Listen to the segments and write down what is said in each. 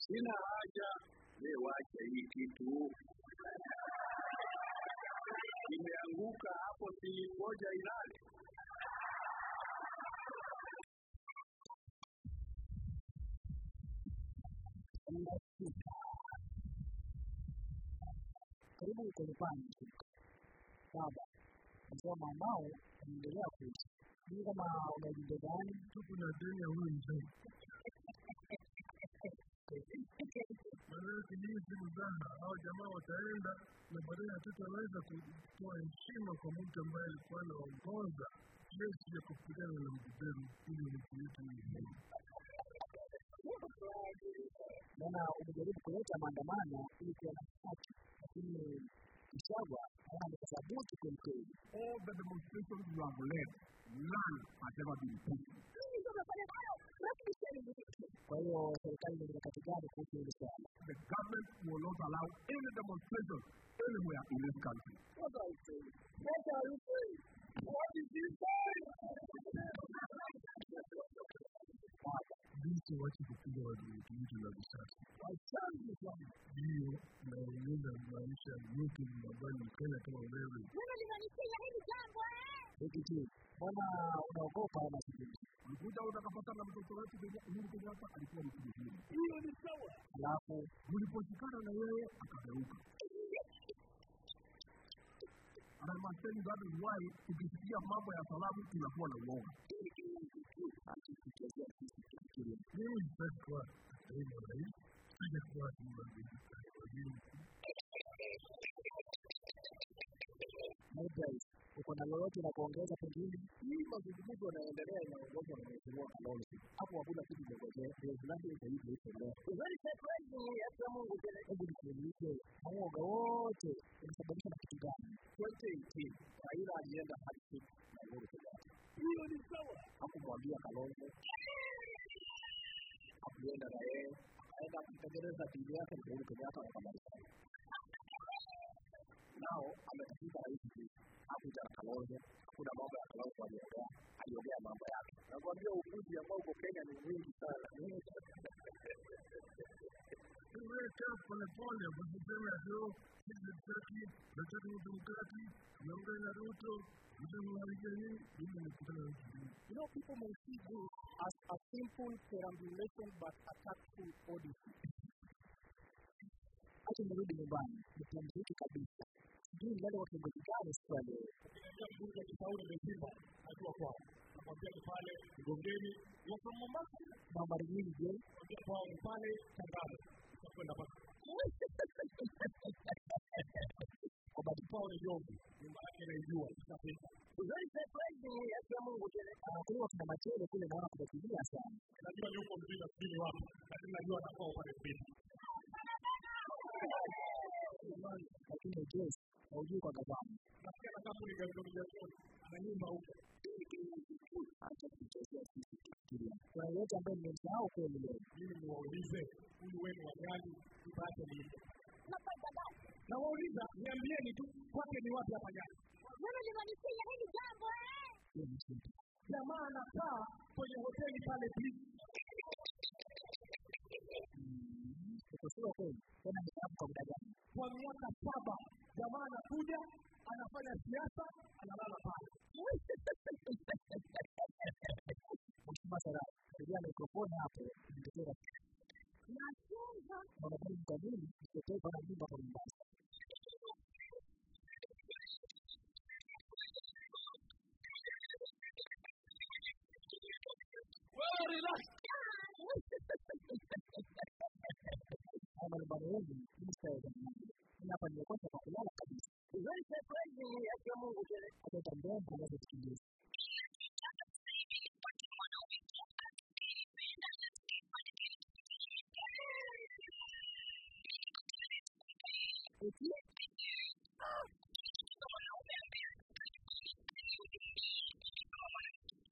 Sina haja wewe wacha hii kitu imeanguka hapo, si ngoja ilale. karibu kwenye nasema ambao anaendelea kuishi sijui kama una ujumbe gani? Tuko na deni ya huyu mzee. Maanake hii siku sana hao jamaa wataenda na baadaye hatutaweza kutoa heshima kwa mtu ambaye alikuwa anaongoza jeshi ya kupigana na mbeberu ili nchi yetu naona umejaribu kuleta maandamano ili kuwa na haki lakini Gachagua naona amekathabuti kwelikweli All the demonstrations you have led, none has ever been peaceful. kwa hiyo serikali ina mikakati gani kuhusu hili swala The government will not allow any demonstration anywhere in this country. Jinsi wache kupiga watu wetu na risasi. Hiyo inaongeza maisha yote ambayo Mkenya kama wewe hiki tu mbona unaogopa haya mazungumzo ulikuja utakapatana na mtoto wetu Kenya- Uhuru Kenyatta alikuwa mtu mzuri. Hiyo ni sawa. alafu Mliposhikana na yeye akageuka. And I must tell you that is why ukisikia mambo ya salamu tunakuwa na uoga. Mimi sitaki kuwa sehemu ya rais, sitaki kuwa sehemu ya waziri. Morris, uko na lolote la kuongeza pengine Hii mazungumzo yanaendelea inaongozwa na mheshimiwa Kalonzo. Hapo hakuna kitu kimengojea. There's nothing for you leo. Uzuri sasa surprising, hata Mungu tena. hebu nikuulize uoga wote unasababishwa na kitu gani 2018 Raila alienda handshake na Uhuru Kenyatta. Hiyo ni sawa. Hakumwambia Kalonzo. Hakuenda na yeye. Akaenda kutengeneza timu yake na Uhuru Kenyatta wakamalizana. Nao ametafuta rais tu. Hakuja na Kalonzo. Hakuna mambo ya Kalonzo aliongea. Aliongea mambo yake. Nakwambia upuzi ambao uko Kenya ni mwingi sana. Weka polepole, usiseme ati oh, sisi hatutaki, nataka udemokrati, naongea na Ruto, mtamwharibia nini? Nikutana na. You know, people may see this as a simple perambulation but a tactful odyssey. Acha nirudi nyumbani, nipumzike kabisa. Sijui nilale kwa kiongozi gani siku ya leo. Mbunge wa Kisauni najua kwao. Nakwambia ni pale Mgongeni, wako Mombasa, Nambari nyingi je? kwao ni pale Tangara. Utakwenda mpaka Kwa bahati kwao ni Jombi, nyumba yake naijua, itapita. Very surprising, ya Mungu tena. ah, kuliko kuna machele kule naona kumetulia sana. Najua yuko mjini sijui wapo, lakini najua atakuwa upande pili. Lakini je, haujui kwa gazamu Nasikia na kampuni ya Jombe, ana nyumba huko. Acha kuchezea sisi kifikiria. Kuna yeyote ambaye nimemsahau kweli leo? Mimi niwaulize, huyu wenu wa gani, yake ni ipi? Nawauliza, niambieni tu, kwake ni wapi hapa gani? wewe ulimanisia hili jambo eh jamaa anakaa kwenye hoteli pale. Uko sure kweli? Tena nifahamu kwa muda gani? kwa miaka saba. Jamaa anakuja anafanya siasa, analala pale. Mheshimiwa Sarai, rejea mikrofoni hapo, nitetee rafiki. Mwanadamu kamili, mtetee kwa nyumba kwa Mombasa. Haya nyumbani humu, mimi sitaweza mmoja. Mimi hapa nimekosa kwa kulala kabisa. Very surprising, hata Mungu tena. Hata utambea mtangazo tukimbizi. Eti?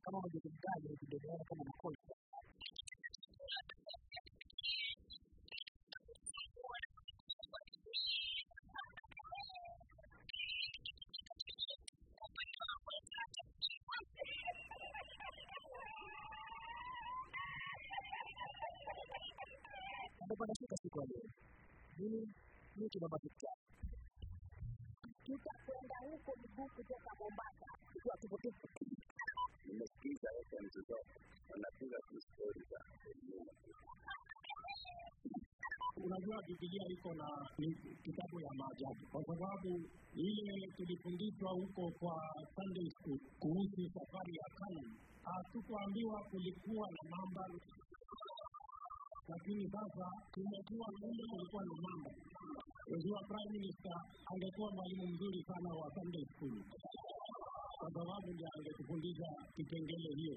kama majukumkaji nikidoniana kama makosa usiku ya leo nini nini kinabadilika tutakwenda huko miguu kutoka Mombasa tukiwa tupo tupo. Nimesikiza FM zote wanapiga story za elimu. Unajua, Biblia iko na kitabu ya maajabu, kwa sababu ile tulifundishwa huko kwa Sunday school kuhusu safari ya Kanaani, hatukuambiwa kulikuwa na mamba, lakini sasa tumekuwa kumbe kulikuwa na mamba. Mheshimiwa prime minister angekuwa mwalimu mzuri sana wa Sunday school, kwa sababu ndiye angetufundisha kipengele hiyo.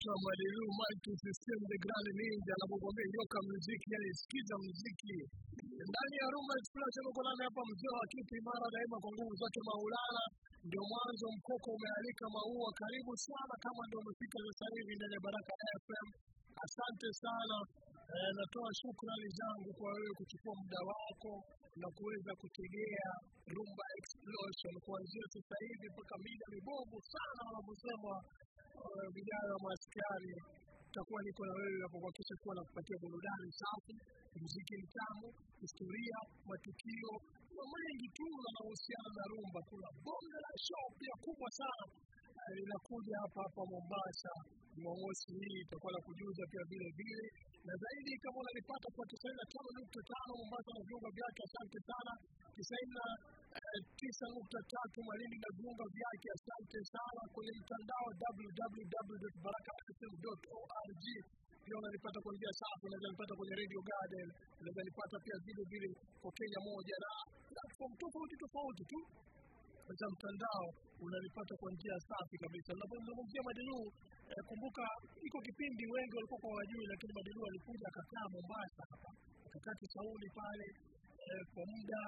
anaitwa Madilu Multi System the Grand Ninja anapokuambia yoka muziki, yani sikiza muziki ndani ya Rumba Explosion. Uko nami hapa mzee wa kiti imara daima kwa nguvu zake Maulana. Ndio mwanzo mkoko umealika maua. Karibu sana kama ndio umefika sasa hivi ndani ya Baraka FM. Asante sana. Eh, natoa shukrani zangu kwa wewe kuchukua muda wako na kuweza kutegea Rumba Explosion kuanzia sasa hivi mpaka mida mibovu sana wanavyosema vijana wa maskari. Takuwa niko na wewe hapo kuhakikisha kuwa na kupatia burudani safi, muziki mtamu, historia, matukio mengi tu yanayohusiana na rumba. Kuna bonge la show pia kubwa sana linakuja hapa hapa Mombasa Jumamosi hii, itakuwa na kujuza pia vile vile na zaidi kama unalipata kwa tisaini na tano nukta tano Mombasa na viunga vyake, asante sana. tisaini na eh, tisa nukta tatu Malindi na viunga vyake, asante sana. Kwenye mtandao www.barakafm.org pia unalipata kwa njia safi, unaweza nipata kwenye Radio Garden, unaweza nipata pia vile vile kwa Kenya moja na platform tofauti tofauti tu za mtandao unalipata kwa njia safi kabisa. Unapozungumzia Madilu eh, kumbuka iko kipindi wengi walikuwa kwa wajui, lakini Madilu alikuja akakaa Mombasa hapa akakaa Kisauni pale eh, kwa muda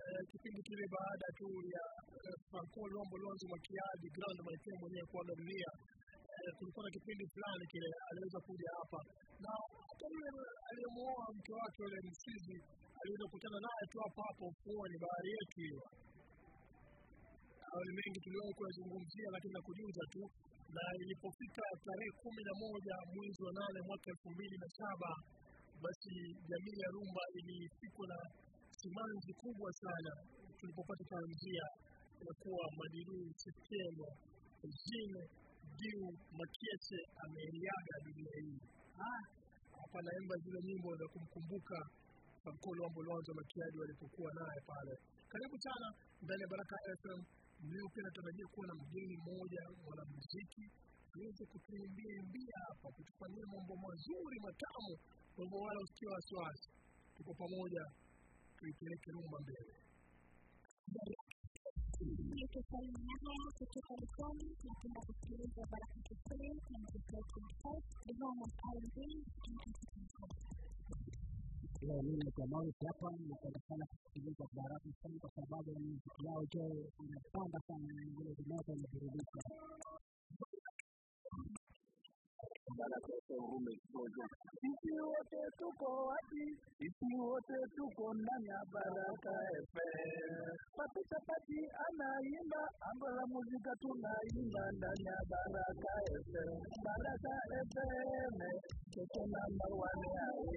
eh, kipindi kile baada tu ya Franco Lombo Lonzo Makiadi Grand Maiteo mwenyewe kuaga dunia eh, kulikuwa na kipindi fulani kile aliweza kuja hapa. Na hata yule aliyemuoa mke wake yule msizi aliweza kukutana naye tu hapo hapo ufuoni bahari yetu hiyo. Awali mengi tuliwahi kuyazungumzia, lakini nakujuza tu, na ilipofika tarehe kumi na moja mwezi wa nane mwaka elfu mbili na saba basi jamii ya Rumba ilifikwa na simanzi kubwa sana tulipopata ya kuwa Madilu Sekelo Jine Diu Makiese ameiaga dunia hii. Hapa naimba zile nyimbo za kumkumbuka Franco wa Lonzo Makiadi walipokuwa naye pale. Karibu sana ndani ya Baraka FM. Leo pia natarajia kuwa na mgeni mmoja mwanamuziki aweze kutuimbia imbia hapa, kutufanyia mambo mazuri matamu. Kwa hivyo wala usikie wasiwasi, tuko pamoja, tuipeleke rumba mbele. Tukisalimiana kutoka Likoni, tunapenda kusikiliza Baraka Kipee na Mziki Jumamosi R&B Leo mimi kwa Maurice hapa napenda sana kusikiliza Baraka sana kwa sababu ya muziki yao jo inapanda sana na vile vinavyo inaburudisha. Baraka Urume Project. Sisi wote tuko wapi? Sisi wote tuko ndani ya Baraka FM. Pati Chapati anaimba ambala muzika tunaimba ndani ya Baraka FM. Baraka FM tuko namba wane hai.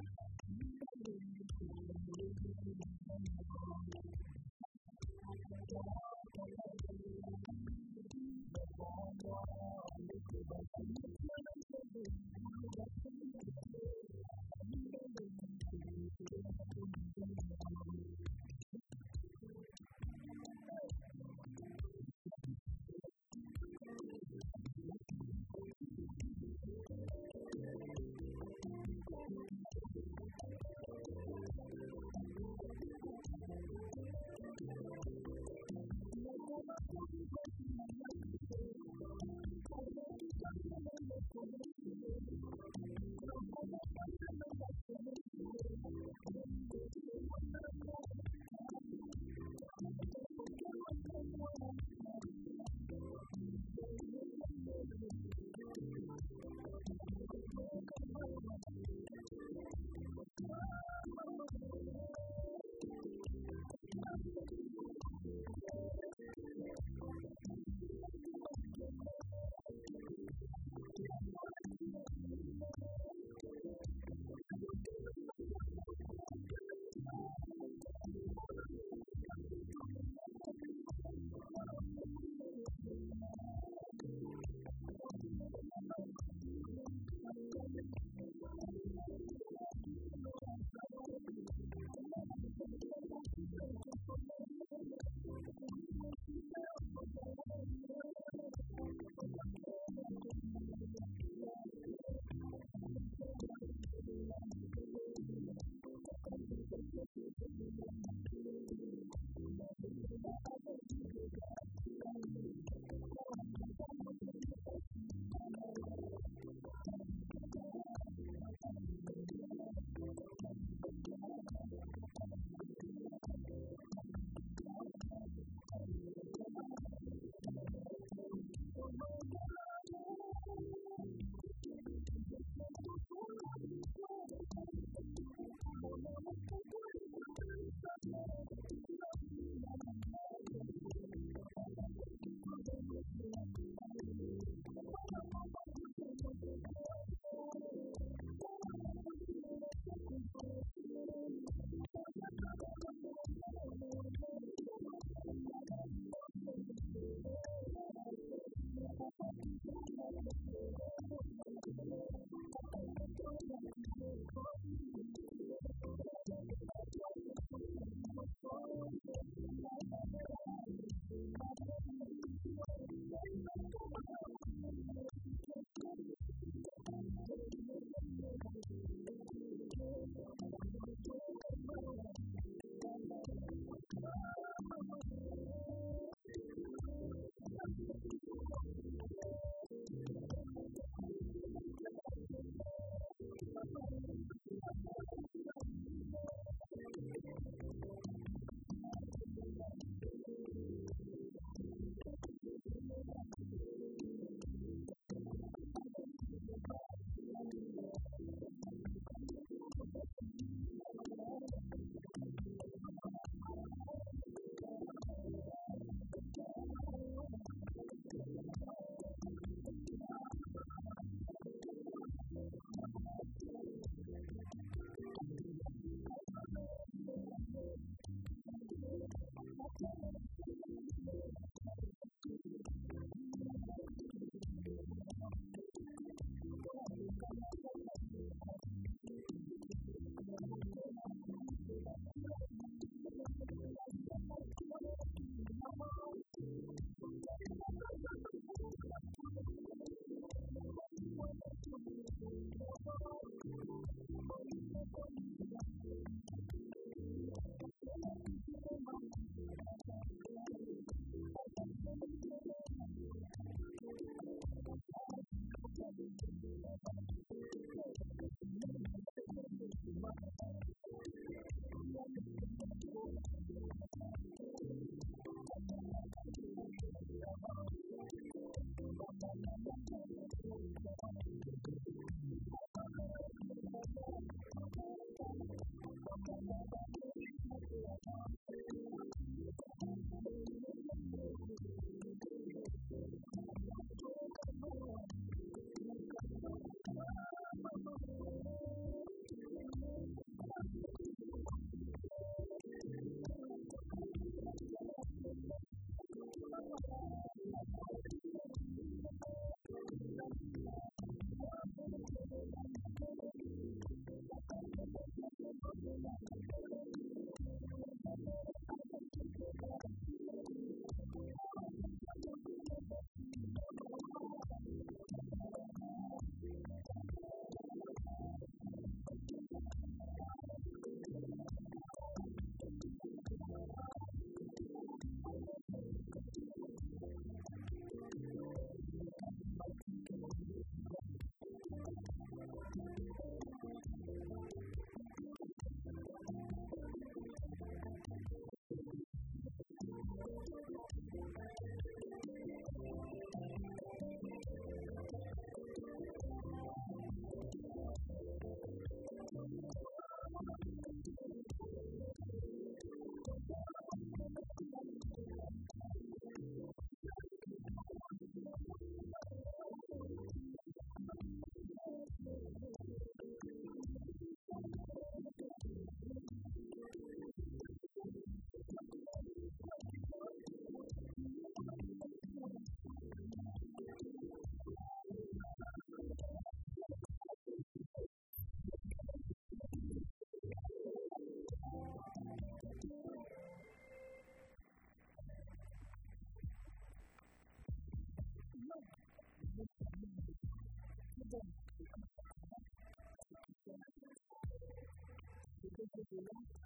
Amen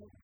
Lord.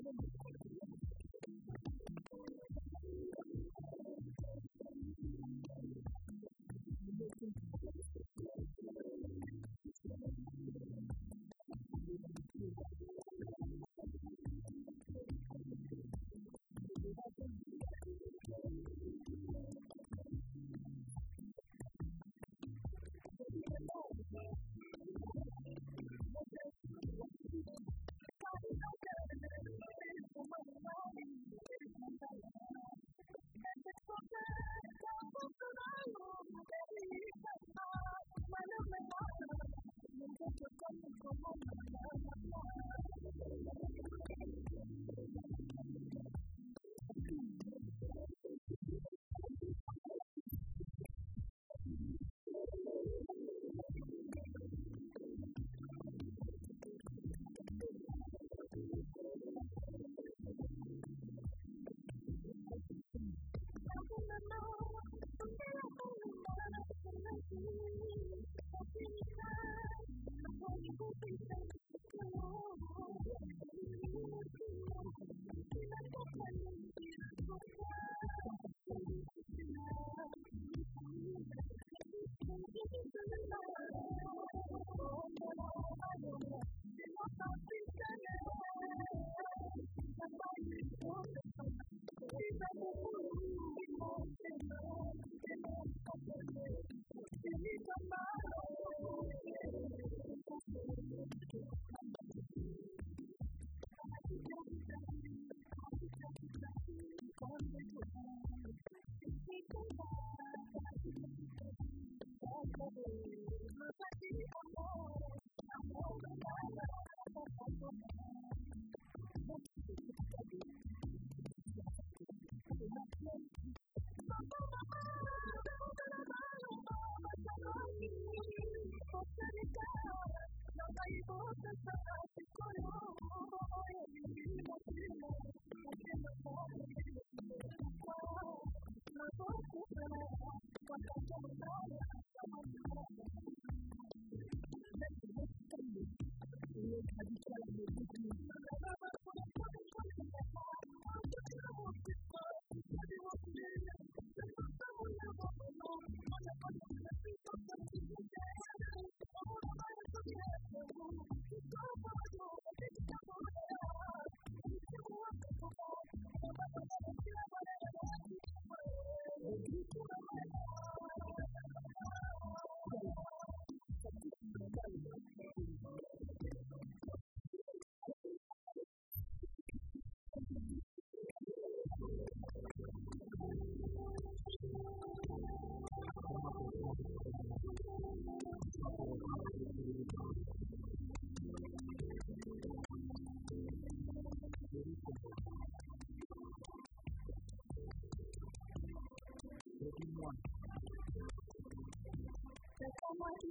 know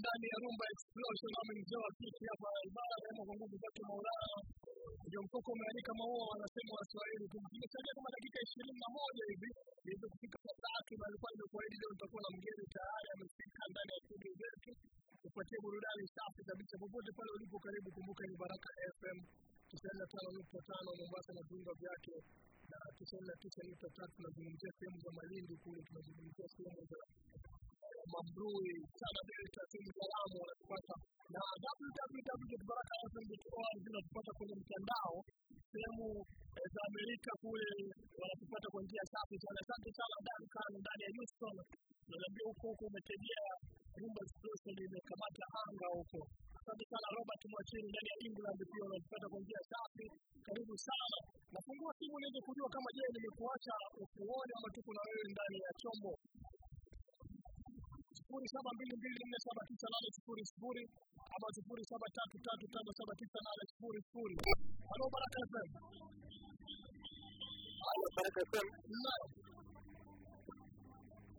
ndani ya rumba explosion wa kiti hapa ibara daima kwa nguvu zake maulana ndio mkoko umeanika maua wanasema waswahili. Tumesalia kama dakika ishirini na moja hivi niweze kufika saa tatu na alikuwa nimekuahidi leo tutakuwa na mgeni tayari amefika ndani ya studio zetu kupatia burudani safi kabisa. Popote pale ulipo karibu kumbuka ni baraka fm tisaini na tano nukta tano mombasa na viunga vyake na tisaini na tisa nukta tatu tunazungumzia sehemu za malindi kule tunazungumzia sehemu za Mambrui, sana Delta, simu salamu wanatupata na www.barakafm.org zinatupata kwenye mtandao sehemu eh, za Amerika kule wanatupata kwa njia safi sana. Asante sana Duncan ndani ya Houston, naambia huko huko umetegea rumba explosion imekamata anga huko. Asante sana Robert Mwachini ndani ya England pia unatupata kwa njia safi. Karibu sana. Nafungua simu niweze kujua kama je, nimekuacha ukuone ama tuko na wewe ndani ya chombo sifuri saba mbili mbili nne saba tisa nane sifuri sifuri ama sifuri saba tatu tatu tano saba tisa nane sifuri sifuri. Halo Baraka FM. Halo, Baraka FM. Naam,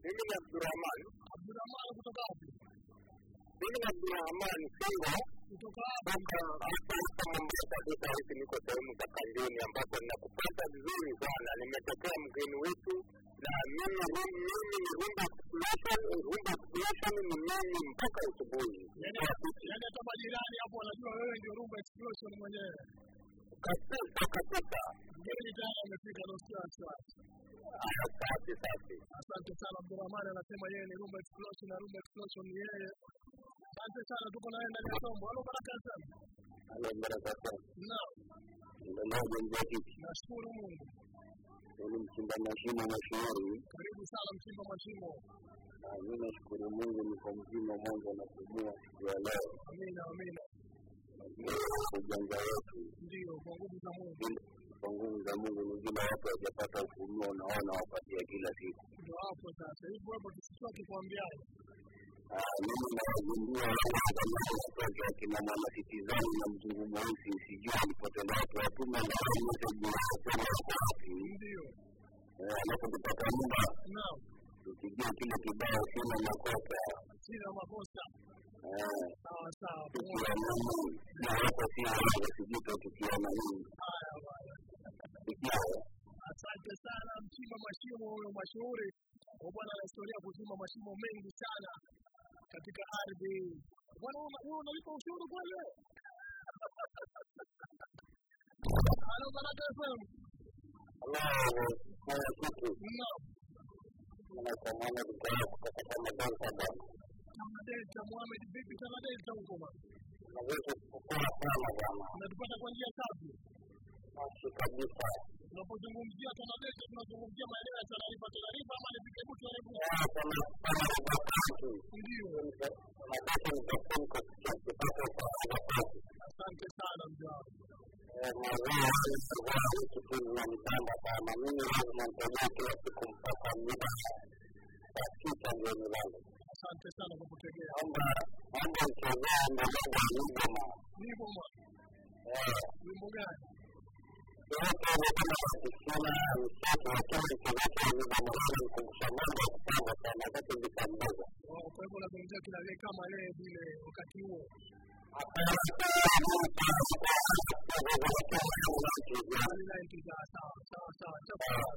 Mimi ni Abdurrahman. Abdurahman kutoka wapi? Mimi ni Abdurrahman Songo Kutoka hapa hapa Mombasa. Sasa hivi niko sehemu za Kanjuni ambapo ninakupata vizuri sana. Nimetokea mgeni wetu mimi mimi Rumba. Rumba ni mimi mpaka asubuhi. Yaani hata majirani hapo wanajua wewe ndio Rumba Explosion mwenyewe. Kabisa kabisa. Mgeni tayari amefika na usikia wasiwasi. Asante safi. Asante sana Abdurrahman anasema yeye ni Rumba Explosion na Rumba Explosion ni yeye. Asante sana tuko naye ndani ya chombo. Halo Baraka sana. Halo Baraka sana. Naam, Ndio moja mzee nashukuru Mungu. Ni mchimba mashimo mashuhuri. Karibu sana mchimba mashimo. Na Mimi nashukuru Mungu niko mzima mwanzo na kupumua siku ya leo. Amina, amina. Ujanja wetu Ndio, kwa nguvu za Mungu. kwa nguvu za Mungu vile watu wajapata ufunuo, unaona wapatia kila siku. Ndio hapo sasa. Hivyo hapo tusichoke kuambiana. Mimi nawagundua wale kina mama sitizani na mzungu mweusi, sijui alipotenda watu watuma na wako. Eh, Alafu tupata muda tukijua kile kibao sina makosa Sina makosa. Na wako si wao, sijui tukiona nini tukiwa Asante sana mchimba mashimo huyo mashuhuri. Bwana ana historia mashimo mengi sana katika ardhi. Bwana wewe unalipa ushuru kweli? wewe? Halo Baraka FM. Mohamed vipi Tamadeta huko bwana. Unatupata kwa njia safi. Basi kabisa. Tunapozungumzia Tana Delta tunazungumzia maeneo ya Tana River Tana River ama ni kwa kazi. Ndio. Asante sana mzee wangu. Eh, mazao haya ya kitu inanipanda sana. Mimi lazima nitajua kila siku mpaka muda saa sita ndio nilale. Asante sana kwa kutegea. Eh, Wimbo gani? Kwa hivyo wakati huo. 90 za sawa sawa sawa. sawa.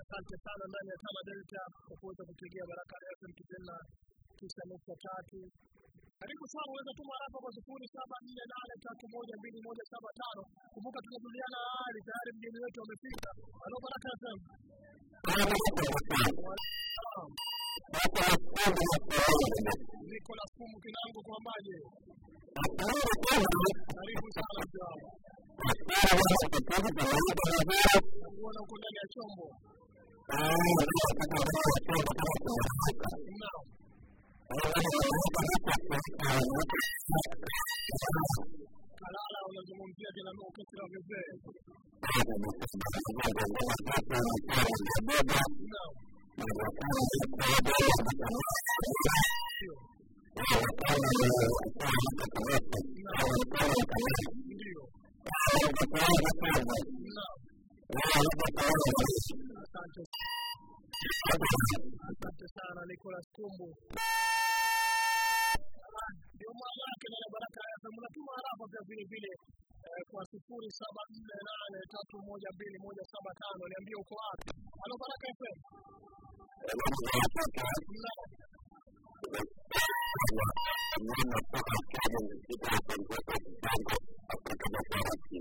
Asante sana ndani ya Tana Delta kwa kuweza kutegea Baraka FM tisini tisa nukta tatu. Karibu sana, unaweza tuma harafa kwa sifuri saba nne nane tatu moja mbili moja saba tano. Kumbuka tunajuliana hali tayari, mgeni wetu amefika. Halo Baraka FM. Na fumu kinango kwa maji. Karibu sana mzee uko ndani ya chombo. ڪل اوزار ۽ منظم ڪجهه موقعي تي asante sana nicolas Kumbu. Ndio mwanzo wake na baraka ya Mungu. mnatuma harafa pia vile vile eh, kwa sifuri saba nne nane tatu moja mbili moja saba tano. Niambie uko wapi? Halo baraka fm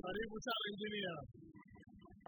karibu sana injinia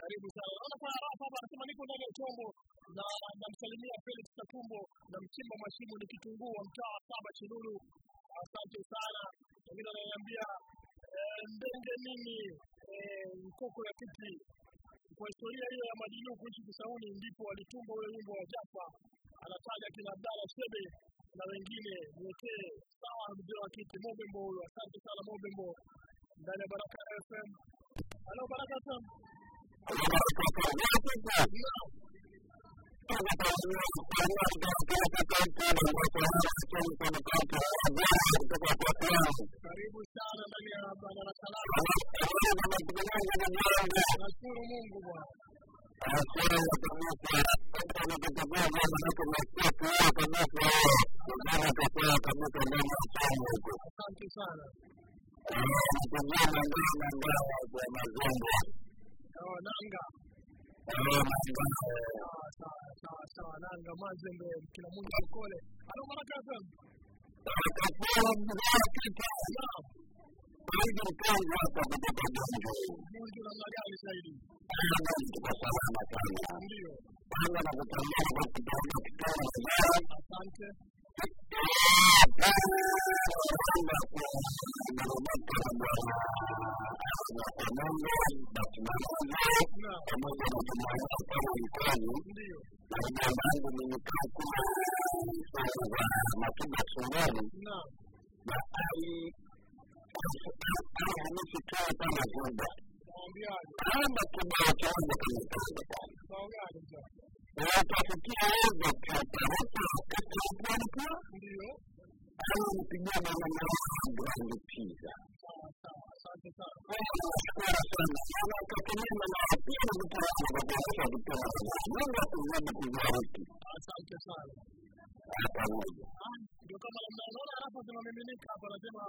karibu sana. Naona kwa Rafa hapa anasema niko ndani ya chombo. Na namsalimia felix katumbo na mchimba mashimo ni kitunguu wa mtaa wa saba chilulu asante sana. Wengine wananiambia eh, ndenge nini? Eh, mkoko ya kiti kwa historia hiyo ya Madilu kuishi kisauni ndipo walitumba ule wimbo wa japa anataja kina Abdalla shebe na wengine niwekee sawa mzee wa kiti mobembo huyo asante sana mobembo ndani ya baraka fm halo baraka fm. Karibu sana ndani ya barabara salama nanga. Sawa nanga mazembe kila mungu kokole. Alo baraka fm mungu namna gani zaidi ndio. Asante naam ndio naam naambiaje wakati gani mzee ndio. sawa sawa asante sana. Asante sana. Ndio kama mnaona hapa zinamiminika hapa anasema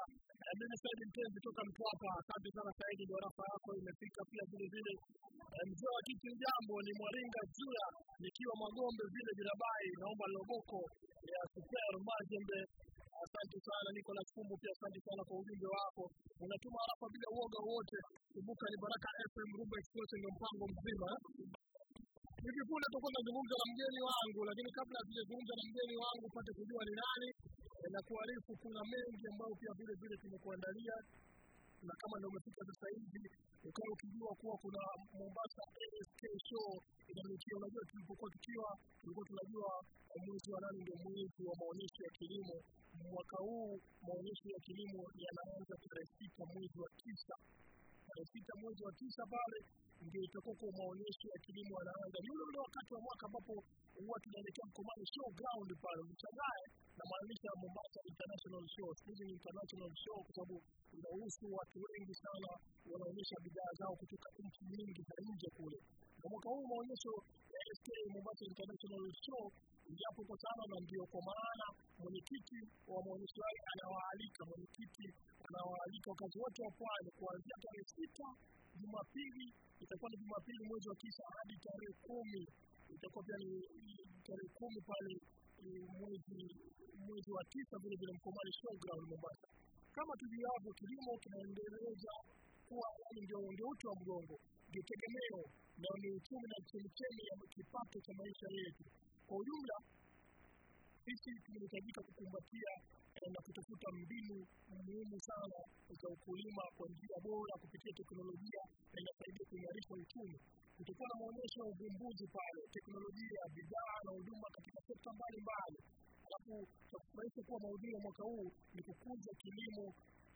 eh, mimi Saidi Mtenzi toka Mtwapa. Asante sana Saidi ndio rafa yako imefika pia vile vile. Eh, mzee wa kiti ujambo? ni Mwaringa Juya nikiwa Magombe vile Birabai, naomba loboko ya Super Majembe. Asante sana niko na Kumbu pia asante sana kwa ujumbe wako. Unatuma hapa bila uoga wote kumbuka ni Baraka FM Rumba Express ndio mpango mzima hivi punde tutakuwa tunazungumza na mgeni wangu, lakini kabla hatujazungumza na mgeni wangu pate kujua ni nani. Eh, na kuarifu kuna mengi ambayo pia vile vile tumekuandalia na kama ndio umefika sasa hivi ukawa ukijua kuwa kuna Mombasa ASK show inanukia. Unajua, tulipokuwa tukiwa tulikuwa tunajua eh, mwezi wa nane ndio mwezi wa maonyesho ya kilimo. Mwaka huu maonyesho ya kilimo yanaanza tarehe sita mwezi wa tisa tarehe sita mwezi wa tisa pale ndio itakuwa kwa maonyesho ya kilimo yanaanza. Ni ule ule wakati wa mwaka ambapo huwa tunaelekea Mkomani show ground pale, mshangae na ya Mombasa International Show. Sydney international show kwa sababu inahusu watu wengi sana, wanaonyesha bidhaa zao kutoka nchi nyingi za nje kule. Na mwaka huu maonyesho ya Mombasa International Show yapo kwa sana, na ndio kwa maana mwenyekiti wa maonyesho haya anawaalika, mwenyekiti anawaalika wakazi wote wa pwani kuanzia tarehe sita Jumapili itakuwa ni Jumapili mwezi wa tisa hadi tarehe kumi itakuwa pia ni tarehe kumi pale mwezi mwezi wa tisa vile vile Mkomani Showground Mombasa. Kama tujuavyo, kilimo kinaendeleza kuwa yani ndio ndio uti wa mgongo, ndio tegemeo na ni uchumi na chemchemi ya kipato cha maisha yetu kwa ujumla. sisi tunahitajika kukumbatia eh, na kutafuta mbinu muhimu sana za ukulima kwa njia bora kupitia teknolojia na inasaidia kuimarisha uchumi. Kutakuwa na maonyesho ya uvumbuzi pale, teknolojia, bidhaa na huduma katika sekta mbalimbali. Alafu cha kufurahisha kuwa maudhui ya mwaka huu ni kukuza kilimo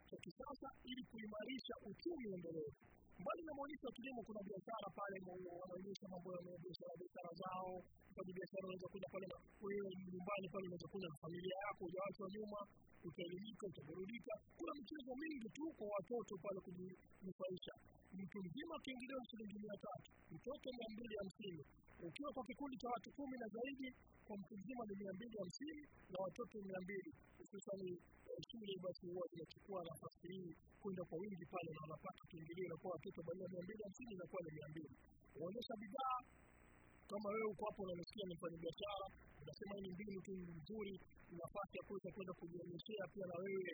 cha kisasa ili kuimarisha uchumi endelevu. Mbali na maonyesho ya kilimo, kuna biashara pale, wanaonyesha mambo ya biashara biashara zao. Mfanya biashara unaweza kuja pale na wewe nyumbani pale, unaweza kuja na familia yako, hujawachwa nyuma, utaelimika, utaburudika. Kuna michezo mingi tu kwa watoto pale kujinufaisha. Mtu mzima kiingilio shilingi mia tatu, mtoto mia mbili hamsini. Ukiwa kwa kikundi cha watu kumi na zaidi, kwa mtu mzima ni mia mbili hamsini na watoto mia mbili. Hususani eh, shule basi huwa zinachukua nafasi hii kwenda kwa wingi pale na wanapata kiingilio inakuwa watoto badala mia mbili hamsini inakuwa ni mia mbili. Huonyesha bidhaa. Kama wewe uko hapo unanisikia ni mfanya biashara unasema hii ni mbinu tu nzuri nafasi ya kuweza kwenda kujionyeshea pia na wewe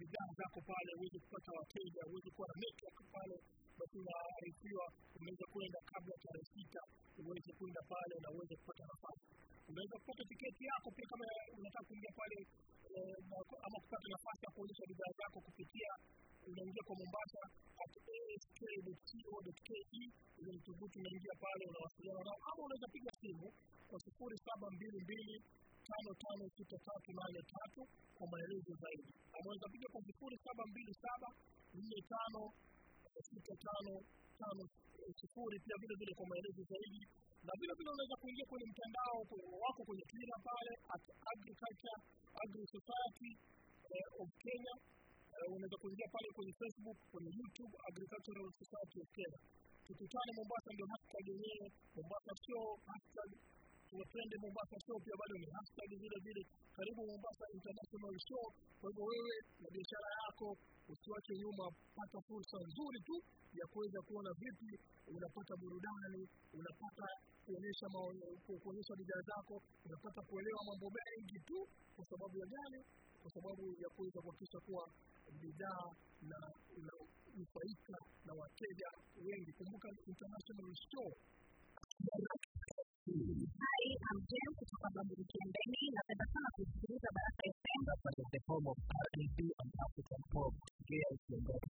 bidhaa zako pale uweze kupata wateja uweze kuwa na network pale basi unaarifiwa umeweza kwenda kabla tarehe sita uweze kwenda pale na uweze kupata nafasi. Unaweza kupata tiketi yako pia kama unataka kuingia pale eh, ama kupata nafasi ya kuonyesha bidhaa zako kupitia unaingia kwa mombasa at ask.co.ke ile unaingia pale unawasiliana nao ama unaweza piga simu kwa sifuri saba mbili mbili tano tano sita tatu nane tatu kwa maelezo zaidi. Amaweza piga kwa sifuri saba mbili saba nne tano sita tano tano sifuri. Pia vile vile kwa maelezo zaidi. Na vile vile unaweza kuingia kwenye mtandao wako kwenye twitter pale at agriculture agri society eh, of kenya. Eh, unaweza kuingia pale kwenye facebook kwenye youtube agricultural society of kenya. Tukutane mombasa ndio hashtag yenyewe. Mombasa show hashtag tunapende mombasa show pia bado ni hashtag vile vile. Karibu mombasa international show kwa hivyo wewe na biashara yako usiwache nyuma pata fursa nzuri tu ya kuweza kuona vipi unapata burudani unapata kuonyesha kuonyesha bidhaa zako unapata kuelewa mambo mengi tu. Kwa sababu ya gani? Kwa sababu ya kuweza kuhakikisha kuwa bidhaa na unanufaika na wateja wengi. Kumbuka international show Kiswahili. I'm Jem kutoka Baburi Kiembeni. Napenda sana kusikiliza Baraka FM. That's part the home of R&B and African pop. Gea Kiembeni.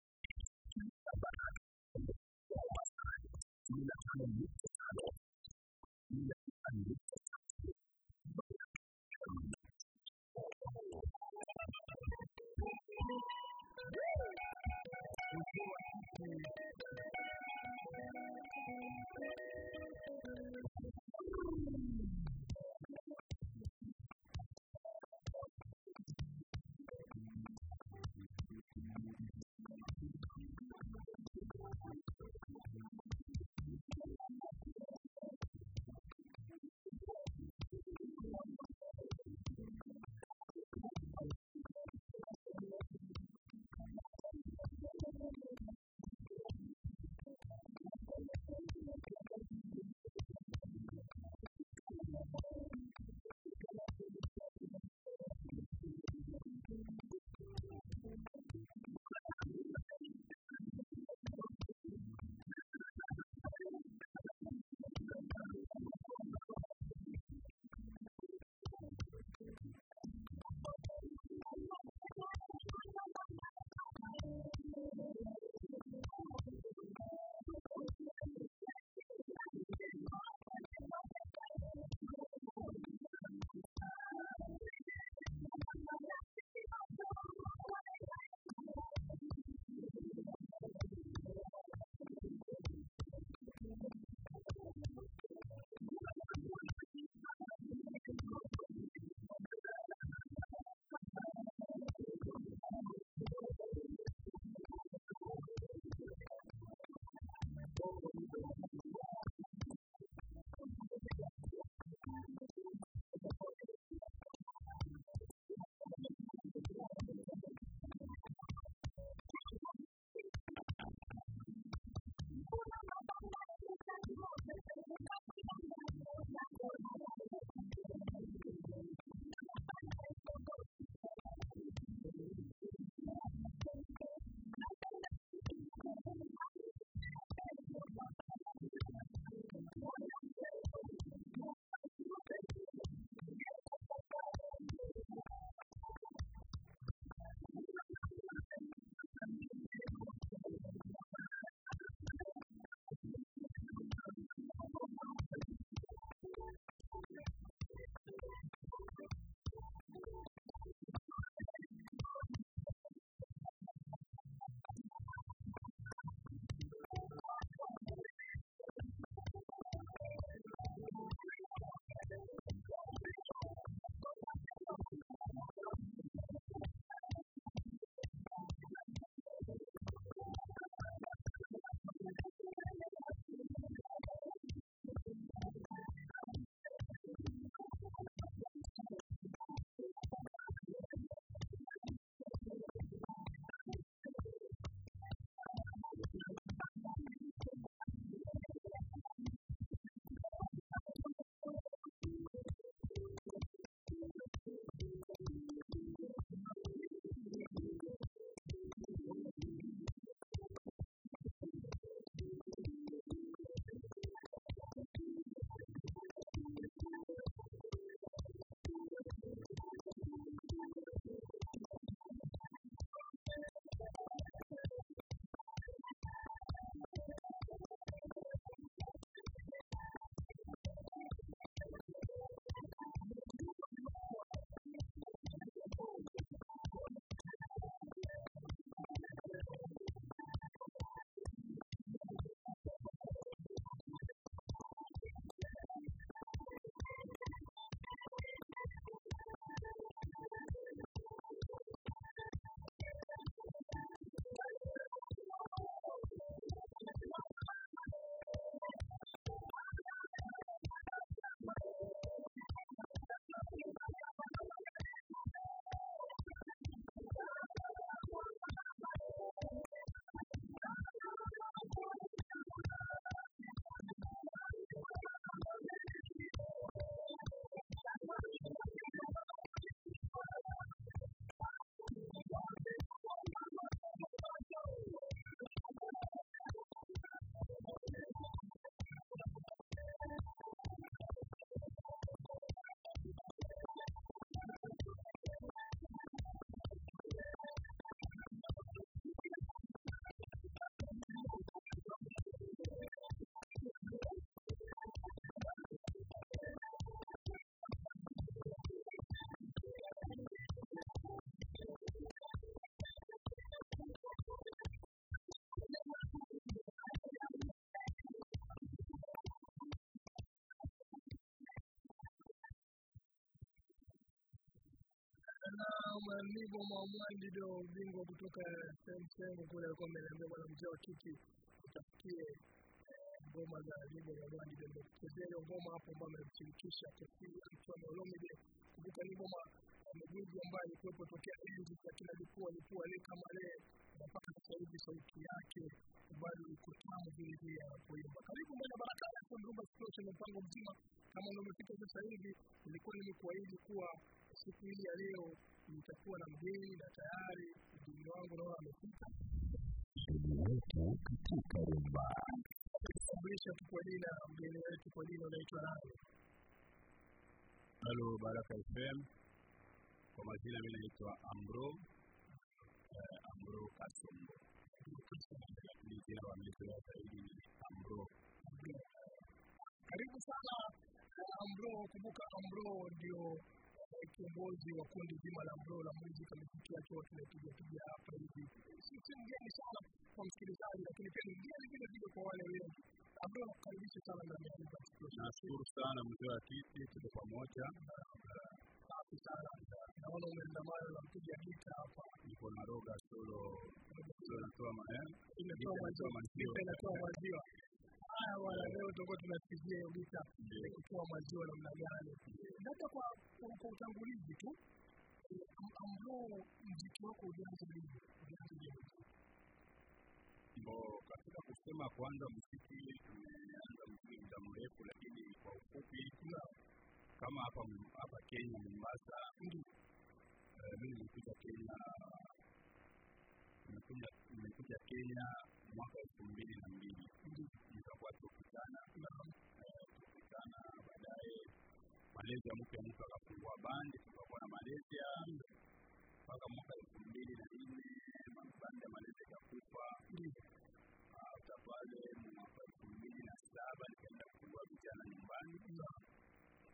Your ya Nivo Mwamwandi ndio bingwa kutoka sehemu sehemu kule, alikuwa ameniambia bwana mzee wa kiti utafikie ngoma za Nivo Mwamwandi ndio nimekuchezea hiyo ngoma hapo ambayo amemshirikisha Koffi Mtoni Olomide. Kumbuka ni ngoma mguzi ambaye alikuwepo tokea enzi za kina Lipua Lipua le kama le mpaka sasa hivi sauti yake bado iko tamu vile vile anapoimba. Karibu mbele Baraka FM Rumba na mpango mzima kama ndio umefika sasa hivi, nilikuwa nimekuahidi kuwa siku hii ya leo nitakuwa na mgeni na tayari mgeni wangu naona amefika. wetu katika rumba. Kutambulisha tu kwa jina, mgeni wetu kwa jina unaitwa nani? Halo Baraka FM, kwa majina mimi naitwa Ambro eh, Ambro kasombo lakini jina wamezoea zaidi ni Ambro. Karibu sana Amro, Ambro. Kumbuka Ambro ndio kiongozi wa kundi zima la mdoo la muziki muziki wake tunapiga piga hapa hivi. Si mgeni sana kwa msikilizaji, lakini pia ni mgeni vile vile kwa wale wengi. Ambro, nakukaribisha sana ndani ya Nashukuru sana mzee wa kiti, tuko pamoja. Safi sana. Naona umeandamana na mpiga gita hapa. Niko na roga solo solo natoa maneno Imetoa maziwa, maziwa. inatoa maziwa. Haya wala leo tutakuwa tunasikizia hiyo gita kutoa maziwa namna gani. Labda kwa kwa- utangulizi tu, ambao mziki wako ulianza lini? Ulianza lini? Mbo katika kusema kwanza, mziki tumeanza mziki muda mrefu, lakini kwa ufupi, kama hapa hapa Kenya Mombasa, eh, mimi nimekuja Kenya nimekuja Kenya mwaka elfu mbili na mbili nikakuwa tukutana eh, tukutana baadaye. Malaysia mpya mtu akafungua bandi tukakuwa na Malaysia. Mpaka mwaka elfu mbili na nne bandi ya Malaysia ikakufa. Hata pale mwaka elfu mbili na saba nikaenda kufungua vijana nyumbani.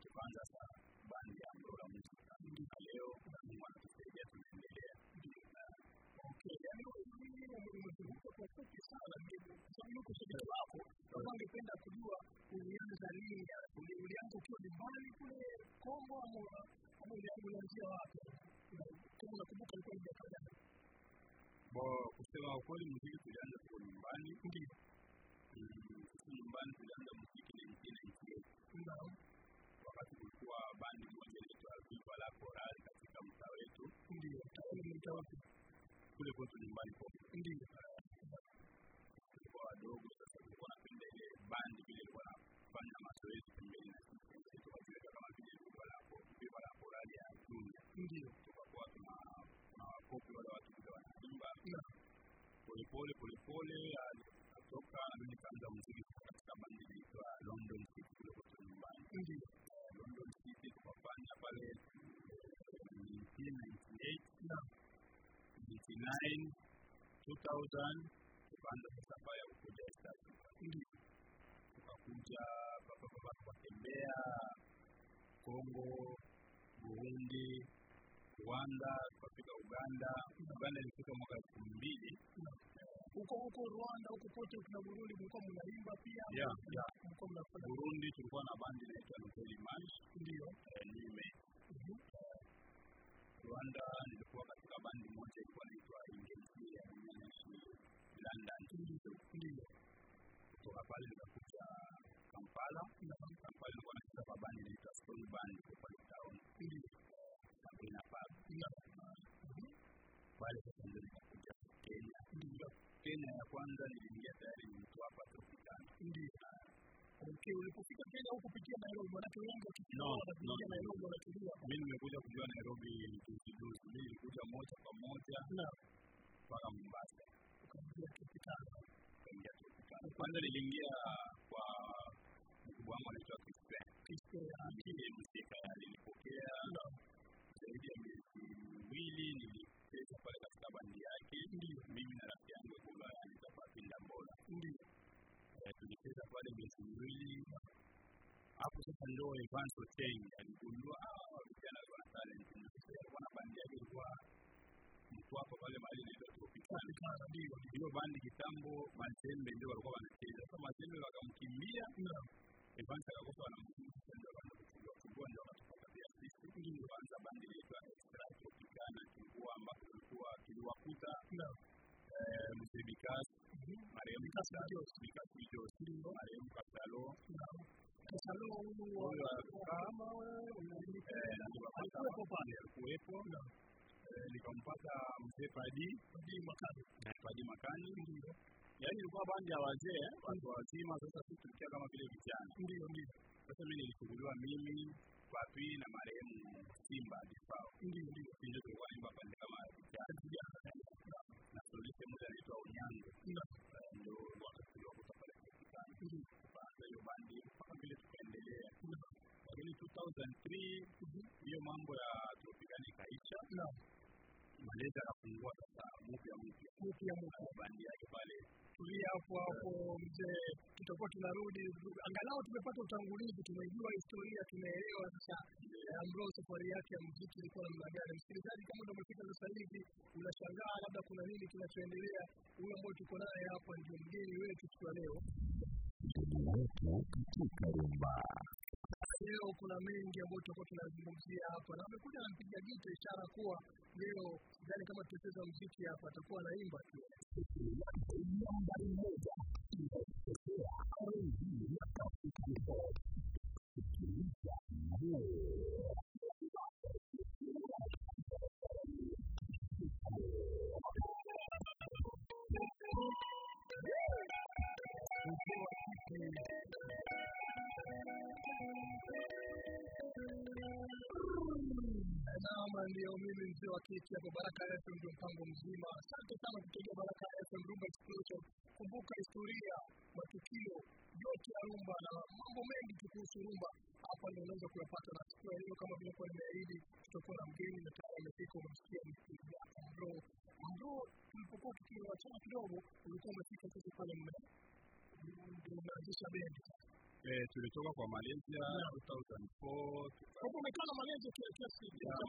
Tukaanza sasa bandi ya Mrola Muzika na leo Mungu anatusaidia tunaendelea. Okay, yaani mimi kwa ufupi sana, kwa sababu yuko shabiki wako, kama angependa kujua ulianza lini, na ulianza ukiwa nyumbani kule Kongo ama ama uli- ulianzia wapi? Kama unakumbuka ilikuwa ni miaka gani? Bo, kusema ukweli muziki tulianza kwa nyumbani Ndio. Mm, sisi nyumbani tulianza muziki na nyingine ndio wakati kulikuwa bandi moja inaitwa Viva la Coral katika mtaa wetu Ndio. Mlita wapi? kule kwetu nyumbani kwa Ndio. Wadogo sasa tulikuwa napenda ile bandi vile ilikuwa nafanya mazoezi pembeni na sisi kwa tukajiweka kama vile Viva la Viva la korali ya dunia Ndio. tukakuwa tuna tuna wakopi wale watu vile wanaimba Naam. polepole polepole alitoka na mimi nikaanza muziki katika bandi inaitwa London City kule kwa nyumbani Ndio. London City tukafanya pale eh, 1998 na 99 2000 tukaanza safari ya kukuja East Africa tukakuja baba baba tukatembea Kongo Burundi Rwanda tukafika Uganda. Uganda ilifika mwaka elfu mbili. Huko huko Rwanda huko kote kuna Burundi mlikuwa mnaimba pia? Yeah, yeah. Mlikuwa mnafanya Burundi tulikuwa na bandi inaitwa Noteli March ndio. eh, Nime Rwanda nilikuwa katika bandi moja ilikuwa inaitwa Ingenzi ya Mwananchi London Ndio. kutoka pale nikakuja Kampala na Kampala nilikuwa nacheza kwa bandi inaitwa Stone Band kwa pale town Ndio. Sabrina Pub pale sasa ndio nikakuja Kenya Ndio. Kenya ya kwanza niliingia tayari ni mtu hapa Tropicana Ndio. Okay, ulipofika Kenya huko kupitia Nairobi, manake wengi wakifika No, wanapitia. Nairobi wanatulia. mimi nimekuja kujua Nairobi juzi juzi mimi nilikuja moja kwa moja mpaka Mombasa kwanza niliingia kwa mkubwa wangu anaitwa msika alinipokea zaidi ya miezi miwili nilicheza pale katika bandi yake. Mimi na rafiki yangu kula anaitwa Papinda Mbola. Eh, tulicheza pale miezi miwili. Hapo sasa ndio Evans Ocheng aligundua ah vijana wana talent na bandi yake ilikuwa hapo pale mahali inaitwa Tropicana. Ndio. Hiyo bandi kitambo Mazembe ndio walikuwa wanacheza. Sasa Mazembe wakamkimbia, Evans akakosa wanamkumbusha, ndio wanakuchukua kuchukua, ndio wanatupata pia sisi. Ndio kwanza bandi inaitwa Extra Tropicana kilikuwa ambapo kilikuwa kiliwakuta eh, Mzee Bikas, mhm. marehemu Kasalo, Bikas Kijosi, marehemu Kasalo, Kasalo huyu kama alikuwepo nikampata mzee Padi Padi Makani. Padi Makani, yaani ilikuwa bandi ya wazee eh, watu wazima. Sasa sisi tulikia kama vile vijana. Ndio, ndio. Sasa mimi nilichukuliwa mimi Papi na marehemu Simba Difao, Ndio, ndio. Ndio tulikuwa ni bandi kama vijana. Na tulisi mmoja anaitwa Onyango, Eh, ndio wakachukuliwa kutoka pale Pakistan. baada ya bandi mpaka vile tukaendelea, lakini 2003 hiyo mambo ya tropicani ikaisha, Maleza anafungua sasa mpya mpya Mpya mpya. bandi yake pale Tulia hapo hapo mzee, tutakuwa tunarudi angalau tumepata utangulizi, tumejua historia, tumeelewa sasa Ambrose safari yake ya muziki ilikuwa namna gani. Msikilizaji, kama ndio umefika sasa hivi unashangaa labda kuna nini kinachoendelea, huyo ambaye tuko naye hapa ndio mgeni wetu siku ya leo. Leo kuna mengi ambayo tutakuwa tunazungumzia hapa, na amekuja anampiga gita, ishara kuwa leo sidhani kama tutacheza mziki hapa, atakuwa anaimba tu. Naam, ndio mimi mzee wa kiki hapo Baraka FM ndio mpango mzima. Asante sana kutegea Baraka FM Rumba Explosion. Kumbuka historia, matukio yote ya rumba na mambo mengi tu kuhusu rumba hapa ndio unaweza kuyapata, na siku ya leo kama vile kwa nimeahidi, tutakuwa na mgeni na tayari amefika. Msikilizaji Andro, Ambro, tulipokuwa tukiwachana kidogo, ulikuwa umefika sasa pale umeanzisha bendi. Eh, tulitoka kwa Malaysia 2004 tuka Hapo umekaa na Malaysia kwa kiasi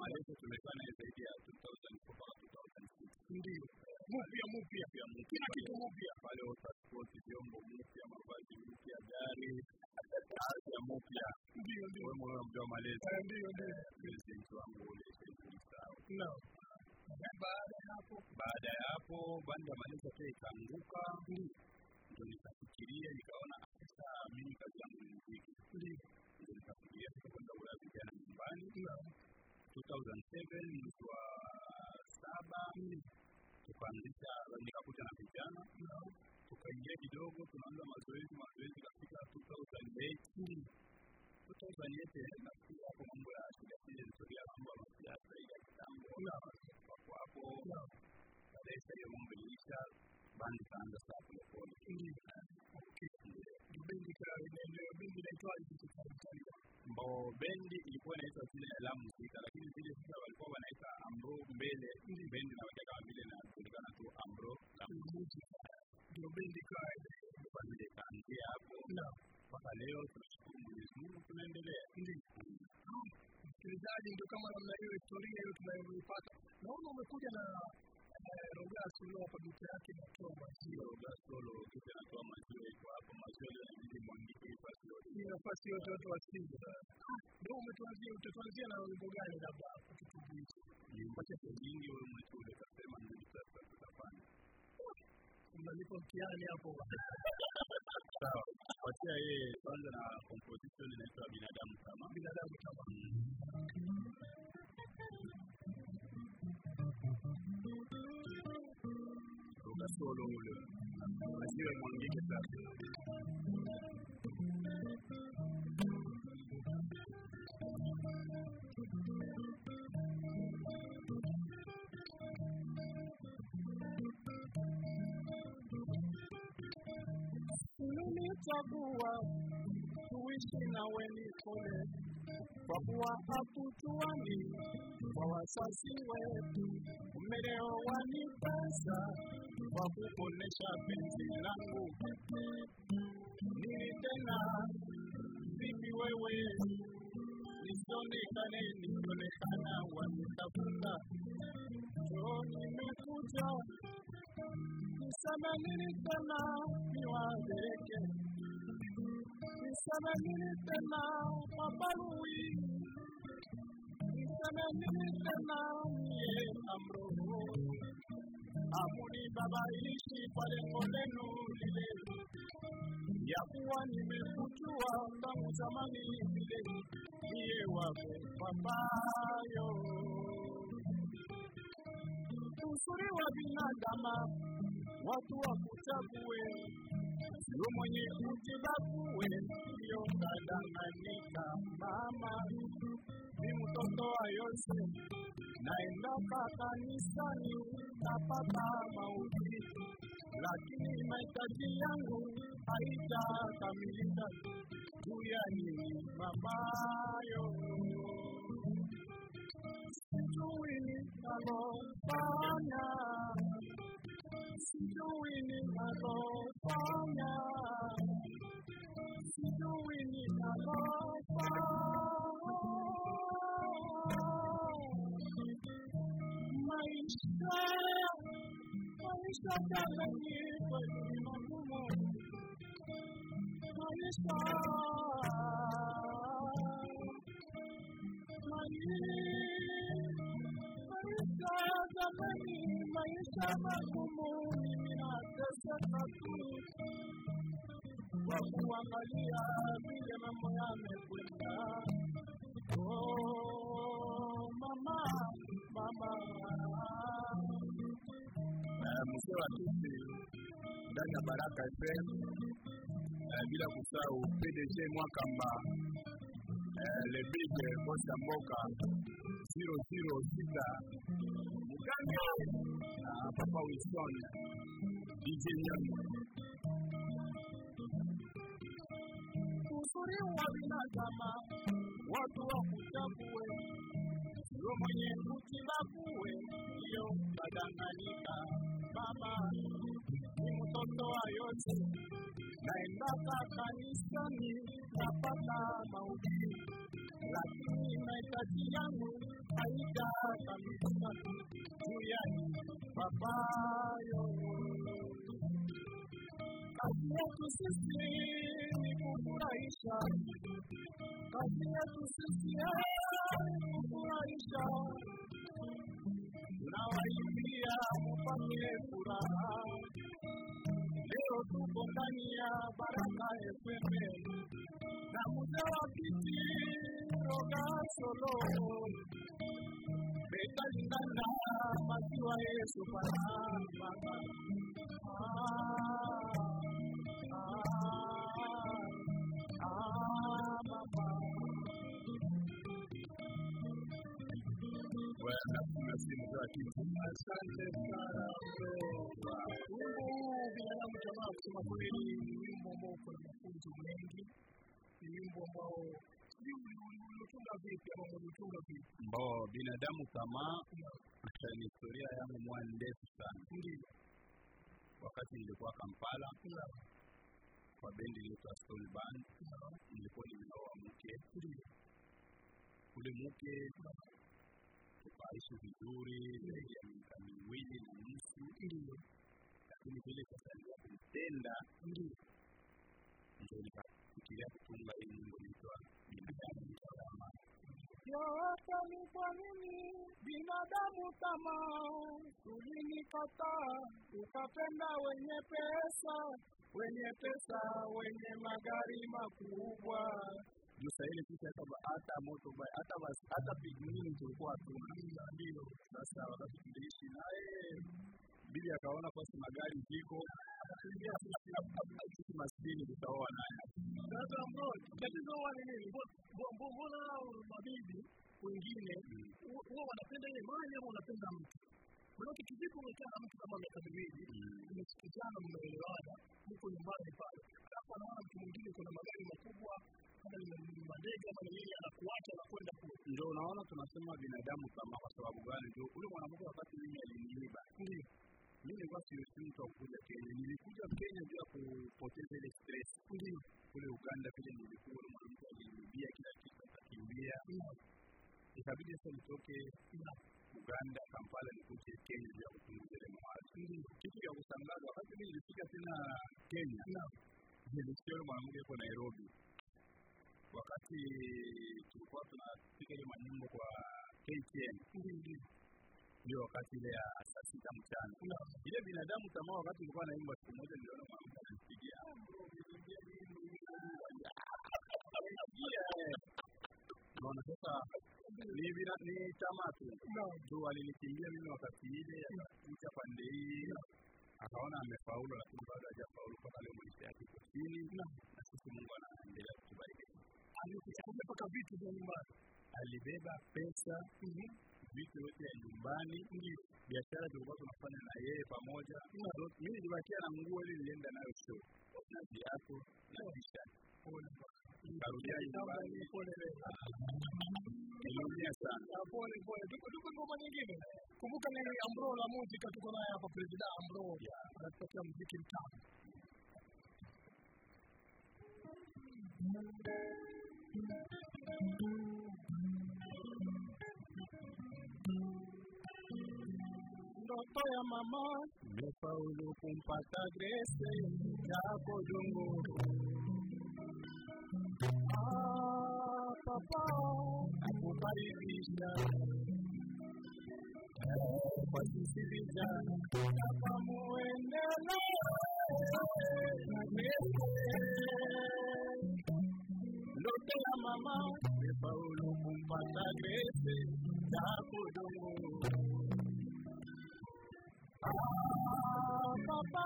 Malaysia tumekaa naye zaidi ya 2004 mpaka 2006 ndio. Mpya mpya. Pia mpya. Kila kitu mpya. pale vyombo mpya, mavazi mpya, gari afya mpya. Ndio, ndio. Wewe unamjua Malaysia, Eh, Ndio, ndio. wangu ule Sheikh Sawa. Baada ya hapo. Baada ya hapo bandi ya Malaysia pia ikaanguka, ndio nikafikiria nikaona mimi kazi yangu ni muziki, ndio nikafikiria nikakwenda Ulaya vijana nyumbani. 2007 mwezi wa saba tukaanzisha, nikakuta na vijana tukaingia kidogo, tunaanza mazoezi mazoezi, kafika 2008 2008 nafikiri hapo mambo ya shida shida ilitokea, mambo ya masiasa ya kitambo hapo, baadaye sasa hiyo mambo iliisha, bandi kaanza saa polepole. ndio bendi ndio bendi inaitwaje Italia? Mbo bendi ilikuwa inaitwa zile la muzika, lakini zile sasa walikuwa wanaita Ambro mbele, bendi inawacha kama vile inajulikana tu Ambro la muzika. Ndio bendi ka Kwa vile ikaanzia hapo mpaka leo, tunashukuru Mwenyezi Mungu, tunaendelea. msikilizaji, ndio kama namna hiyo historia hiyo tunayoipata. Naona umekuja na Rogasu leo hapa duka yake inatoa maziwa. Roga duka kisha natoa maziwa iko hapo, maziwa leo inabidi mwandike yote. Hii nafasi yote watu wasije. Ndio umetuanzia utatuanzia na wimbo gani labda kututumbuiza? Nyumba kwa nyingi, wewe mwenyewe ulikasema ndio sasa tutafanya. Unalipa mtihani hapo. Sawa, patia yeye kwanza na composition inaitwa binadamu kama Binadamu kama Solo ule maziwa mwangike sasa. nilichagua tuishi nawe nikole, kwa kuwa hakutuani kwa wazazi wetu. Umeleo wanipasa kwa kuponesha penzi langu. Nini tena mimi wewe. Nisionekane nikionekana wanitafuta. Joo nimekuja. Niseme nini tena? Niwapeleke niseme nini tena? Mabalui niseme nini tena niye amroho amuni babaishi kwa lengo lenu lile ya kuwa nimekutua tangu zamani vile niye wako papayo uzuri wa binadama watu wakuchague sio mwenye ujibague iyo kadanganyika mama ni mtoto wa Yose naendaka kanisani napata mauti lakini mahitaji yangu haitakamilika juu ya nini mamayo sijui nitalofanya, sijui nitalofanya, sijui ninalofanya kuangalia vile oh, mama mama mzee wa kiti ndani ya Baraka FM eh, bila kusahau PDG Mwakamba eh, le big boss ya mboka 006 Mugange na Papa Wilson DJ Nyama uzuri wa binadamu watu wakuchague sio mwenye kuchibague iyo kadanganyika mama ni mtoto wa yote naendaka kanisani napata mauti lakini mahitaji yangu haitakamilika juu yake papayo kazi yetu sisi ni kufurahisha. Kazi yetu sisi ni kufurahisha tunawaimbia mupate furaha leo tuko ndani ya baraka FM na mzee wa kiti roga solo. Betalingana maziwa yesu Asante sana binadamu jamaa, kusema kweli ni wimbo ambao mafunzo mengi, ni wimbo ambao binadamu ni historia yangu mwa ndefu sana. Wakati nilikuwa Kampala kwa bendi inaitwa Soul Band nilikuwa nimeoa mke ule mke tukaishi vizuri zaidi ya miwili na nusu lakini vile sasa nilikuwa kumpenda ndio. Nikafikiria kutunga hii nyimbo inaitwa binadamu mtazama. Yote ni kwa nini binadamu kama tulinikataa, ukapenda wenye pesa, wenye pesa, wenye magari makubwa saa ile sisi hata moto ba- hata bas- hata pigmini tulikuwa hatuna. Ndio sasa wakati tuliishi naye bibi akaona kwa sababu magari ziko. Akakimbia sisi maskini tutaoa naye. Sasa bro, tatizo wani ni nini? Mbo- mbo- mbo- Mbona mabibi wengine wao huwa wanapenda ile mali ama wanapenda mtu? Manake kivipi umekaa na mtu kama miaka miwili, mmesikizana, mmeelewana, mko nyumbani pale, alafu anaona mtu mwingine kuna magari makubwa kama ni ni mandege ama ni nini, anakuacha anakwenda kule. ndio unaona tunasema binadamu kama kwa sababu gani? Ndio ule mwanamke wakati mimi aliniiba. Ndio, mimi nilikuwa si si mtu wa kukuja Kenya. Nilikuja Kenya juu ya kupoteza ile stress. Ndio, kule Uganda vile nilikuwa ule mwanamke aliniibia kila kitu akakimbia. Ikabidi sasa nitoke Uganda Kampala nikuje Kenya juu ya kupunguza ile mawazo. Kitu cha kushangaza wakati mimi nilifika tena Kenya nilisikia yule mwanamke yuko Nairobi wakati tulikuwa tunapiga ile manyimbo kwa KTN ndio wakati ile ya saa sita mchana. Ile binadamu tamaa wakati ulikuwa naimba siku moja niliona mwanamke ananipigia. Unaona sasa ni vina- ni tamaa tu. Tu alinikimbia mimi wakati ile akakuja pande hii akaona amefaulu lakini bado hajafaulu mpaka leo maisha yake iko chini. Na sisi mungu anaendelea kutubariki mpaka vitu vya nyumbani. Alibeba pesa vitu yote ya nyumbani biashara tulikuwa tunafanya na yeye pamoja. Mimi nilibakia na nguo ile nilienda nayo show na viatu na t-shirt. Karudia nyumbani. niliumia sana. Ah, pole pole. Tuko tuko ngoma nyingine. Kumbuka ni ambro la muzika tuko naye hapa president ambro. Anatupatia muziki mtamu ndoto ya mama nimefaulu kumpata Grace yako jungu. Ah, papa nakukaribisha. Eh, kwa sisi vijana muendelee na Grace ndoto ya mama nimefaulu kumpata Grace yako dungu Baba,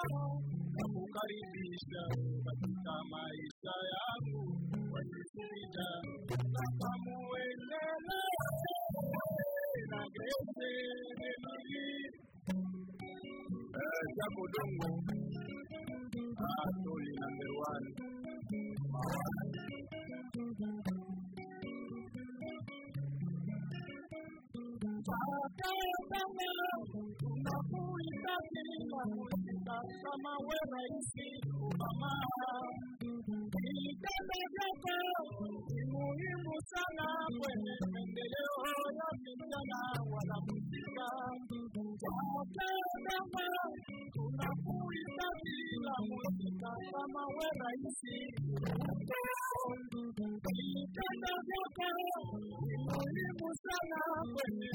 nakukaribisha katika maisha yangu wasisida sasa muendelee na Grace Emily Eh, Jaco Dongo Atoli number one vijana wanamuzika. Wakama tunakuhitaji la muzika kama we raisi vitendo vyako ni muhimu sana kwenye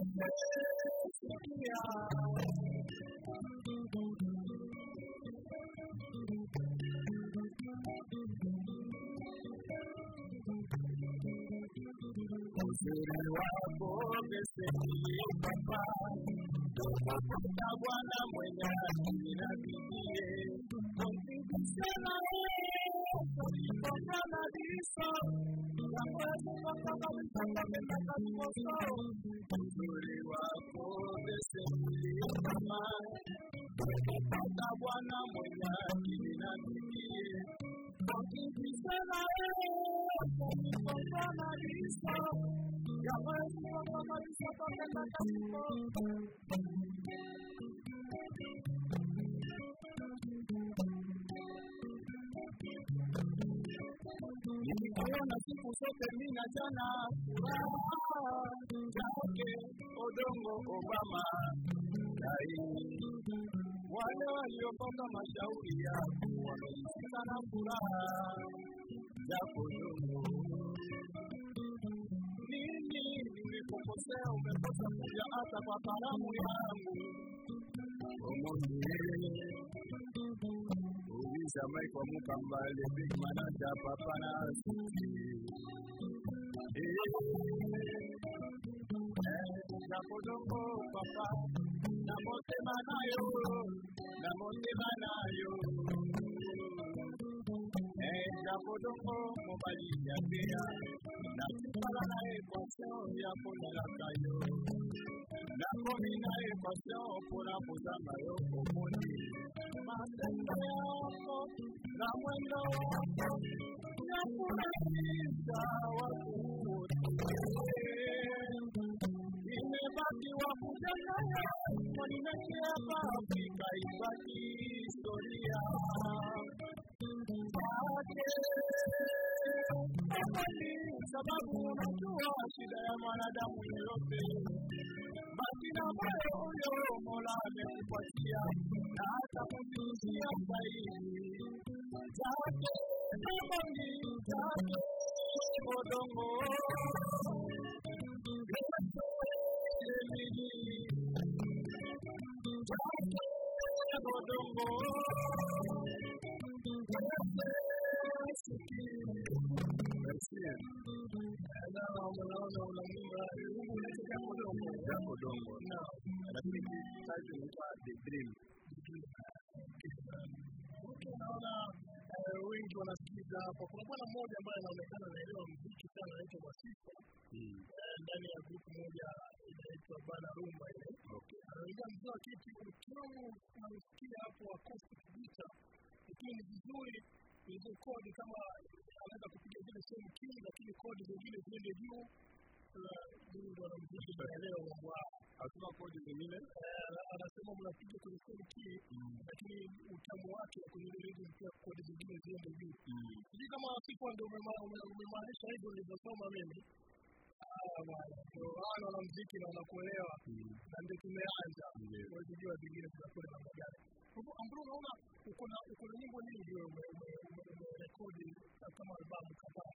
yote sikia umeseni papa Tukukuta Bwana mwenye akili na bidii Kumkisema Tulipokana diso Yakwezi mpaka mpaka mpaka kimoso Niliona siku zote mina jana furaha yake Odongo Obama dai wale waliopata mashauri yako wameishika na furaha yako Odongo. Mimi nimekukosea, umekosa kuja hata kwa karamu yangu uliza kwa mukambale big manager papa na eh, papa na motema nayo na motema nayo nakodongo mobali ya pea na tikala na equation ya kondalaka yo nakomi na equation mpona kozanga yo omoni. Matendo yako na mwendo wako. Nakurahisha watu wote. Imebaki wa kujangaya mwanimeke hapa Afrika ibaki historia Kwani sababu unajua shida ya mwanadamu yoyote, basi na moyo huyo Mola amekupatia na hata kutunzia zaidi zake amani zake odongo Jambo dongo. Lakini kazi inaitwa The Dream. naona wengi wanasikiza hapa. Kuna bwana mmoja ambaye anaonekana anaelewa mziki sana, anaitwa Masifa Mm. eh, ndani ya grupu moja inaitwa Bana Rumba ile. Anaingia mzee wa kiti, ukiwa unamsikia hapo wakosi kabisa, lakini ni vizuri hizo kodi kama anaweza kupiga zile sehemu chini, lakini kodi zingine ziende juu. Eh, haya. Hatuna kodi zingine. Eh, anasema mnapiga kwenye sehemu kii, lakini utamu wake wa ile pia kodi zingine ziende juu. Mm. Sijui kama siku ndio umemaanisha hivyo nilivyosoma mimi. Wana na wanakuelewa Mm. na ndio tumeanza. Vingine namna gani. Kwa hivyo Ambro, unaona uko na uko na nyimbo nyingi umerekodi kama albamu kadhaa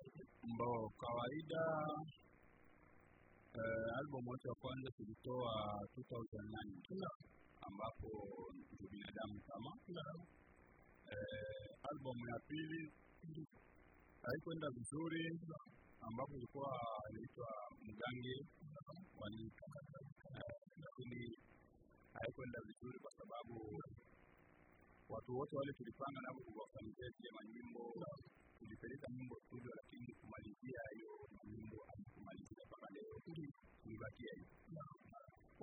kawaida eh, album wote wa kwanza tulitoa 2009 ambapo ndio binadamu kama. Eh, album ya pili haikwenda vizuri ambapo ilikuwa inaitwa mgange eh, lakini haikwenda vizuri kwa sababu watu wote wale tulipanga nao kuwafanyia zile manyimbo tulipeleka nyimbo studio lakini kumalizia hiyo nyimbo haikumalizika mpaka leo tulibakia hiyo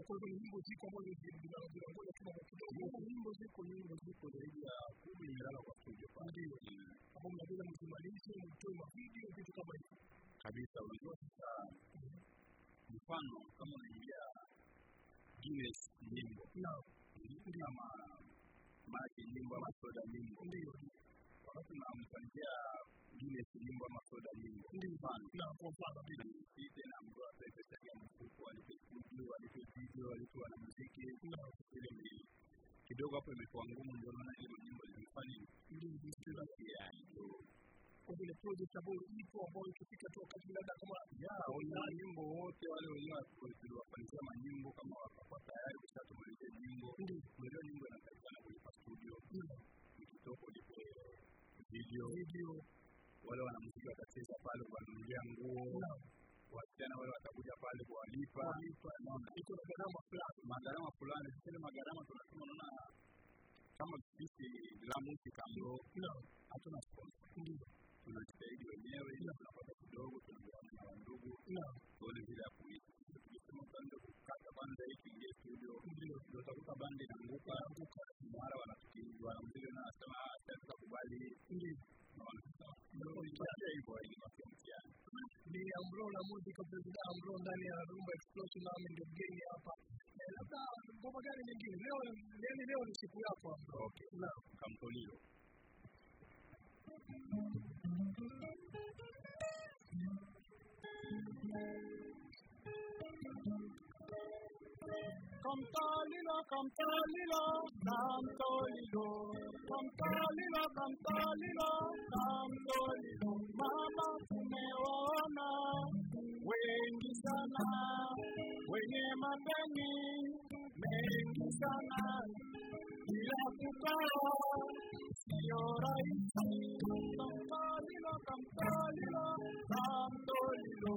Kwa hivyo nyimbo ziko ambazo zi- zina- zinangoja tu mambo kidogo. nyimbo ziko nyimbo ziko zaidi ya kumi imelala kwa studio Mm. Ambao mnaweza mzimalize, mtoe mavideo, vitu kama hivyo. Kabisa unajua sasa mfano kama unaingia Guinness nyimbo kama maji nyimbo ama soda nyimbo wakati unampangia Guinness nyimbo ama soda nyimbo kwa mfano vile. sisi na mtu ape pesa mfuko alipe studio alipe video alipe ile ni kidogo hapo imekuwa ngumu ndio maana ile nyimbo zimefanya ndio Kwa vile project ambayo ipo ambayo ikifika tu wakati labda kama ya nyimbo wote wale wenyewe wafanyia manyimbo kama wakakuwa tayari kushatumalizia nyimbo. Unajua nyimbo inatakikana kulipa studio. Ikitoko ulipe video. Video. Wale wanamuziki watacheza pale kuwanunulia nguo. Wasichana wale watakuja pale kuwalipa. Iko na gharama fulani. magharama fulani. Zile magharama tunasema unaona kama sisi la muziki ndo hatuna sponsor tunajitahidi wenyewe tunapata kidogo tunagawana na wandugu tuone vile ya kuishi. Tukisema tuanze kukata banda hii tuingie studio. Ndio. Utakuta banda inaanguka. Mara wanamzile na hivyo ili mtihani. Ni Ambro la Music President Ambro ndani ya Rumba Explosion na ndio mgeni hapa. Eh, Labda ngoma gani nyingine? Leo yani leo ni siku yako Ambro. okay Kamtalilo, kamtalilo, kamtolilo, kamtalilo, kamtalilo, kamtolilo. Mama, tumewaona. Wengi sana. Wenye mapeni mengi sana, bila kukaa sio rahisi. Kamtalilo, kamtalilo, kamtolilo,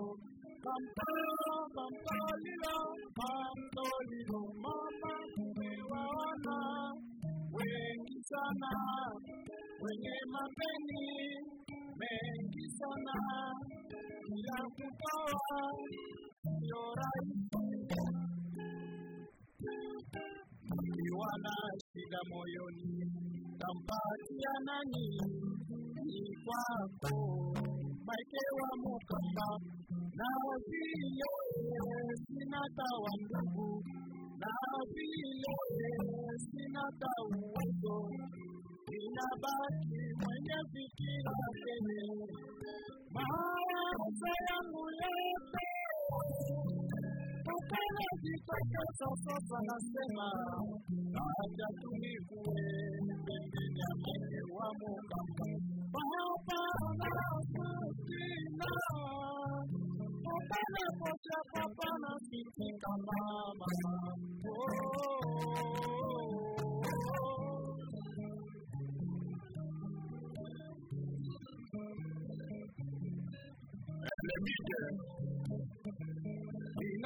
kamtalilo, kamtalilo, kamtolilo. Mama, tumewaona wengi sana wenye mapeni mengi sana, bila kutoa sio rahisi. Ukiwa na shida moyoni, tampatia nani? Ni kwako. Maike wa Mukamba, na vile sina tawa ndugu, na vile sina tauwezo, inabaki mwenye fikira kenye mawazo yangu yote Ukala jitokeza sasa nasema acha tunikue pembeni ya mke wa Mungu. Baba nakusina ukala pocha papa na sitika mama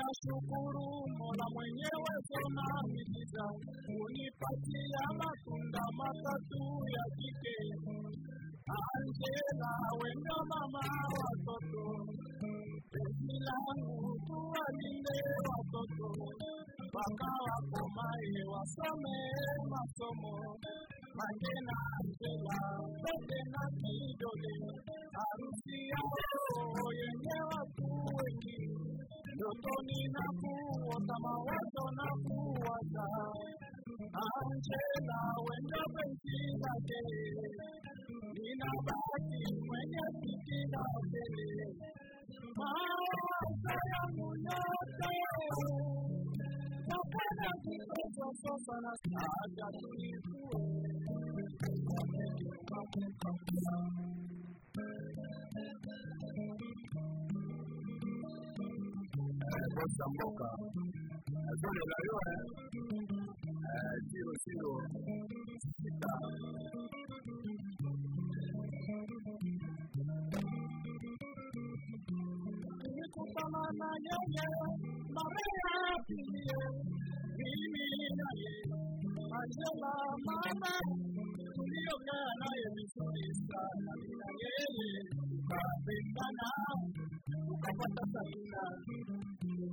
Ninashukuru Mola mwenyewe tena mijiza kunipatia matunda matatu ya kike. Angela wendo mama watoto, penzi langu tuwalinde watoto. Mpaka wakomae wasome masomo. Mange na Angela pete na kidole, harusi yao yenye watu wengi ndotoni na kuota mawazo na kuwaza. Angela wenda penzi lake. Ninabaki mwenye fikira mbele mawazo yangu yote. Napenda kitoto sasa na haja tulikue kosa mboka zone la yo zero zero. Sita. Nilikutana na yeye Maria Pilie, mimi naye Angela mama, tuliongea naye vizuri sana, mimi na yeye tukapendana, tukapata Sabina,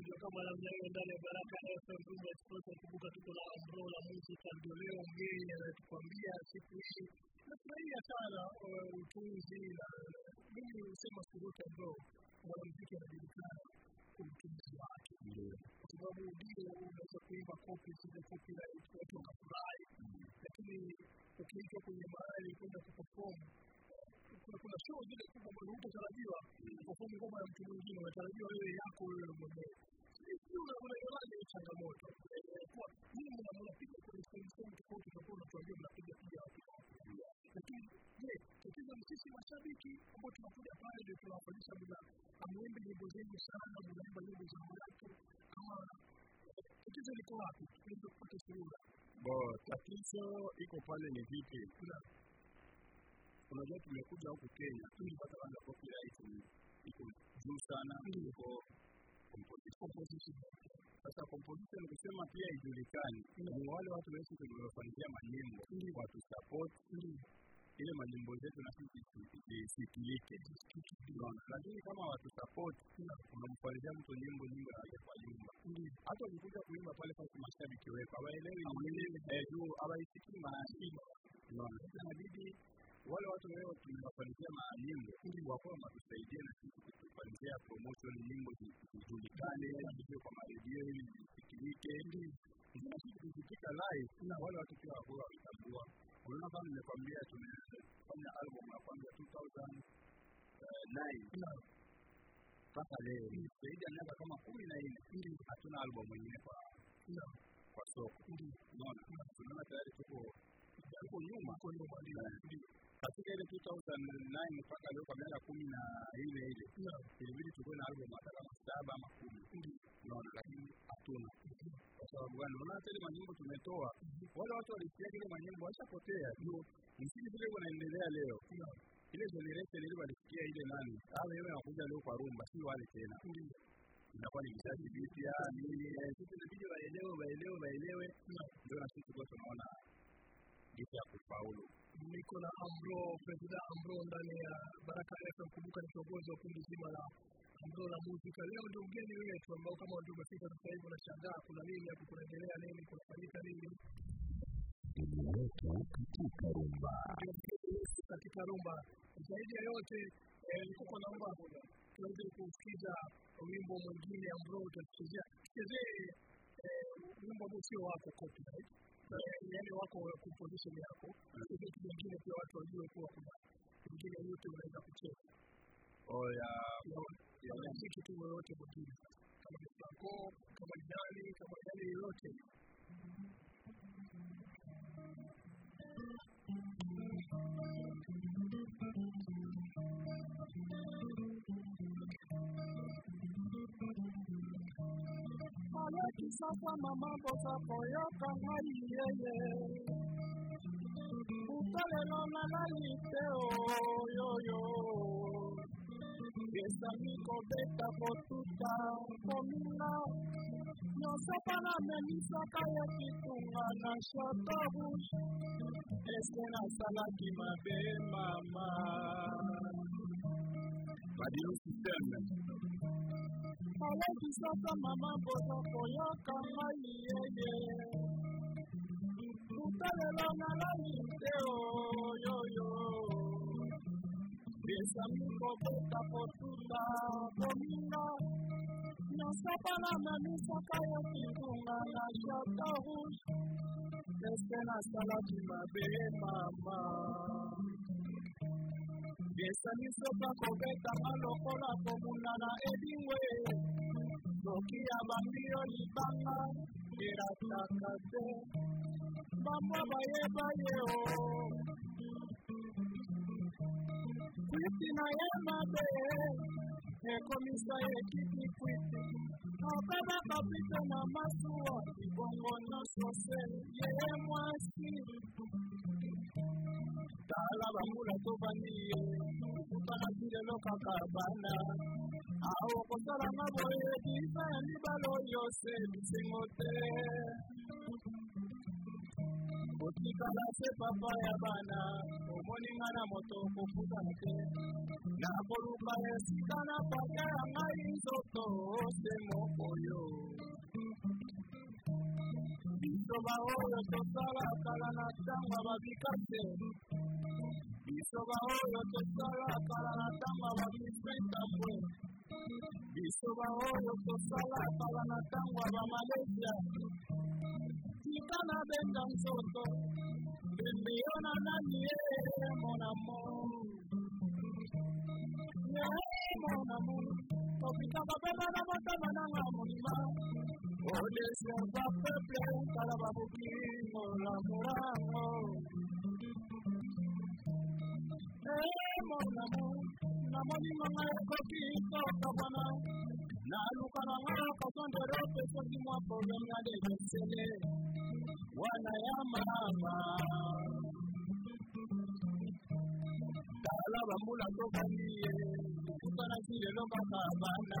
ndio kama namna ndani ya Baraka FM Rumba Express. La Muzika ndio leo anatukwambia siku hii. Nafurahia sana utunzi na mimi husema siku zote Ambro anajulikana kwa wake, kwa sababu ndio unaweza kuimba kopi zile copyright lakini ukiitwa kwenye mahali kwenda kuperform kuna show zile kubwa ambazo hutotarajiwa perform ngoma ya mtu mwingine, unatarajiwa wewe yako wewe mwenyewe. Unaionaje hii changamoto Eh, kuwa nyinyi mna- mnapiga kwenye sehemu sehemu tofauti, tutakuwa unatuambia mnapiga piga wapi lakini je, tatizo ni sisi mashabiki ambao tunakuja pale ndio tunawafanyisha mna amwimbi nyimbo zenu sana, mnaimba nyimbo za watu ama eh, tatizo liko wapi? Tuweze kupata suluhu. bo tatizo iko pale ni vipi unajua tumekuja huku kenya tulipata kwanza copyright iko juu sana kuliko composition sasa composition kusema pia ijulikani ni wale watu wetu tuliofanyia manyimbo watu support ile manyimbo zetu na sisi zisikilike unaona lakini kama watu support unamfanyia mtu nyimbo nyimbo yake kwa nyumba hata ukikuja kuimba pale kwa mashabiki wetu hawaelewi eh, juu hawaisikii maana, unaona inabidi wale watu leo tunawafanyia manyimbo ili wakuwa wanatusaidia na sisi kutufanyia promotion nyimbo zi- zijulikane zifike kwa maredio ili zisikilike na sisi live na wale watu pia wakuwa wakitambua unaona kama nimekwambia tumefanya album nakwambia 2009 mpaka leo. Zaidi ya miaka kama kumi na nne. Hatuna album nyingine kwa kwa soko. Unaona tunaona tayari tuko tuko nyuma. Eh, katika ile 2009 mpaka leo kwa miaka kumi na ile ile ilibidi tukuwe na album hata kama saba ama kumi. Unaona lakini hatuna. Kwa sababu gani? Unaona hata ile manyimbo tumetoa. Wale watu walisikia ile manyimbo washapotea, ndio. Msingi vile unaendelea leo. Ile generation ile walisikia ile nani? Hawa yeye anakuja leo kwa rumba si wale tena. Inakuwa ni vizazi vipya. Nini sisi inabidi waelewe waelewe waelewe. Ndio. Na sisi kwa tunaona jinsi ya kufaulu niko na Ambro, Presida Ambro ndani ya Baraka FM. Kumbuka ni kiongozi wa kundi zima la Ambro la muzika. Leo ndio mgeni wetu ambao kama ndio umefika sasa hivi unashangaa kuna nini hapo, kunaendelea nini, kunafanyika nini katika rumba katika rumba. Zaidi ya yote eh, nikuko naomba tuweze kusikiza wimbo mwingine ambao utatuchezea. Tuchezee eh, wimbo ambao sio wako copyright Yaani wako composition yako, ili kitu kingine pia watu wajue kuwa kuna kingine yote unaweza kucheza. Oh ya yoyote mwingine, kama ni Franco, kama ni nani, kama ni nani yoyote ya kisasa na mambo zakoyoka ngai yeye utalelo na ngai te oyoyo ezali kobeta kotuta kominga nyonso mpona memisaka ya kitunga na chateau rouge eske nasalaki mabe mama badio systeme olakisaka mama mpona koyoka ngai yeye. Buta lelo nalali te oyoyo esami kobeta kotunda kominga nyonsapa na memisaka yo kindunga na chateau rouge eske nasalaki mabe mama. Ngisalisa kubeta balokola komunana edinwe Tokia bambio libanga Iratakase Mamwa baye baye o Kwitina ye mabe Ekomisa ye kiti kwiti. Akaba kapita na masuwa Ibongo na sose Ye mwasi. Tala bambula tobandi ye kutanaki lelo kaka bana. Awo kosalanga boye bisa ya mibalo oyo se bisengo te. Kotikala se papa ya bana omoni nga na moto kokutana te. Nakoluka esika na pake ya ngai nzoto se moko yo biso baoyo tosala kala na ntango babika te biso baoyo tosala kala na ntango babisentambwe biso baoyo tosala kala na ntango ya bamalesia na benga nzoto pembe yo na nani ye monamo ye monamo topikaka pema na matama nanga monima Por desierta para bajo la morada. Hemos la la molima es poquito cabana. La luca la mala pasando el rope, último problema de Yesele. Guanayama. Kalaba mula tokani, kutana kile loba kabana.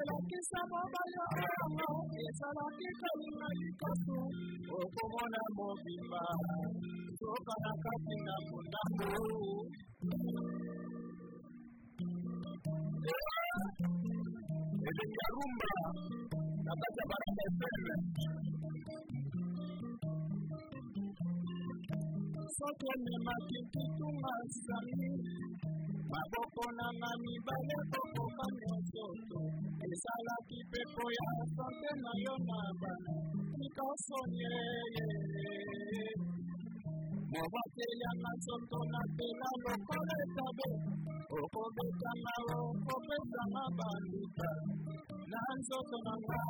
elakisa mobali oyo ezalaki kolinga likasu okomona mobimba soka na kati na mondambo elengi ya rumba na kati ya baraka fm soki ememaki kitunga sami. Maboko nanga mibale kokoka nyonso mpepo ya sante na yo na bana. Ikosonyeye mobatelanga nzoto na okobetanga okopesanga banduka na nzoto na nga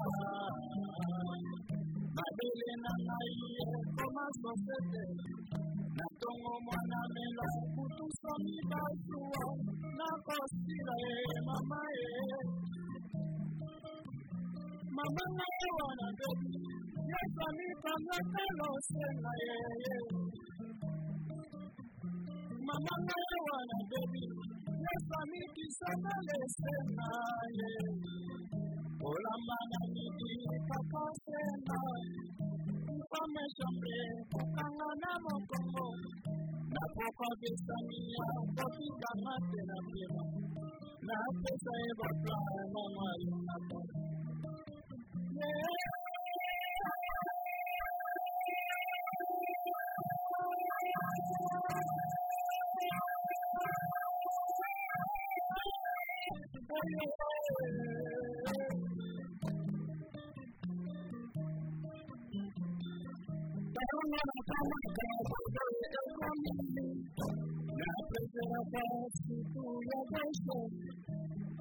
mabele na ngai ekoma na ntongo mwana melo kutu somi basuwa na kosila ye mama ye. Mama na ye wana bebi yesu amikangaka losela ye ye. Mama na ye wana bebi yesu amikisaka lesela ye. Kolamba na midi kaka sena comes hombre, buscando la mocongo. La poca de esta niña, un poquito más de la tierra. La pesa de boca, no hay una cosa. Oh,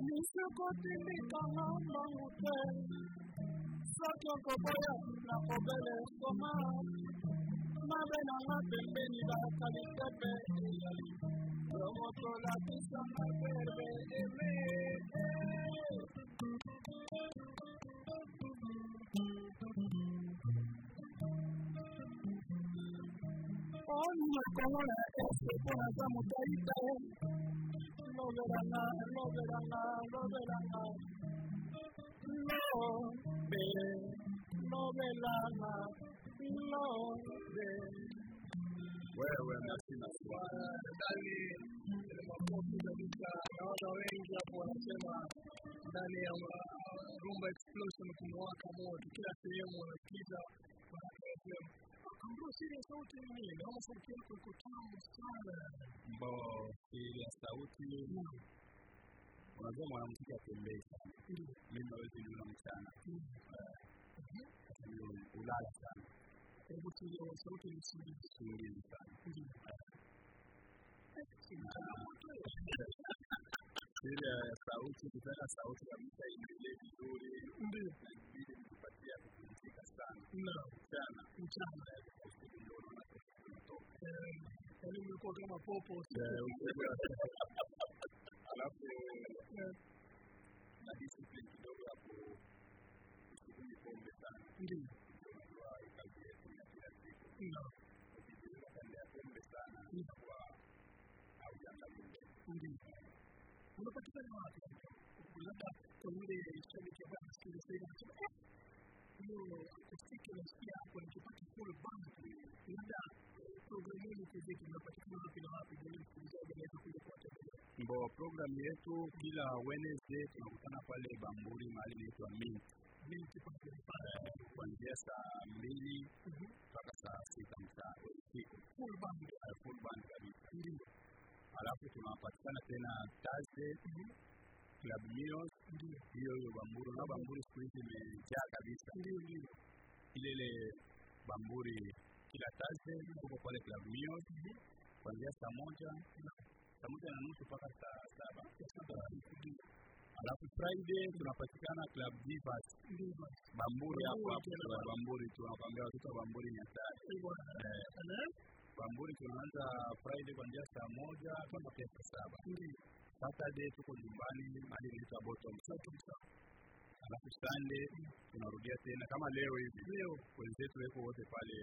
misokotindikanga mbangu te soki okoboya na kobele koma mabe nanga pembeni bakali te mpe ezali yo moto lakisanga perbe eme na este mpo naza motai te lobelanga lobelanga lobelanga lobe lobelanga lobe wewe nasina ndani makofi kabisa naona wengi hapo wanasema ndani ya rumba explosion kumewaka moto kila sehemu wanasikiza wanafm Kambua siri ya sauti ni unajua mwanamuziki atembei sana. Mimi nawezi niona mchana. Ulala sana. Hebu siri ya sauti ni siri. Sana. Siri ya sauti kutaka sauti kabisa iendelee vizuri. Ndio. Na nikupatia kupumzika sana. na Mchana. Mchana. Yaani umekuwa kama popo. Alafu na discipline kidogo hapo usikunywe pombe sana. Ndio. ndio kazi yetu ya kila siku. Naam. Ukijiunga kando ya pombe sana inakuwa haujaangalia mbele. Ndio. Unapatikana wapi? Labda kwa yule shabiki ambaye anasikiliza sasa hivi anasema "Eh, hiyo akustiki nasikia hapo nikipata full band labda programu yetu kila Wednesday tunakutana pale Bamburi mahali inaitwa Mint. Binti kuanzia saa mbili mpaka saa sita mchana. Usiku. Alafu tunapatikana tena Thursday. Club news. Hiyo hiyo Bamburi. Na Bamburi siku hizi imejaa kabisa. Ile ile Bamburi kila Thursday huko pale Club news. Kuanzia saa moja. Saa moja na nusu mpaka saa saba. Alafu Friday tunapatikana Club Divas. Bamburi hapo hapo Bamburi tunakwambia watoto wa Bamburi ni hatari. Bamburi tunaanza Friday kuanzia saa moja kwenda pia saa saba. Saturday tuko nyumbani mahali inaitwa Bottom alafu Sunday tunarudia tena kama leo hivi. Leo wenzetu weko wote pale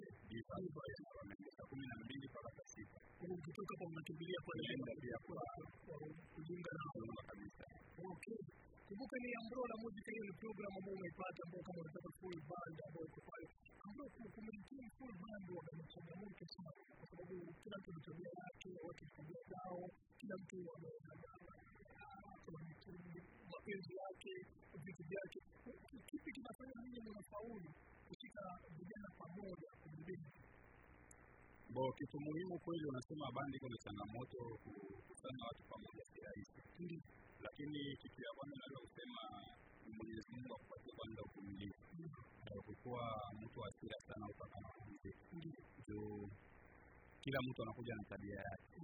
saa kumi na mbili mpaka saa sita. Kwa ukitoka hapa unakimbilia kwa pia kwa kwa kujiunga nao. kabisa. Okay. Kumbuka ni Ambrola Music, hiyo ni program ambayo umeipata, ambao kama unataka full band ambayo iko pale. Ambro kumilikia full band wana changamoto sana, kwa sababu kila mtu yake, watu zao, kila mtu kuna mapenzi yake, vitu vyake. Kipi kinafanya ninyi mnafaulu kushika vijana pamoja? Bo, kitu muhimu kweli, unasema bandi iko na changamoto kukusanya watu pamoja si rahisi, lakini kitu ya kwanza naweza kusema Mwenyezi Mungu akupatie kwanza uvumilivu, kukuwa mtu wa hasira sana na muziki juu kila mtu anakuja na tabia yake,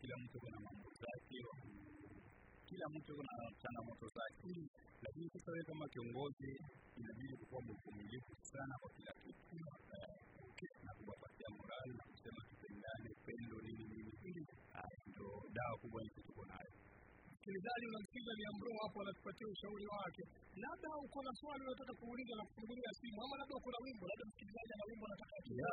kila mtu kuna mambo zake, kila mtu kuna changamoto zake, lakini sasa wewe kama kiongozi inabidi kukuwa mvumilivu sana kwa kila kitu. Na kuwapatia morali na kusema tupendane, upendo nini nini, ndio dawa kubwa tuko nayo. Msikilizaji unamsikiza Liambro hapo anatupatia ushauri wake. Labda uko na swali unataka kuuliza na kufungulia simu, ama labda uko na wimbo, labda msikilizaji ana wimbo anataka achezee,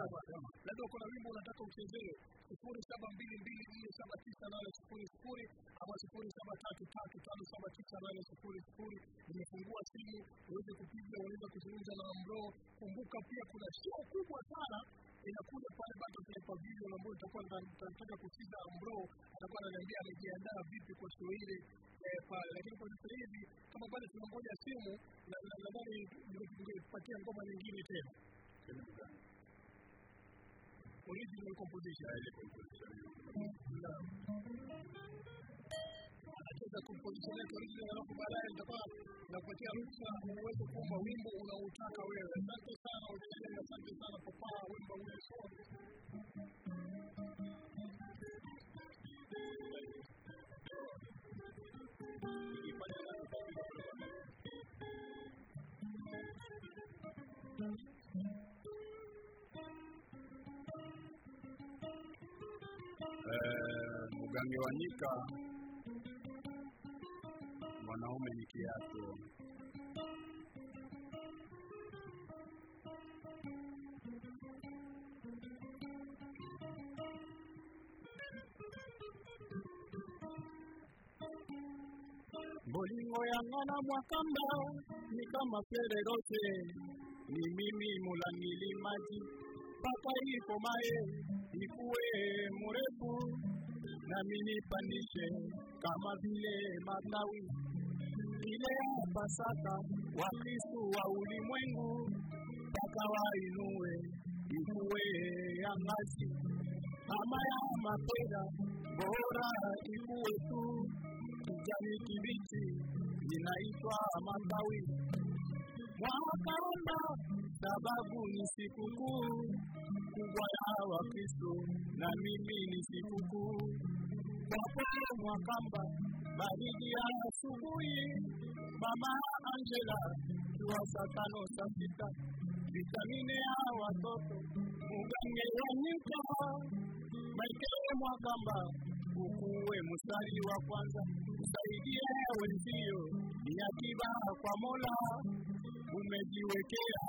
labda uko na wimbo unataka uchezee sifuri saba mbili mbili nne saba tisa nane sifuri sifuri ama sifuri saba tatu tatu tano saba tisa nane sifuri sifuri. Nimefungua simu uweze kupiga, unaweza kuzungumza na Ambro. Kumbuka pia kuna show kubwa sana inakuja pale bado kwenye pavilion ambayo itakuwa nataka kusikiza Ambro atakuwa ananiambia amejiandaa vipi kwa show ile eh, pale, lakini kwa sasa hivi kama bado tunangoja simu, na na- nadhani ningepatia ngoma nyingine tena. Original composition Composition yake original, alafu baadaye nitakuwa nakupatia ruhusa uweze kuomba wimbo unaoutaka wewe. Asante sana Ochieng, asante sana Papa wimbo wewe Eh, Mugange wa nyika, mwanaume ni kiato. bolingo yanga na mwakamba ni kama fererote ni mimi mulangili maji mpaka ipo mae ikuwe mrefu. Nami nipandishe kama vile matawi ile Pasaka Wakristu wa ulimwengu mpaka wainue ikuwe ya ngazi kama ya mapera bora ikuwe tu. Kijani kibichi inaitwa matawi. Mwakaomba sababu ni sikukuu. Kubwa ya Wakristo na mimi ni sikukuu. Wapoke mwakamba baridi ya asubuhi, mama Angela kiwa saa tano saa sita, vitamine ya watoto mugange wa nyika. Maikele Mwakamba ukuwe mstari wa kwanza, usaidie wenzio, ni akiba kwa Mola. Umejiwekea.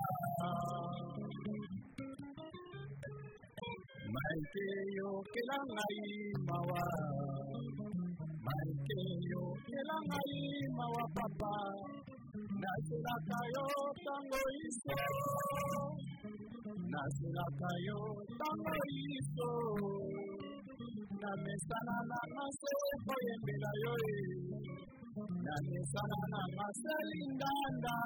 Maikeyo kela ngai mawa Maikeyo kela ngai mawa papa Naselaka yo tango iso Naselaka yo tango iso Namesana na ngase koyembela yo e Namesana na ngase lindanda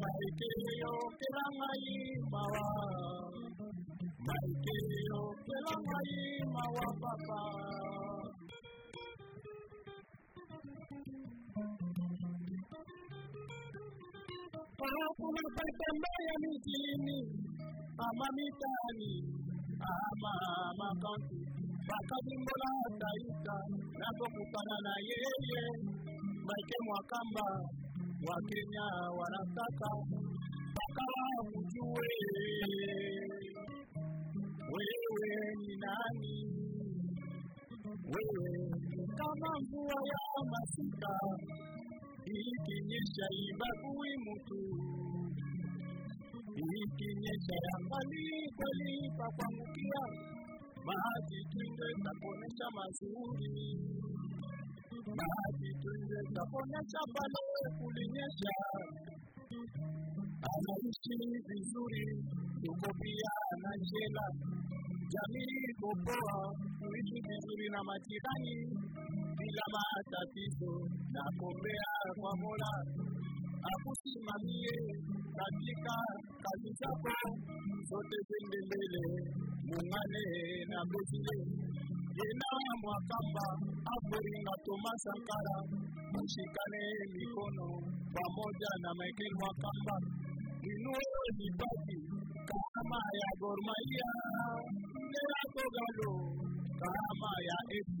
Maikeyo kela ngai mawa Maikeo kela ngai mawa papa kuna patembea mijini. Ama mitani ama makaunti. Mpaka jimbo la taifa napokutana na yeye. Maike Mwakamba wa Kenya wanataka mpaka wamjue wewe ni nani? Wewe kama mvua ya masika ikinyesha ibagui mtu, ikinyesha ya mbali kweli pakwangukia, maji twende taponesha mazuri, maji twende taponesha pale kulinyesha. Anaishi vizuri, tuko pia na jela, jamii kopoa kuishi vizuri na majirani bila matatizo, na kuombea kwa Mola. Akusimamie katika kazi zako. Zote zende mbele, mungane na Bozile yena mwakamba afuringa toma sankara. Mushikane mikono pamoja na michael mwakamba. Inue vipaji kama ya gormaia kogalo kama ya fc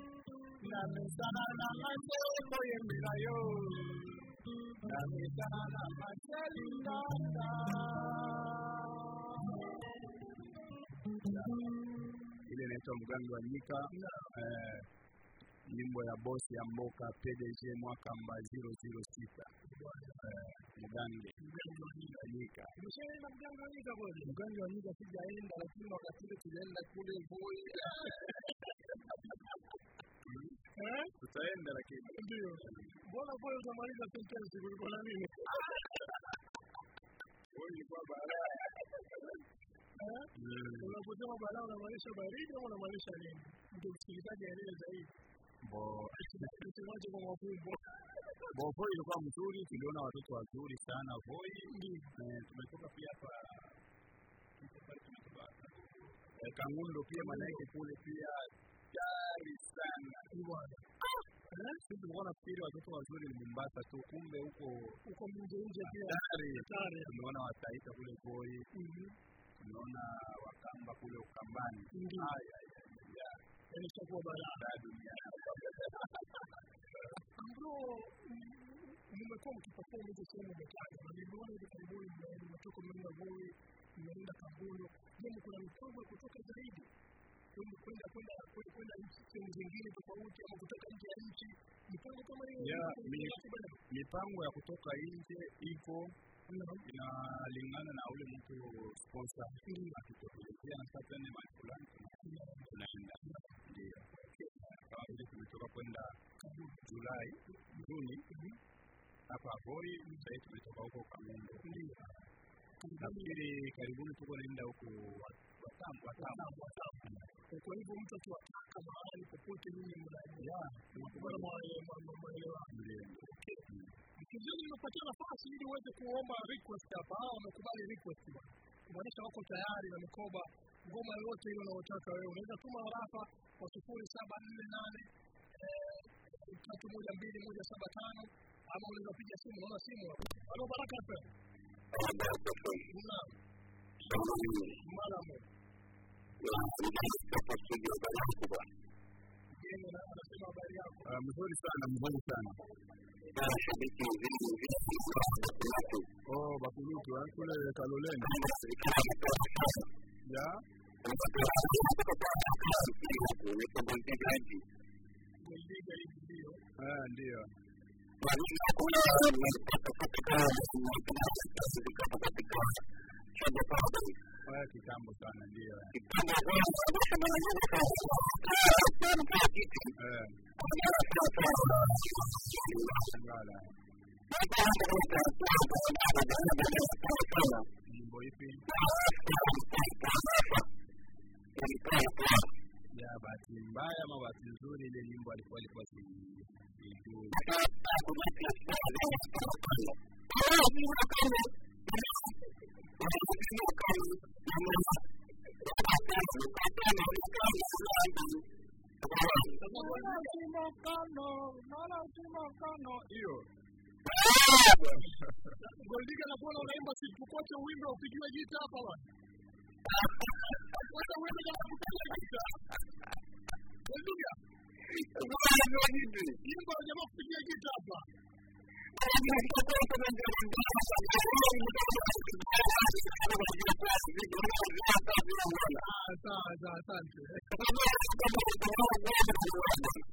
namesana na yemirayo namesana linganda ile inaitwa mgangi wa nyika. Eh, nyimbo ya bosi ya mboka pdg mwaka mba 006 eh, wa nyika. Wa sijaenda lakini wakati tulienda kule voi tutaenda lakini. Ndio. Mbona pale utamaliza sentensi kuliko na nini? Ilikuwa balaa. Eh? Unaposema balaa unamaanisha baridi au unamaanisha nini? Ndio msikilizaji aelewe zaidi. Bo. Kwa mafumbo. Bo voi ilikuwa mzuri tuliona watoto wazuri sana voi eh, tumetoka pia hapa. Eh, kangundo pia manaike kule pia jari sana sisi tulikuwa nafikiri watoto wazuri ni Mombasa tu, kumbe huko huko nje nje pia Hatari. tumeona Wataita kule Voi, Mhm. tumeona Wakamba kule Ukambani. Ay. Yaani ishakuwa balaa Balaa bro mmekuwa mkiperform hizo sehemu umetaja na niliona hivi karibuni mme- mmetoka mmeenda Voi mmeenda Kabulo je kuna mipango ya kutoka zaidi kwenda kwenda kwenda sehemu zingine tofauti ama kutoka nje ya nchi. Mipango kama hiyo? Mipango ya kutoka nje iko inalingana na ule mtu sponsor akituelezea na sasa ni mahali fulani tuna- tunaenda ndio. Kama vile tumetoka kwenda Julai Juni hapa Voi, sasa tumetoka huko Kamendo. Nafikiri karibuni tuko naenda huko. Kwa hivyo mtu akiwataka mahali popote mimi Kizuri nimepatia nafasi ili uweze kuomba request hapa. hao wamekubali request bwana, kumaanisha wako tayari na mikoba. Ngoma yoyote ile unaotaka wewe unaweza tuma harafa kwa sifuri saba nne nane tatu moja mbili moja saba tano ama unaweza piga simu. Naona simu hapo. Halo Baraka FM. Naam, Yako. Ah, mzuri sana, mzuri sana. Oh, bakulutu eh, kule Kaloleni. Ya? Ndio. Eh, kitambo sana ndio. Jimbo ipi? Ya bahati mbaya ama bahati nzuri ile nyimbo alikuwa alikuwa si sijui. Hiyo. Goldiga nakuona unaimba siku kote uimbe upigiwe gita hapa.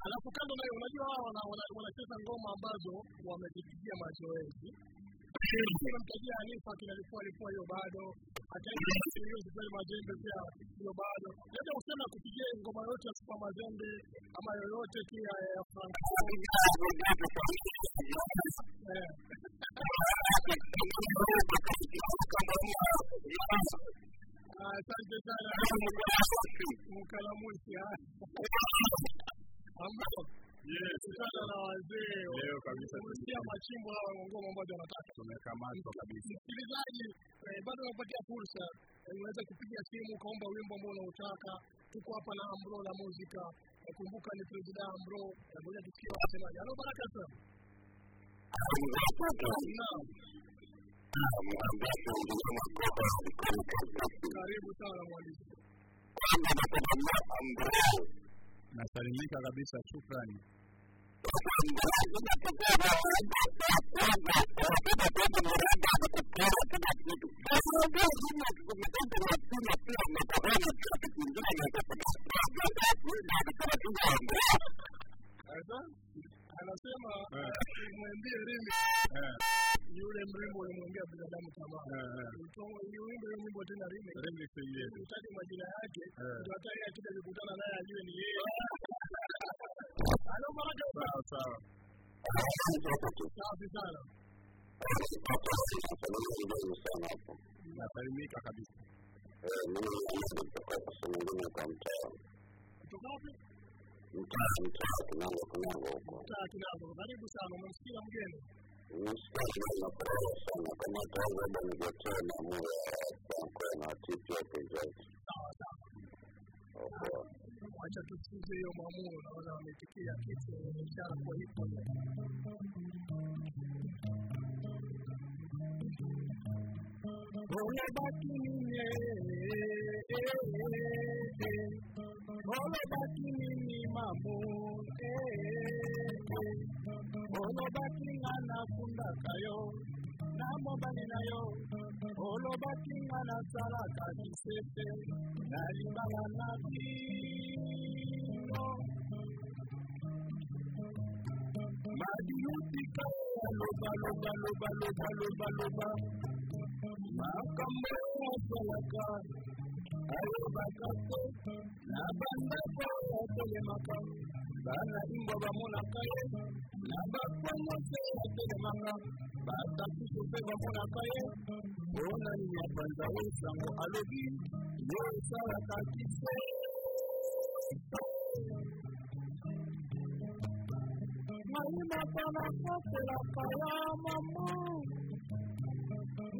Alafu kando nayo unajua wanacheza ngoma ambazo wamezipigia mazoezi. Unamtajia Hanifa kina alikuwa hiyo bado. Ataenda hiyo Majembe pia hiyo bado. Labda useme kupigia ngoma yote ya Super Mazembe ama yoyote tu ya. Ah, Asante sana. Mkalamusi. Ambapo. Kutana na wazee Leo kabisa kusikia machimbo hawa ngoma ambayo wanataka. tumekamatwa kabisa. Msikilizaji, eh, bado napatia fursa eh, unaweza kupiga simu ukaomba wimbo ambao unautaka. Tuko hapa na Ambro la muzika. nakumbuka Kumbuka ni President Ambro. Eh, Ngoja tusikie wasemaji. Halo Baraka sana. Naam, karibu sana mwalimu. Nasalimika kabisa, shukrani. Anasema Eh. mwambie Rimi Eh, yule mrembo ulimwambia binadamu tamaa. eh, eh. Hiyo nyimbo tena ile. Utaje majina yake ndio hatari akija kukutana naye ajue ni yeye. alo mara sana. Sawa sawa. Safi sana. Nasalimika kabisa. Kutoka wapi? mtaa mtaa kunango kunango huko Mtaa Kinango. Karibu sana. Umemsikia mgeni? nasikia nafurahi sana kama tangu labda nigetoe maamua ya Franco na tipi yake zote Sawa sawa. okay. Wacha tusikize hiyo maamuo. Naona wameitikia kitu ishara kwa hivyo. Ole baki Thank you. kayo sala na loba loba loba loba loba loba. Salaka ayebaka te na bandako atelemaka bana imbo bamonaka ye na bakongo mpe atelemaka batatusu mpe bamonaka ye mpona nini apanza oyo sango alobi yo esalaka kise mayimaka na kotelaka ya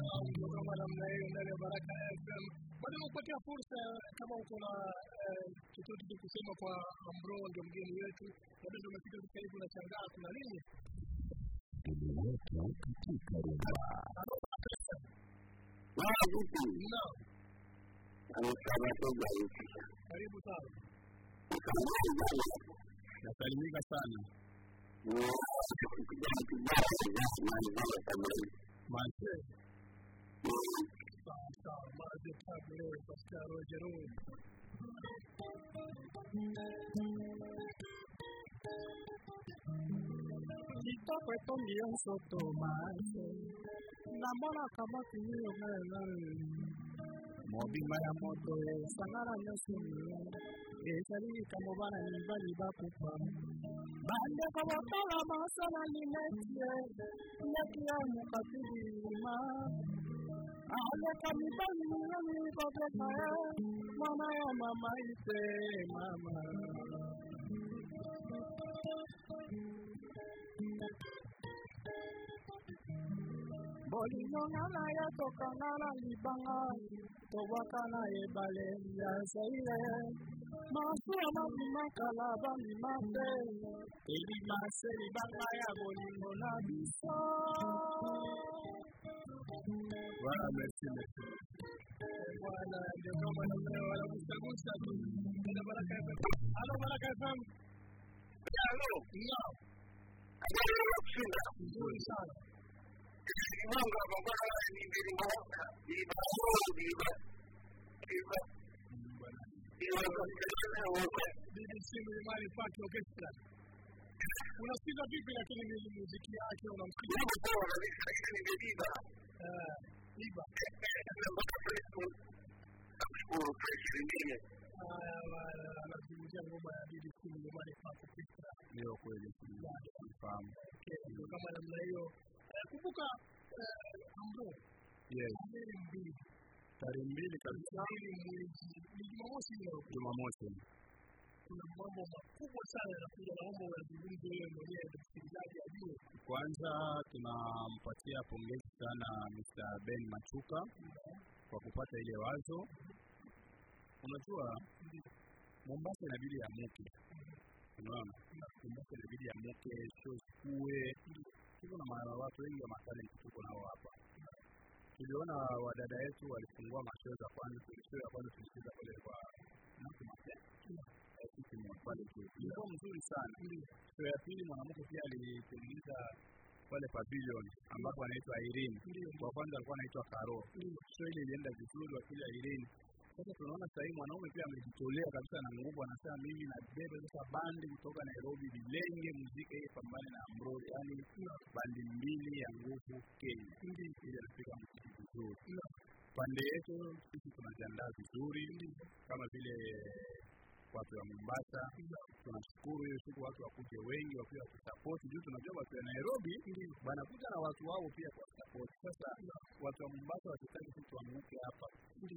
kama namna hiyo ndani ya Baraka FM. Bado nakupatia fursa kama uko na eh, chochote cha kusema kwa Ambro, ndio mgeni wetu. Labda ndio umefika sasa hivi unashangaa kuna nini? Karibu sana. Nasalimika sana. Mase. maze kabere basaro jerome kitoko etongi yo nsoto mase namonaka mokili ongaelai mobima ya moto esangana nyonso mia ezali likambo bana mibali bakufa bandeko botala mosala lineti leki ya mokatili ma aleka mibali mingi kobeka ye mwana ya mama ite mama. Bolingo nga na ye tokanga na libanga. Tobwaka na ebale ya zaire masuwa mabimakala bamimate elimase libanga ya bolingo na biso Voilà, merci, merci. Bwana ndio kama namna wanagusagusa tu. Ndio Baraka FM. Halo Baraka FM. Halo, Naam, habari ya kushinda. nzuri sana. Mwanga wa mabara ni mbili mwaka. Iba iba. Iba. Iba kwa wote. BBC Mlimani Park Orchestra. Unasikiza vipi lakini ni muziki yake unamsikiza? Ndio sawa kabisa, lakini nimeiba. Eh, Iba. Namshukuru. Anazungumzia ngoma ya BBC Mlimani Park Orchestra. Ndio kweli tunafahamu. Ndio kama namna hiyo. Kumbuka Ambo, tarehe mbili kabisa ni Jumamosi. Jumamosi. Kuna mambo makubwa sana yanakuja, naomba uyazungumze wewe mwenyewe msikilizaji ajue. Kwanza tunampatia pongezi sana Mr. Ben Machuka kwa kupata ile wazo. Unajua Mombasa inabidi amuke, unaona, Mombasa inabidi amuke, sio sikue Tuko na maana watu wengi wa matalenti tuko nao hapa. Tuliona wadada yetu walifungua mashow za kwanza, show ya kwanza tulicheza pale kwa Nakumate ilikuwa mzuri sana. Show ya pili mwanamke pia alitengeneza pale pavilion ambapo anaitwa Irene. Kwa kwanza alikuwa anaitwa Karo. Show ile ilienda vizuri, wa pili Irene. Sasa tunaona sasa hivi mwanaume pia amejitolea kabisa na nguvu, anasema mimi nabeba sasa bandi kutoka Nairobi vilenge muziki ili pambane na Ambrose, yani bandi mbili ya nguvu Kenya, ili anapiga muziki vizuri. Pande yetu sisi tunajiandaa vizuri kama vile watu wa Mombasa. Tunashukuru hiyo siku watu wakuje wengi wakiwa watusapoti, juu tunajua watu wa Nairobi wanakuja na watu wao pia kwa support. Sasa watu wa Mombasa wakitaka sisi tuanguke hapa,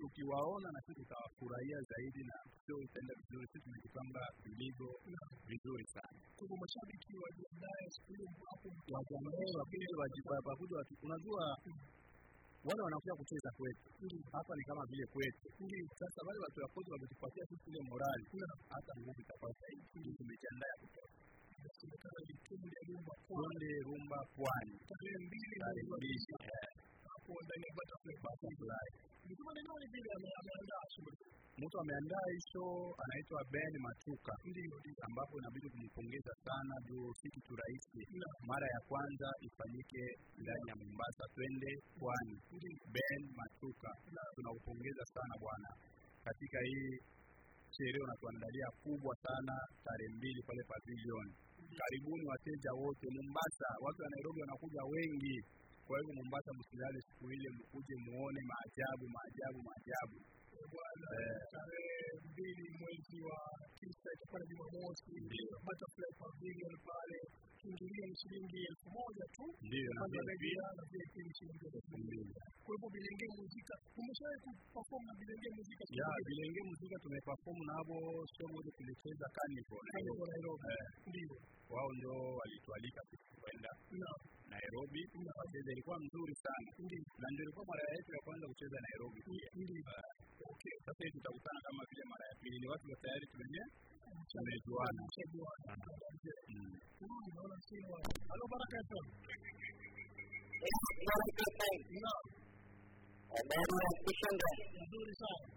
ukiwaona na sisi tutawafurahia zaidi na sio itaenda vizuri. Sisi tumejipanga vilivyo vizuri sana. Kwa mashabiki mashabiki Jandaya siku hiyo hapo wa wajipa- wakuja watu, unajua wale wanakuja kucheza kwetu hapa ni kama vile kwetu. Sasa wale watu wa wametupatia sisi ile morali, hata nguvu itakuwa zaidi. Tumejiandaa ya kutosha. Konde Rumba Pwani tarehe mbili ndani. Ni vile ameandaa shughuli Mtu ameandaa hicho anaitwa Ben Matuka, ambapo inabidi kumpongeza sana juu si kitu rahisi. Mara ya kwanza ifanyike ndani ya Mombasa, twende pwani. Ben Matuka, tunakupongeza sana bwana katika hii sherehe unatuandalia kubwa sana tarehe mbili pale pavilion. Karibuni wateja wote Mombasa, watu wa Nairobi wanakuja wengi. Kwa hivyo Mombasa, msilale siku ile, mkuje muone maajabu, maajabu, maajabu. Eh, tarehe mbili mwezi wa tisa itakuwa ni Jumamosi. Butterfly Pavilion pale kiingilio ni shilingi elfu moja tu. Na VIP. ni shilingi elfu mbili kwa hivyo Bilenge Muzika umeshawahi kuperform na Bilenge Muzika ya muzika tumeperform nabo sio moja tulicheza Carnival. Carnival Nairobi. ndio. Wao ndio walitualika sisi kwenda Nairobi wacheza, ilikuwa mzuri sana na ndio ilikuwa mara yetu ya kwanza kucheza Nairobi pia. Okay, sasa hivi tutakutana kama vile mara ya pili, ni watu wa tayari tumenye tumejuana. Halo Baraka FM. Habari ya kushinda. nzuri sana.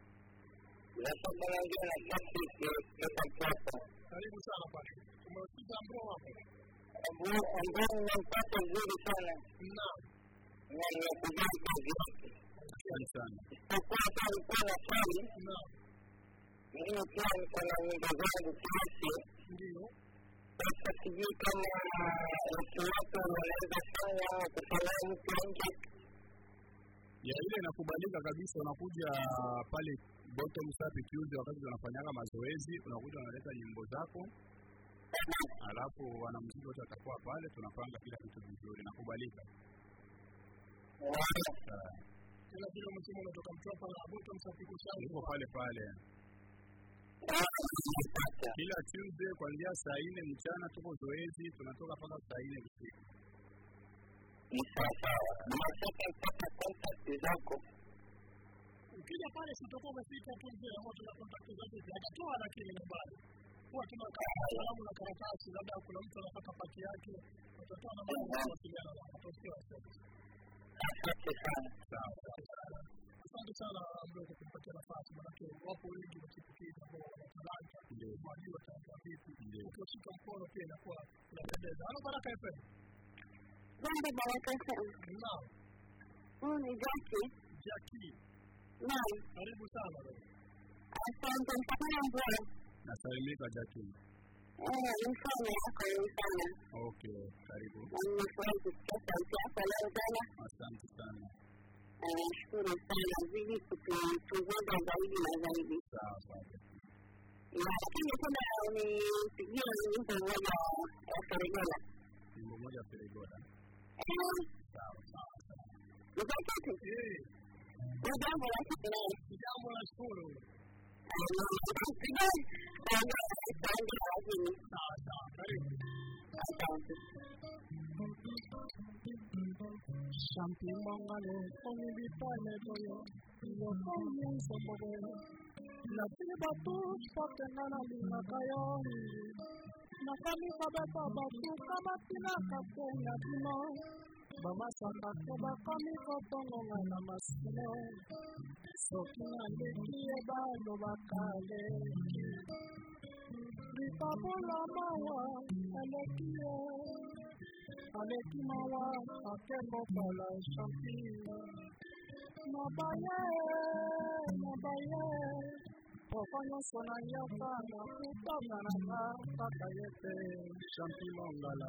Nasema naongea na Patrick kutoka Kwapa. Karibu sana Patrick. Umesikiza mbro hapo? Ambao nimempata vizuri sana na nakubali kazi yake. Isipokuwa na swali, mimi pia niko na nyimbo zangu kiasi. Sasa sijui kama watu wako wanaweza fanya kufanya mtu nje. ya ile inakubalika kabisa. Unakuja pale bottom Safi Tuesday, wakati tunafanyaga mazoezi, unakuja unaleta nyimbo zako, alafu wanamuziki wote watakuwa pale, tunapanga kila kitu vizuri, nakubalika. Vile unatoka Mtwapa na. Uko pale pale kila Tuesday kuanzia saa nne mchana tuko zoezi, tunatoka mpaka saa nne usiku. Ukija pale sitakuwa umefika tu mzee ambao tuna contact zote hajatoa lakini nyumbani huwa tuna kalamu na karatasi labda kuna mtu anataka paki yake utatoa namba ya mawasiliano na asante sana. Asante mdogo kwa kupatia nafasi manake wapo wengi wachipukizi ambao wana talanta. Wajua talanta vipi. Ukiwashika mkono pia inakuwa inapendeza halo baraka fm Jambo Baraka FM. naam. Huyu ni Jaki. jaki Naam. karibu sana. Asante. Mtakana mvua. Nasalimika Eh, mfano yako ni sana. okay karibu. Na nimefurahi kusikia sauti yako leo tena. asante sana. Nashukuru sana. Zidi kututunguza zaidi na zaidi. sawa sawa. Lakini wimbo mmoja wa Feregola. moja sawa sawa. Eh, jambo la Champimongale, only the toilet for you. You are calling somebody. Lakini batu tutengana lima kayo. Nakami kabeta batu kama tina kakuya bimo. mama samba bakomi kopongola na masine soki na ndeki ye balobaka bakale. lipabula mawa aleki ye. Aleki mawa akembopala champine mabaya mabaya. Poko nyonso na yoka na kutanga nanga kaka ye te champilongala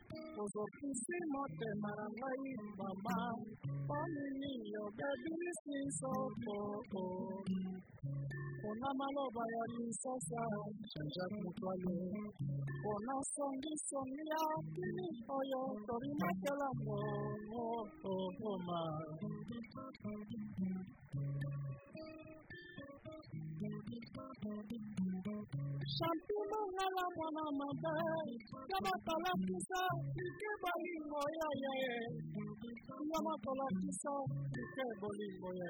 Uzokusimote maranaimba ma Pani niyo baby sisoko Kuna maloba ya misasa Shanja kutwale Ona songi songi ya kini oyo Tori makela mo Oma Thank. Tolimokela ngoma champino ngala mwana mabe ya bakolakisa ike bolingo ya ye ya. Bakolakisa ike bolingo ya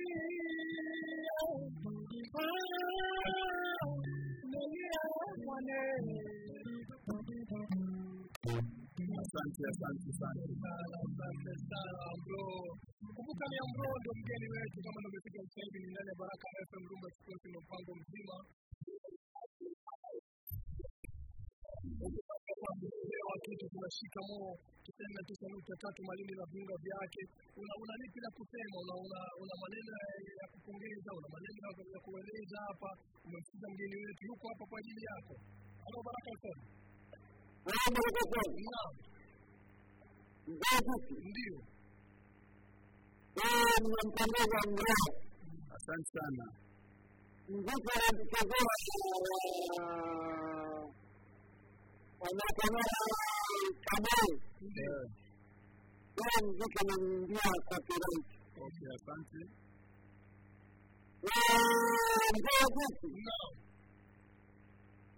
asante asante sana. Asante sana bro. Ndo mgeni wetu kama ndio ni ndani ya baraka fm rumba sports na mpango mzima kitu tunashika moo tuseme na tisa nukta tatu malindi na viunga vyake. Una una lipi la kusema? Una una, una maneno ya kupongeza? Una maneno ya kueleza hapa? Umemsikiza mgeni wetu yuko hapa kwa ajili yako. Halo baraka Usoni. naam. Ndio. Asante sana. Mziki anatuchezea wanakamera kamau Eh, huo mziki namwingia copyright okay asante Mzee vipi? Naam,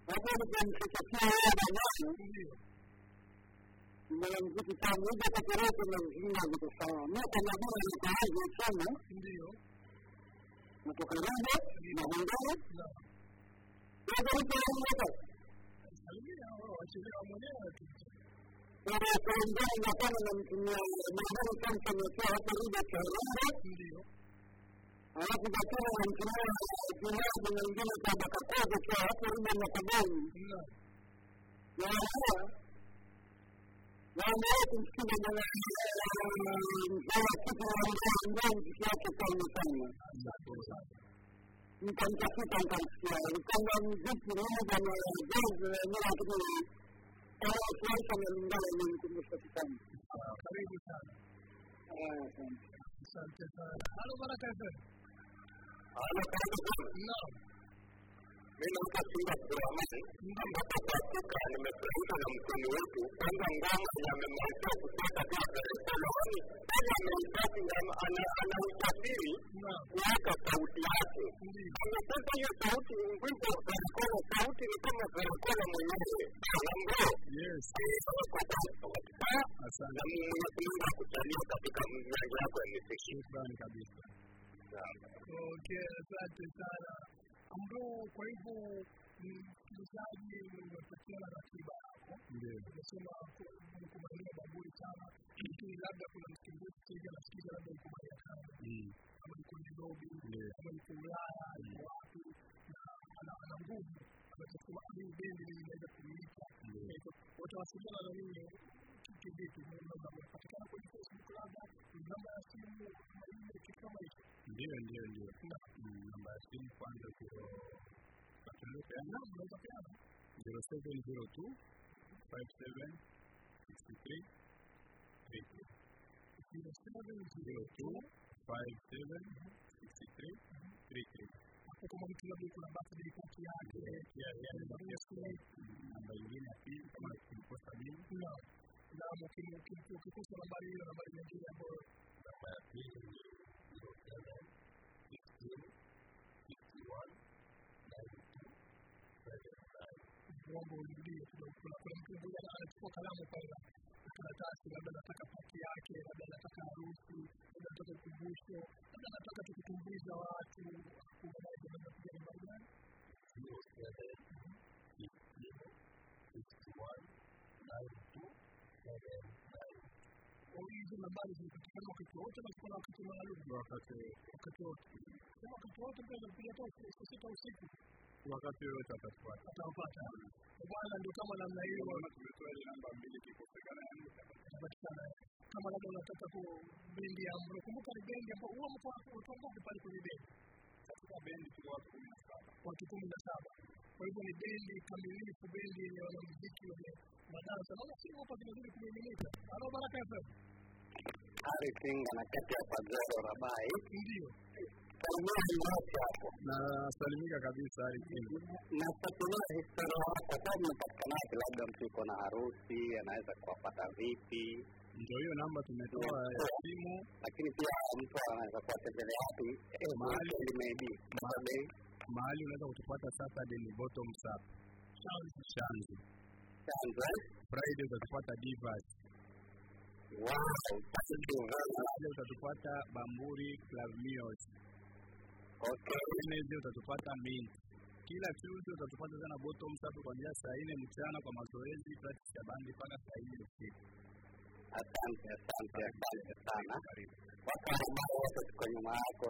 Lakini kwa mshikakia wewe na nani? ndio. Mwanamuziki tamu hizo kwa kirefu na mzima ziko sawa. Mimi kwa majina ni Kaanzi Uchama, Ndio. natoka Rwanda, Mahongoro. Naam. Sasa niko hapa. Salimia hao wachelewa mwenyewe tu. Kwa kuongea na kama namtumia Mahongoro Samson akiwa hapa Rwanda cha Rwanda. Ndio. Alafu baadaye namtumia kilabu mwingine kwa Bakakoza kwa hapo Rwanda Makaboni. Naam. Na hapa naendelea kumsikiza bwana mzee wa kitu wa ndoa mziki wake sana sana. Asante sana. nikamtafuta nikamsikia kwamba mziki mmoja na jazz wenyewe lakini kama kiasi na lingala imenikumbusha kitambo. Ah, Karibu sana. Ah, asante. Asante sana. Halo Baraka FM. Halo, karibu sana. Naam. Naitwa Simba Abdurahmani ambapo kwa hakika nimefurahishwa na mkeni wetu kwanza ngoma na amemalizia kutoka pia Daressalaam pale amehifadhi ana ana usafiri kuweka sauti yake amepata hiyo sauti wimbo Karakona sauti ni kama Karakona mwenyewe anambo Yes. na Mwenyezi Mungu akujalie katika nyanja yako ya muziki. Shukrani kabisa. Okay, asante sana. Ambao kwa hivyo msikilizaji, umepatiana ratiba yako. Ndio. Umesema mkubalia baburi sana, lakini labda kuna msikilizaji sasa anasikiza labda yuko Marekani. Mm. kama yuko Nairobi. Ndio. kama yuko Ulaya. Yuko wapi? Na ana nguvu. Anaweza kusema hii bendi inaweza kumilika, watawasiliana na mimi kivipi labda mnapatikana kwenye Facebook labda namba ya simu ama ile kitu kama hicho Ndio, ndio, ndio. Mm, Namba ya simu kwanza zero naam unaweza peana zero seven zero two five seven sixty three three three zero seven zero two five seven sixty three three three. hapo kama mtu labda kuna birthday party yake Pia pia ni namba ya simu. harusi namba nyingine ya pili kama tulikosa mimi na ukikusa nambari hiyo nambari nyingine ambayo namba ya pili ni zero seven sixteen fifty one nine two seven nine. urudie kidogo kuna kuna mtu mmoja ana- anachukua kalamu pale na karatasi labda nataka pati yake labda nataka harusi labda nataka ukumbusho labda nataka tukutumbuiza watu kuja nambari gani zero seven sixteen fifty one nine nambari zinapatikana wakati wote na kuna wakati maalum. Wakati wakati wote. Sema wakati wote mtu anaweza kupiga saa sita usiku. Wakati yoyote atapata. atawapata bwana ndio kama namna hiyo. Tumetoa ile namba mbili kikosekana ya nne kama labda unataka ku bendi ya mro kumbuka ni bendi ambao huwa mko watu wangapi pale kwenye bendi? Katika bendi tuko watu kumi na saba. watu kumi na saba kwa hivyo ni bendi kamilifu bendi yenye wanamuziki wenye madansa naona simu hapa zinazidi kumiminika halo baraka fm Ari Singa na kati ya Pazero Rabai. ndio. Hapo. Na salimika kabisa Ari Singa. Historia yako kwa sababu labda mtu yuko na harusi anaweza kuwapata vipi, Ndio hiyo namba tumetoa ya simu. Lakini pia mtu anaweza kuwatembelea wapi? Mahali. Mahali unaweza kutupata Saturday ni Bottom Sub. Shanzu. chanzo eh? Friday utatupata Divas. Wow. Saturday utatupata Bamburi Club Meals. Okay. Wednesday utatupata Mint. Kila Tuesday utatupata tena Bottom up kuanzia saa nne mchana kwa mazoezi practice ya bandi mpaka saa nne usiku. Asante, asante, asante sana. Karibu. Watu ambao tuko nyuma yako.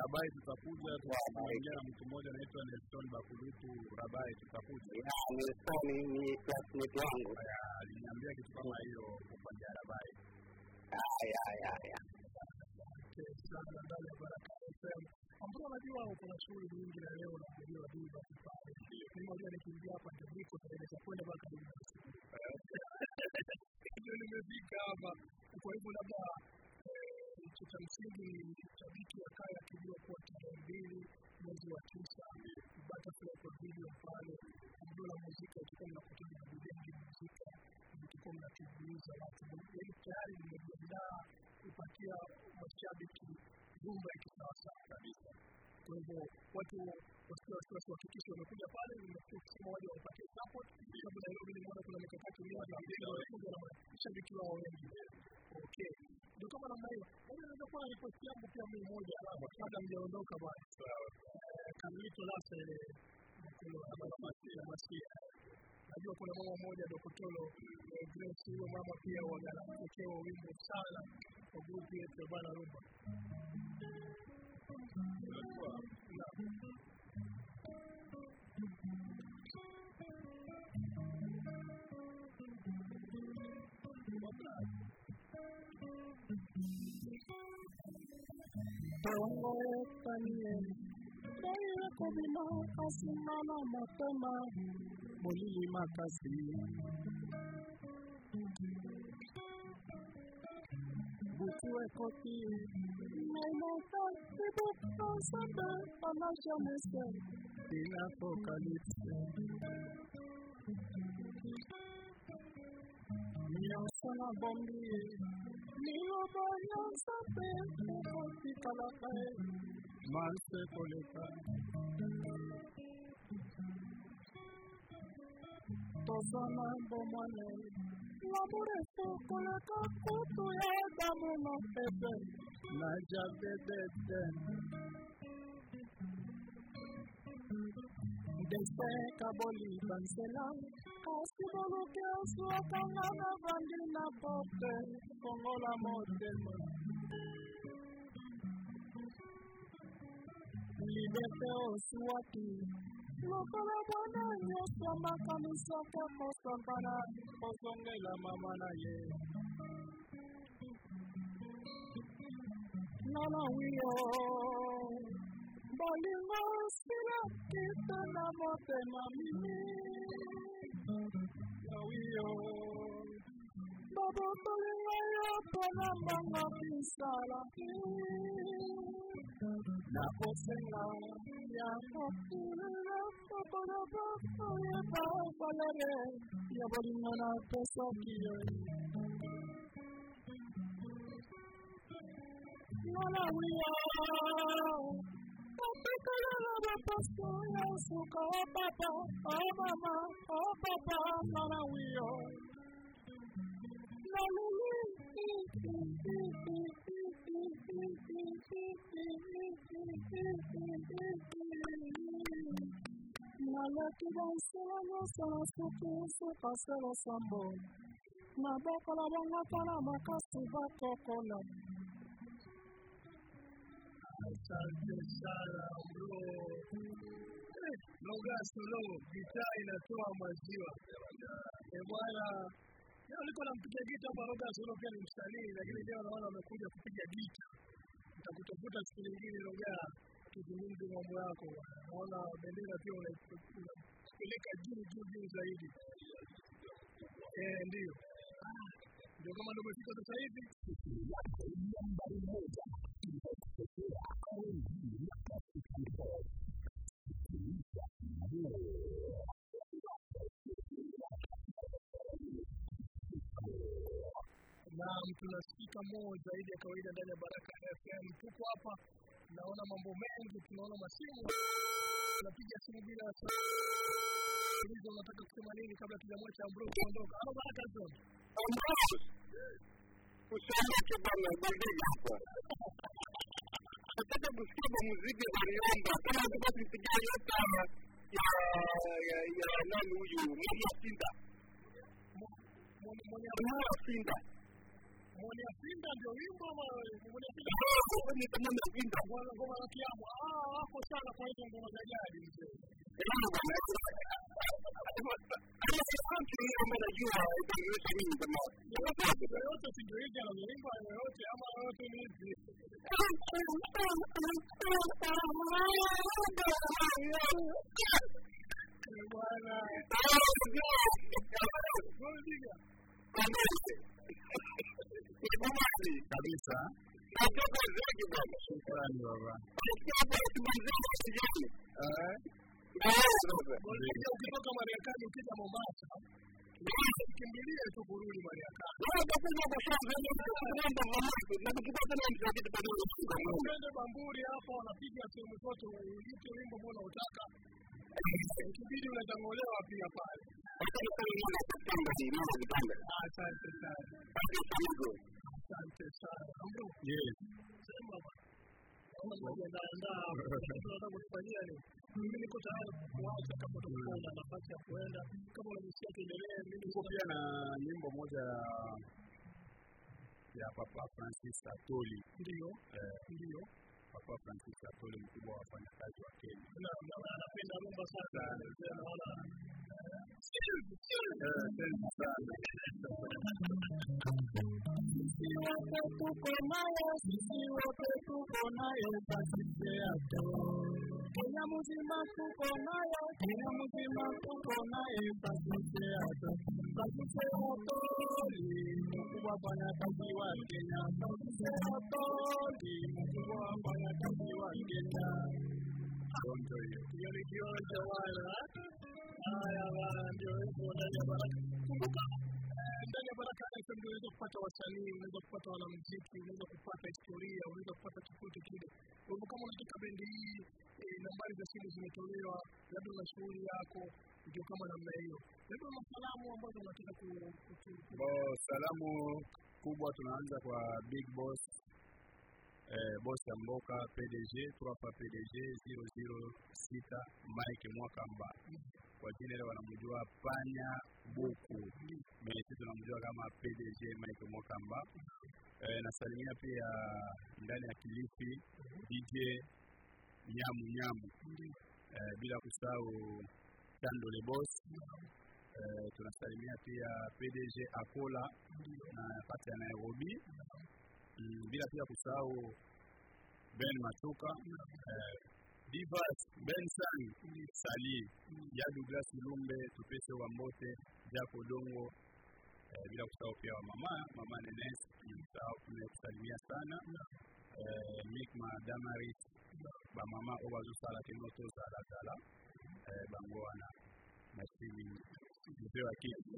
Rabai tutakuja, tunaongea na mtu mmoja anaitwa Nelson Bakulutu Rabai, tutakuja. Ya, Nelson ni classmate wangu. Aliniambia kitu kama hiyo kufanyia Rabai. Haya, haya, haya. sana ndani ya baraka fm ambao unajua uko na shughuli nyingi na leo na kujua za pale mimi moja nikiingia hapa ndio niko kwenda mpaka nimefika hapa kwa hivyo labda cha msingi ni shabiki wa kaya akijua kuwa tarehe mbili mwezi wa tisa butterfly video pale ndio la muziki utakuwa mnakutana na videngi muzika mtakuwa mnatumbuiza watu. Yaani tayari nimejiandaa kupatia mashabiki nyumba ya kisawasawa kabisa. Kwa hivyo watu wasikia wasiwasi wahakikishe wamekuja pale, nimekuwa kusema waje wapatie support, sababu Nairobi nimeona kuna mikakati mingi na mbele na mashabiki wao wengi. Okay, ndio kama namna hiyo. Yaani naweza kuwa request ripoti yangu pia mimi moja, kabla mjaondoka bwana. Eh, Kamilito Lase kuna nafasi ya masia najua kuna mama mmoja Dokotolo kutolo Grace, huyo mama pia wanapokea wimbo sana kwa grupu yetu ya Bana Rumba. Tawango tamien, Taira kumina asimana mapema, Mulili makasi. Butiwe koti, Nena tatibu konsada anasha mese, Ila apokalipse. Nyasana bombi, Conmigo vayan a ver que la fe, mal se colecta. Tosana bomane, la mureso con la cacutura, dame una pepe, la llave de. Desde Cabolí, Cancelán, Pasibolokea suatana na valina pote Kongola motema Libete osuati Lokola bwana nyosha makanisa kako sampana Osongela mama na ye Nana wiyo Bolingo sila kita na motema mimi io ma io mia buona mamma mi sarà la possella mia fortuna buona mamma mia buona mia buona mamma posso io Mamma mia Bakalala bapasko ya suka o papa o mama o papa mama wio. Lalulu Malaki dansela no sala suku suka sala sambo. Maboko la bangatala makasi bakokola. Eh, Longa solo, gitaa inatoa maziwa. Eh bwana, leo niko nampiga gita hapa Longa solo pia ni msanii lakini leo naona amekuja kupiga gita. Nitakutafuta siku nyingine Longa tuzungumze mambo yako. Naona bendera pia unaipeleka juu juu juu zaidi. Ndio. Ah, Ndio kama ndio umefika sasa hivi. Naam, tunasikika moja zaidi ya kawaida ndani ya Baraka FM. Tuko hapa, naona mambo mengi, tunaona masimu, tunapiga simu bila hizo. Unataka kusema nini kabla tujamwacha Ambrose kuondoka? Halo Baraka FM. Usiondoke bwana, bondeni hapa. Nataka kusikia muziki wa Nyomba, kama nataka kusikia nyota ya ya ya nani huyu? Mwana Sinda, Mwana Sinda, mwenye Sinda ndio wimbo wa mwenye Sinda ni kama Mwana ngoma ya kiamu. Ah, wako sana kwa hizo ngoma za jadi mzee. Kabisa. Hakika zake baba. Shukrani baba. Hakika baba. Ukitoka Marekani ukija Mombasa kimbilie tu kurudi Marekani. Twende Bamburi hapo, wanapiga sehemu zote, uite wimbo mbona unautaka. Ikibidi unatang'olewa pia pale. Asante sana, asante sana. Sema. Kama unajiandaa unataka kutufanyia nini? Mimi niko tayari kuacha kama utakuwa nafasi ya kuenda. Kama unajisikia tuendelee, mimi Tuko pia na nyimbo moja ya Papa Francis Atoli. ndio Eh, ndio Papa Francis Atoli, mkubwa wa wafanyakazi wa Kenya. na na anapenda rumba sana. Naona sana. Sisi wote tuko nayo, sisi wote tuko nayo, Pasite Ato. Kenya mzima tuko nayo, Kenya mzima tuko nayo, Pasite Ato. Pasite ni mkubwa wafanyakazi wa Kenya. Pasite Ato mkubwa wa wafanyakazi wa Kenya. Donjo hiyo. hiyo ni kionjo wala. Haya wala ndio hivyo ndani ya baraka. Kumbuka ndani ya Baraka FM unaweza kupata wasanii, unaweza kupata wanamuziki, unaweza kupata historia, unaweza kupata chochote kile. Kwa hivyo kama unataka bendi hii, eh, nambari za simu zimetolewa, labda una shughuli yako, ndio kama namna hiyo. Labda una salamu ambazo unataka ku, salamu kubwa tunaanza kwa Big Boss eh, boss ya Mboka PDG Twapa PDG 006 Mike Mwakamba kwa jina ile wanamjua Panya Buku. Sisi tunamjua kama PDG Mike Mokamba. E, nasalimia pia ndani ya Kilifi DJ Nyamu Nyamu. E, bila kusahau Tando Le Boss. E, tunasalimia pia PDG Akola na kati ya Nairobi. Mm, bila pia kusahau Ben Matuka. Eh, Divas Benson Sali ya Douglas Lumbe Tupese wa Mbote Jaco Dongo eh, bila kusahau pia wa mama mama Nenes tumemsahau kusalimia sana. Eh, Mikma Damaris ba mama obazosala kenoto sala sala. Eh, bango wana mashini mzee wa kitu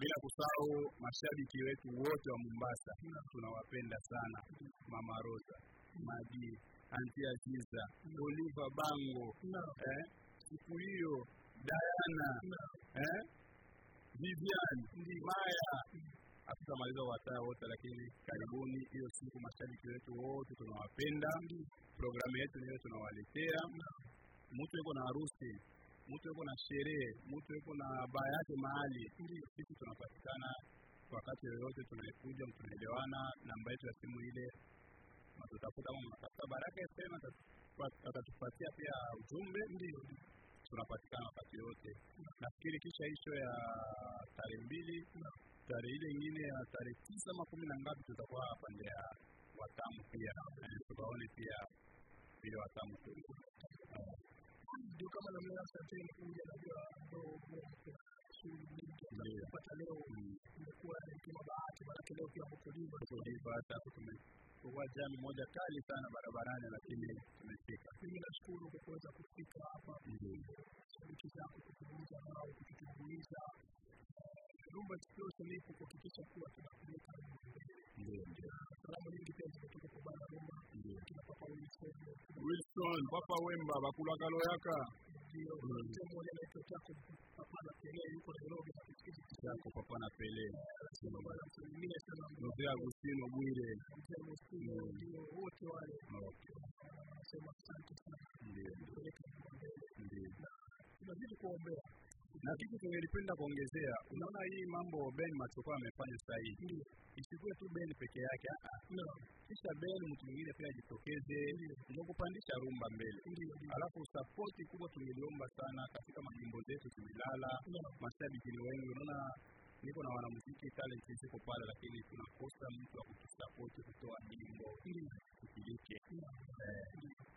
bila kusahau mashabiki wetu wote wa Mombasa, tunawapenda sana. Mama Rosa, Madi, Anti Aziza, Oliva Bango, eh, siku hiyo Diana, eh, Vivian, Maya, hatutamaliza wataa wote, lakini karibuni hiyo siku. Mashabiki wetu wote tunawapenda. Programu yetu niyo tunawaletea. Mtu yuko na harusi mtu yuko na sherehe, mtu yuko na baa yake mahali, sisi tunapatikana wakati yoyote, tunakuja, tunaelewana. Namba yetu ya simu ile matutafuta, kama mnatafuta Baraka FM atatu- atatupatia pia ujumbe, ndio. Tunapatikana wakati wote. Nafikiri kisha hicho ya tarehe mbili, tarehe ile ingine ya tarehe tisa ama kumi na ngapi, tutakuwa pande ya Watamu pia. Tukaone pia vile Watamu ndio kama namna ya asanteni kuja najua ndo shughuli nyingi. Ndio. kupata leo imekuwa ni kama bahati maanake leo pia hata tumekuwa jami moja kali sana barabarani, lakini tumefika. mimi nashukuru kwa kuweza kufika hapa. Shabiki zako kuzungumza nao kututumbuiza rumba explosion ipo kuhakikisha kuwa tunapeleka Ndio, ndio, salamu nyingi pia zimetoka kwa bana rumba kina papa Wilson. Wilson Papa Wemba bakulakalo yaka ndio mtu mmoja anaitwa Jacob papa na Pele yuko Nairobi na kusikiza yako Papa na Pele sema bana msalimie sana Mzee Agustino Bwire. mzee Mosini ndio wote wale nasema asante sana Ndio, ndio, ndio. tunazidi kuombea Na kitu tungelipenda kuongezea, unaona hii mambo Ben Matokwa amefanya sasa hivi, isikuwe tu Ben peke yake, ah, ah. kisha Ben mtu mwingine pia ajitokeze, ndio. Kupandisha rumba mbele. Alafu support kubwa tungeliomba sana katika majimbo zetu zililala, mashabiki ni wengi, unaona niko na wanamuziki talent ziko pale, lakini tunakosa mtu wa kutusapoti kutoa nyimbo. Ili tukilike. Eh,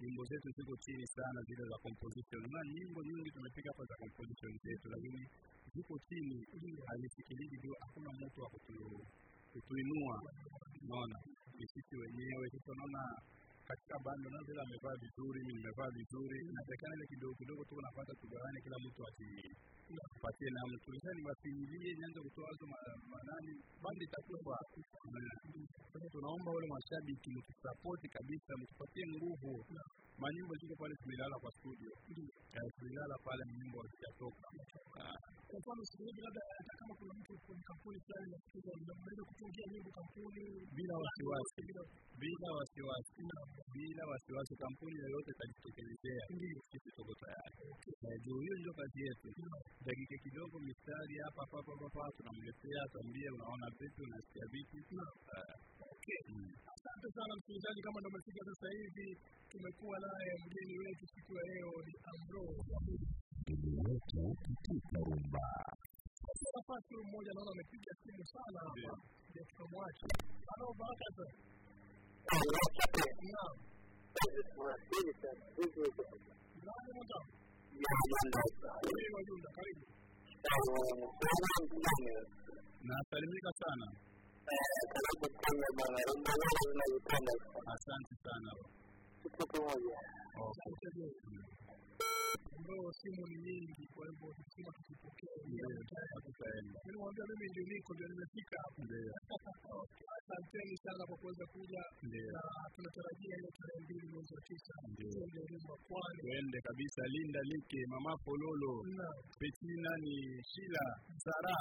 nyimbo zetu ziko chini sana, zile za composition. Maana nyimbo nyingi tumepiga hapa za composition zetu, lakini ziko chini, hazisikiliki ndio hakuna mtu wa kutu, kutuinua. Unaona, ni sisi wenyewe. Sasa unaona katika bando na vile amevaa vizuri, nimevaa vizuri, inatakana ile kidogo kidogo tu unapata tugawane, kila mtu asipatie na mtu sasa, niwafinyilie nianze kutoa wazo ma- manani, bandi itakufa. Sasa tunaomba wale mashabiki mtusapoti kabisa, mtupatie nguvu. Manyimbo ziko pale, tumelala kwa studio, Eh, tumelala pale, nyimbo hazijatoka. Kwa mfano siku hizi labda hata kama kuna mtu kwenye kampuni fulani nafikiri mnaweza kutungia nyimbo kampuni bila wasiwasi, bila wasiwasi, bila wasiwasi, kampuni yoyote itajitekelezea sisi tuko tayari. na Juu hiyo ndio kazi yetu. Dakika kidogo mistari hapa hapa hapa tunamletea tuambie, unaona vipi, unasikia vipi. Eh, mm. Asante sana msikilizaji, kama ndo umefika sasa hivi, tumekuwa naye mgeni wetu siku ya leo ni Ambro. Sasa nafasi mmoja naona amepiga simu sana hapa, ndio tukamwacha. Halo, baraka Nasalimika sana, asante sana. Sana. Ambao simu ni nyingi, kwa hivyo lazima tukipokea. Mimi ndio niko ndio nimefika. Asanteni sana kwa kuweza kuja. Na tunatarajia ile tarehe mbili mwezi wa tisa. Tuende Pwani. Tuende kabisa, Linda Like, Mama Pololo. Petina ni Shila, Sara,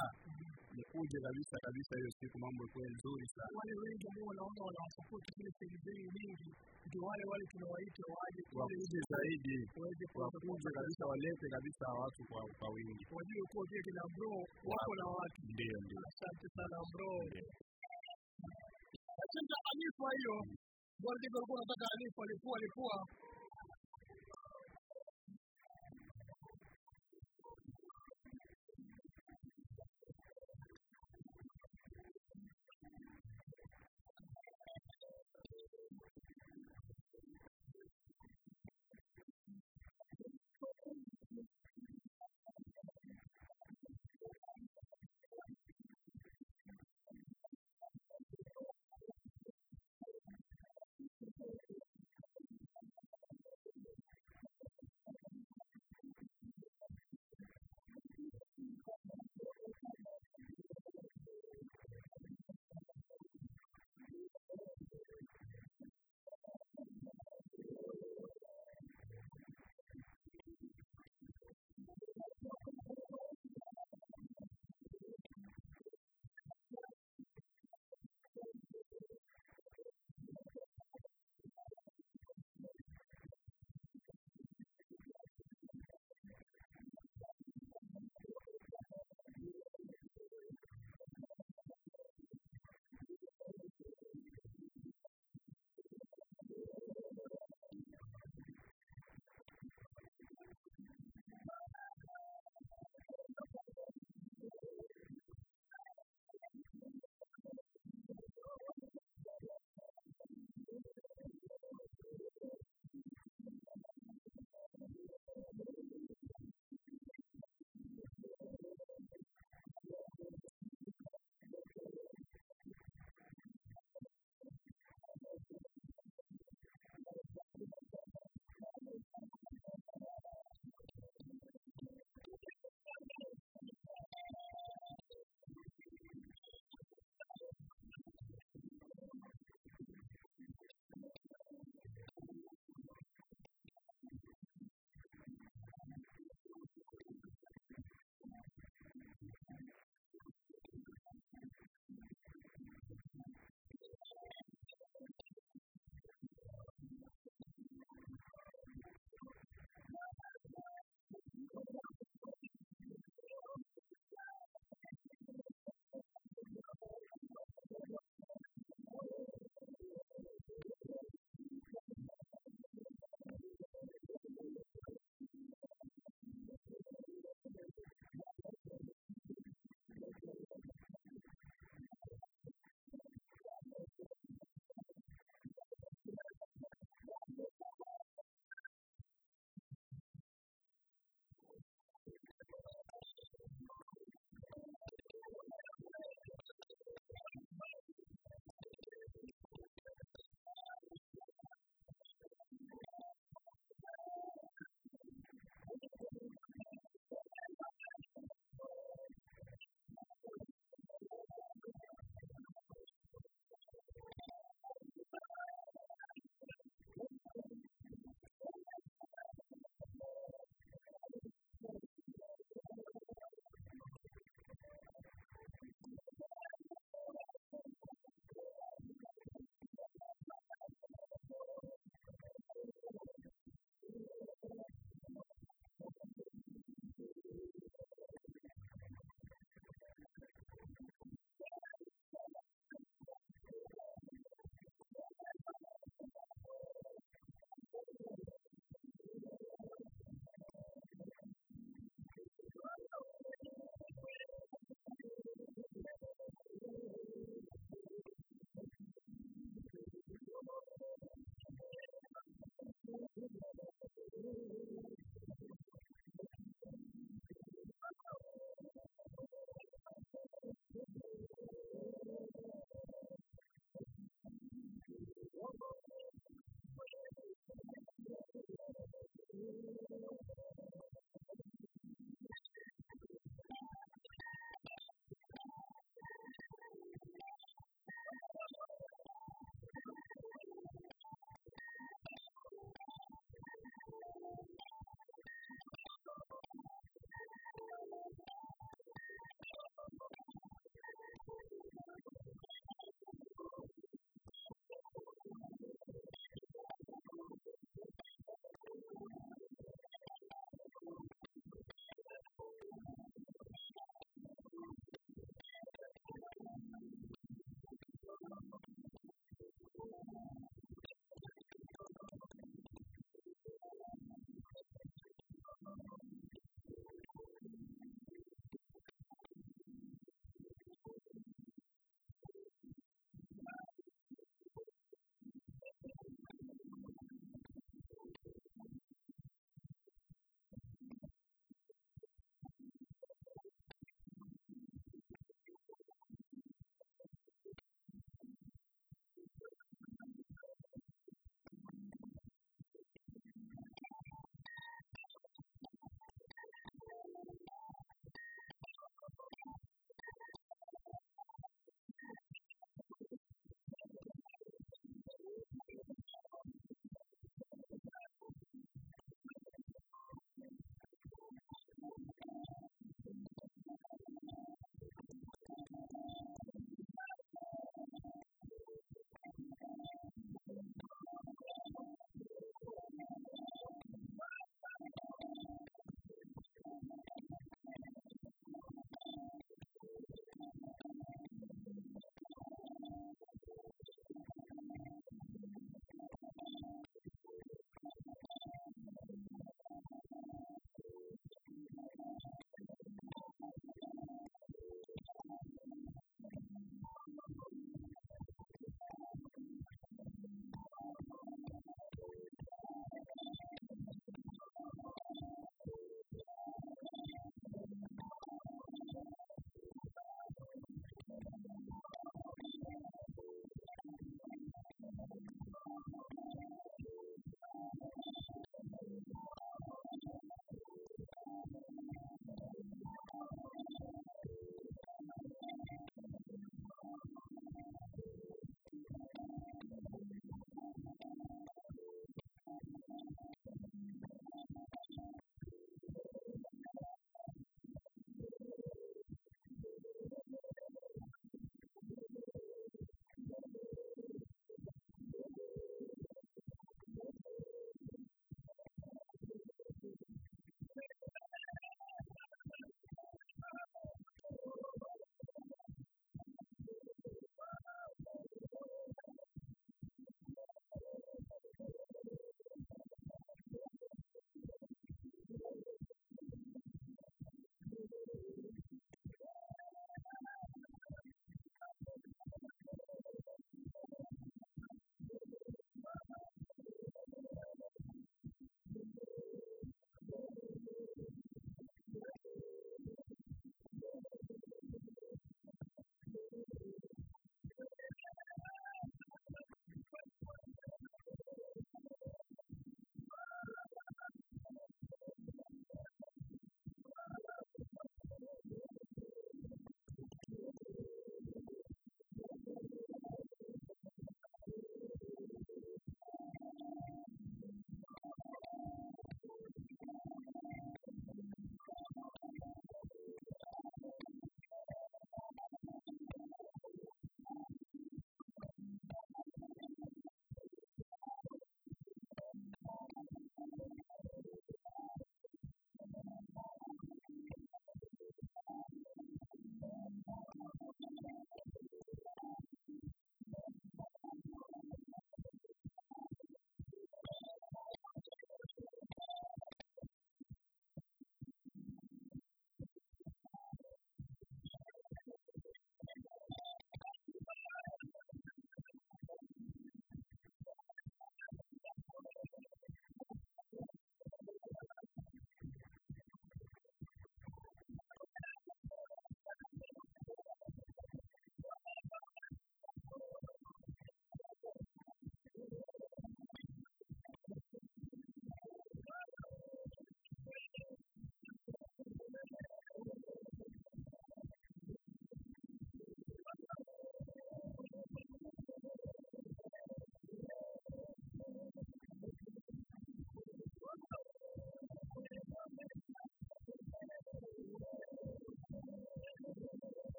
nikuje kabisa kabisa hiyo siku, mambo ikuwe nzuri sana. wale wengi ambao wanaona wanawasapoti kile sehemu nyingi ndio wale wale tunawaita waje Wakuje zaidi, waje wakuje kabisa, walete kabisa watu kwa kwa wingi. wajue kuwa vile kina bro wako na watu. Ndio, ndio. Asante sana bro. Asante Alifa hiyo. Bwana alikuwa anataka Alifa alikuwa alikuwa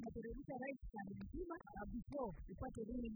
unateremsha rais kani mzima na before upate nini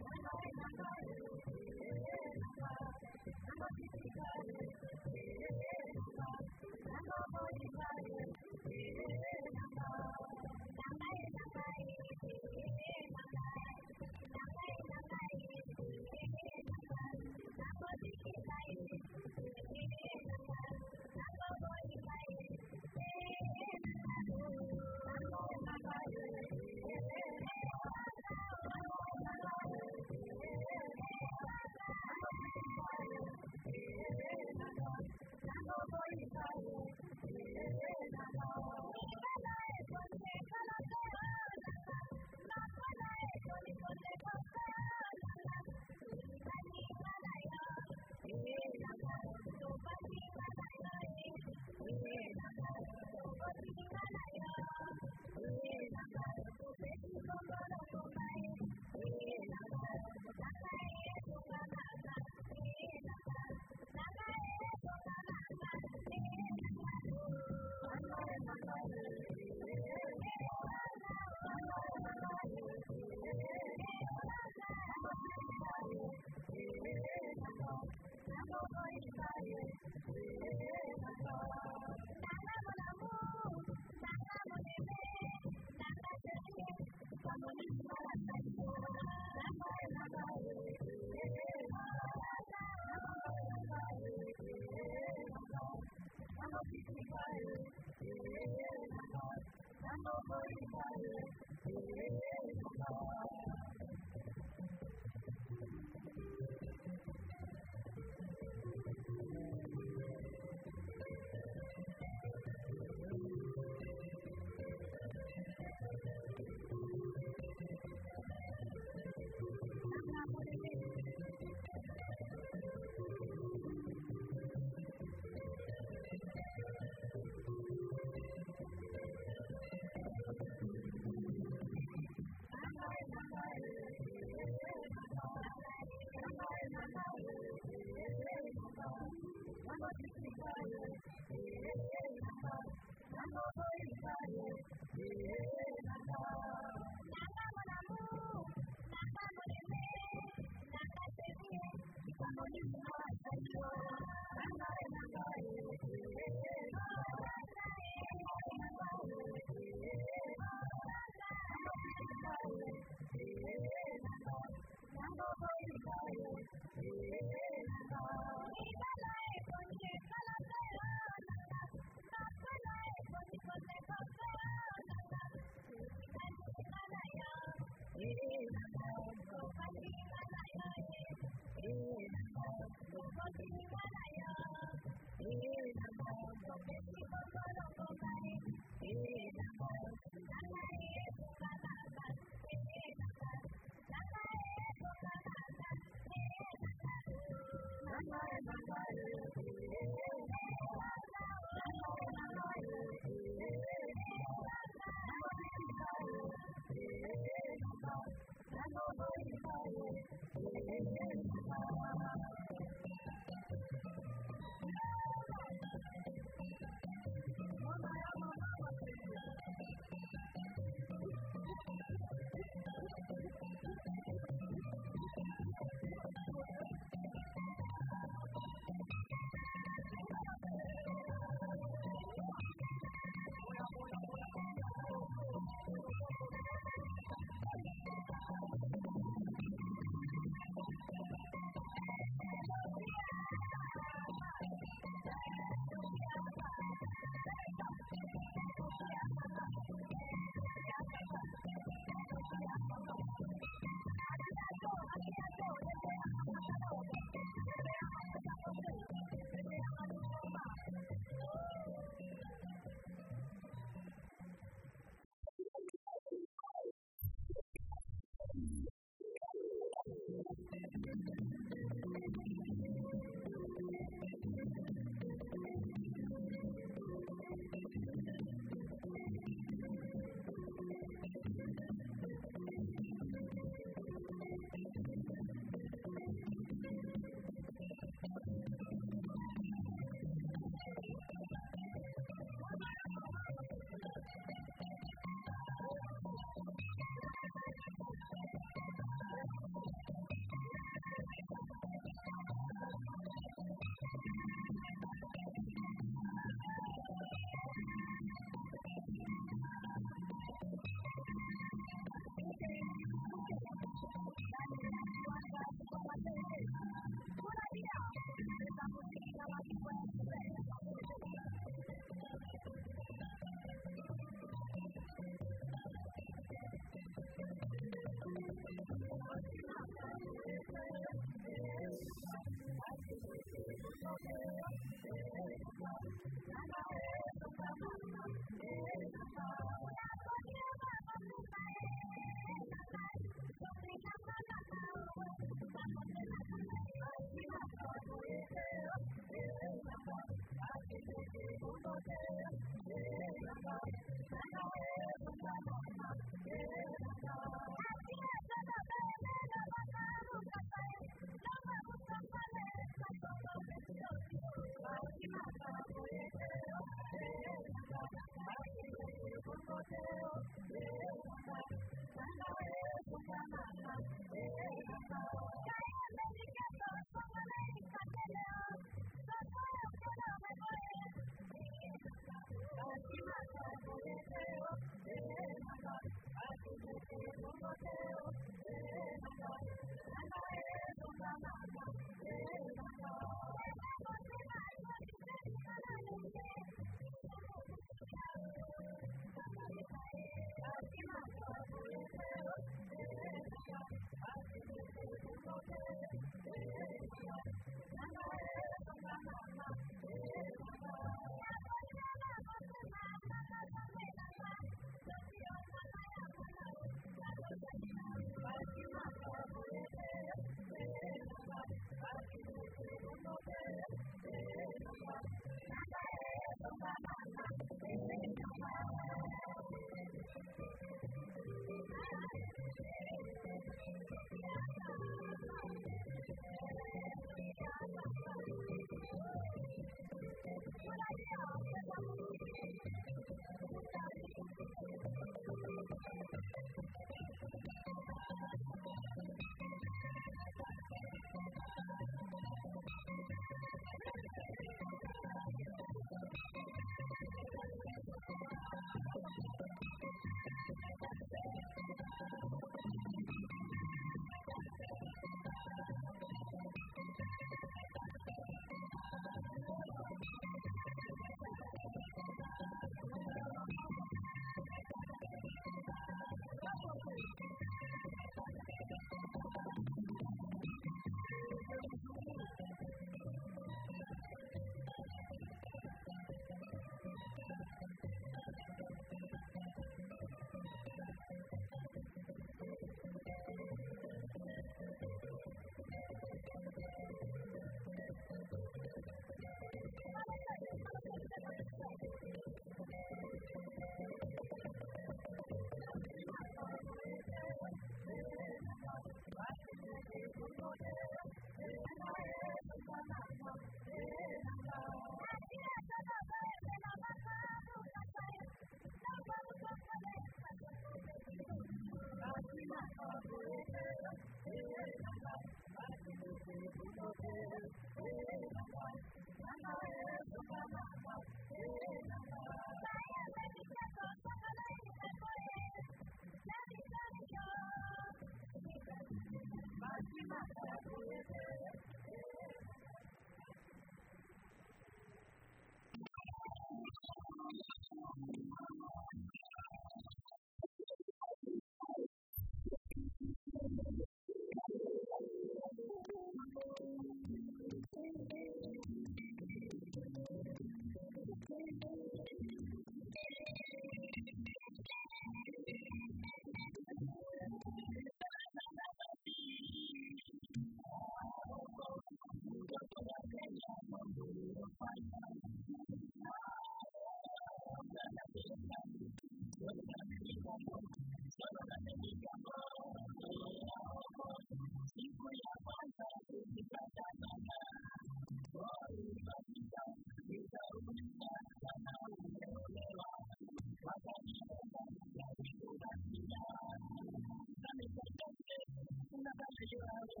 get out of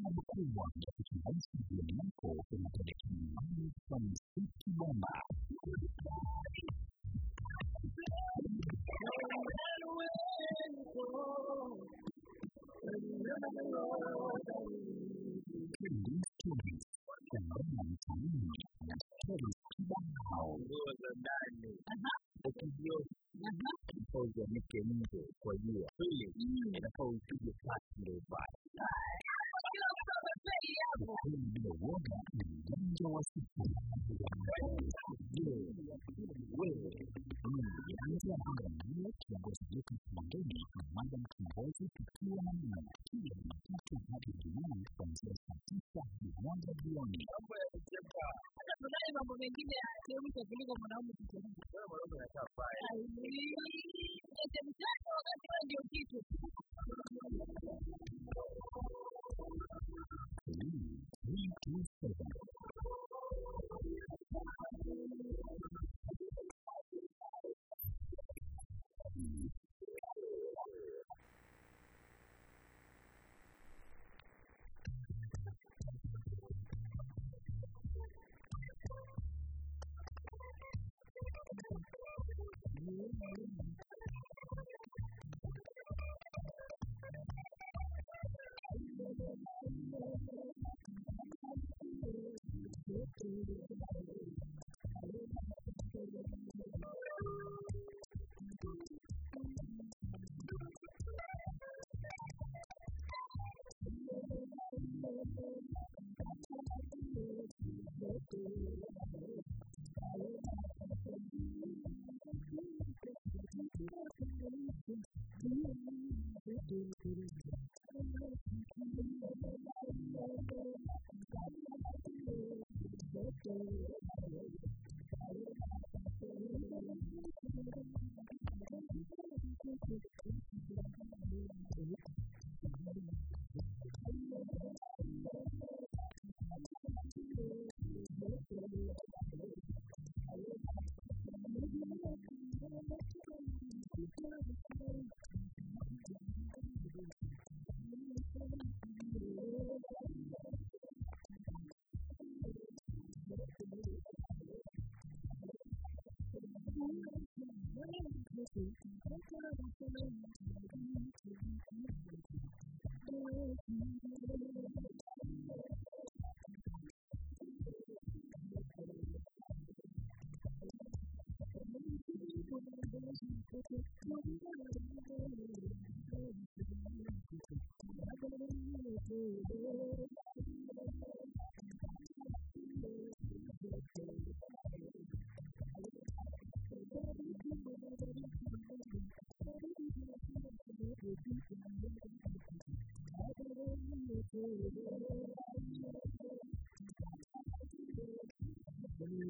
sababu kubwa ya kuchangamsha jioni yako kunapeleka nyumbani kwa mziki bomba. Kindi Stories, Changanya mtaani na stories kibao. ਕਿ ਇਹ ਕਿਹੜੀ ਗੱਲ ਹੈ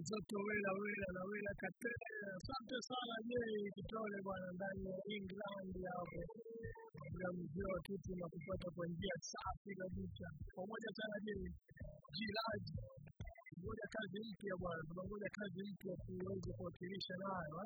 mtoto wela wela na wela katele. Sana Jei Kitole bwana, ndani ya England hapo. Wa kitu na kupata kwa njia safi kabisa. Pamoja sana Jei Jilaji, ngoja kazi mpya bwana, tunangoja kazi mpya tuweze kuwakilisha nayo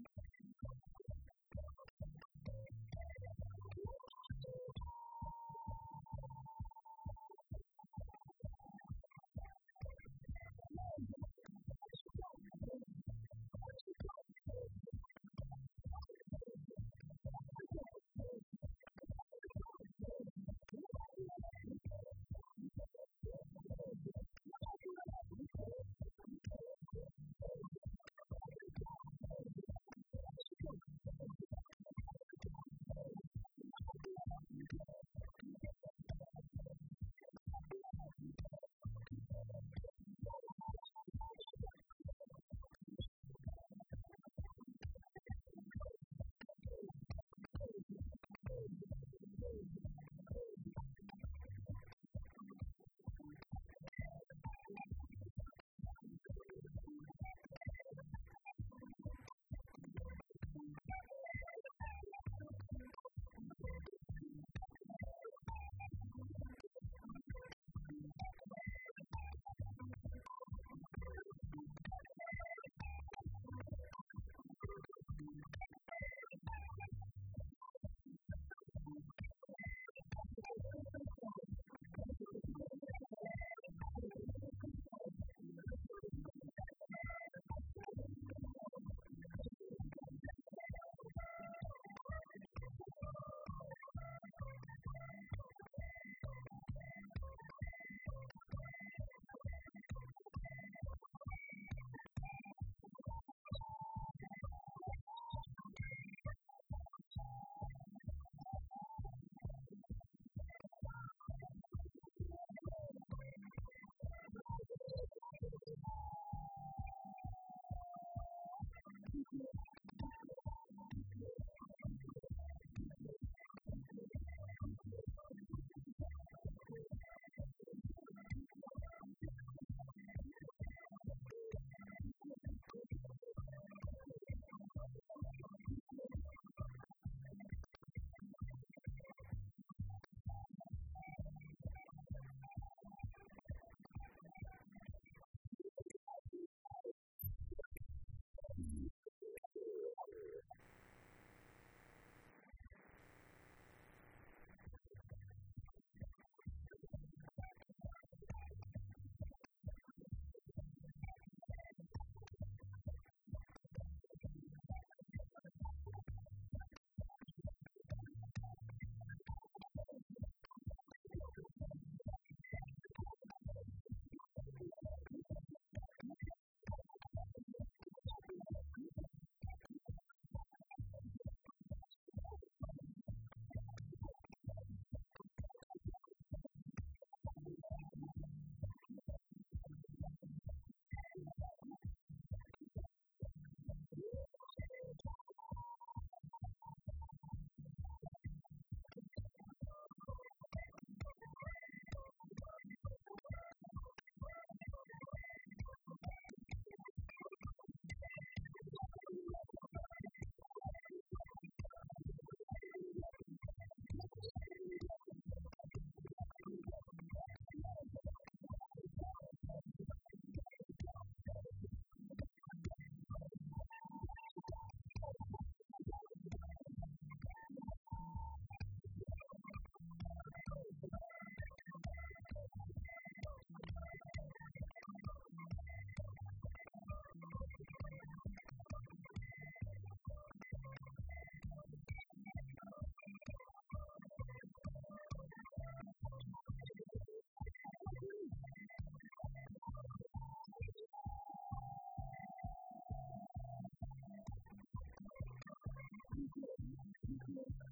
command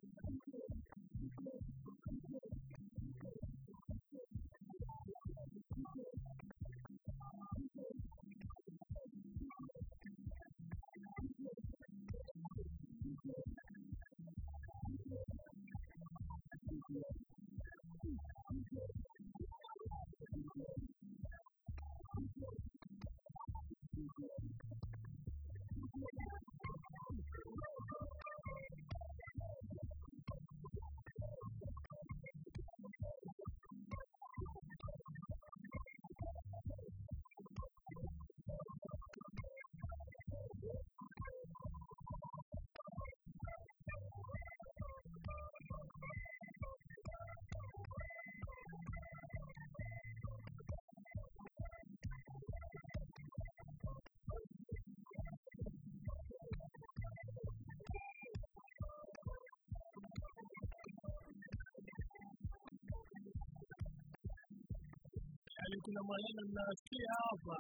kuna maneno ninasikia hapa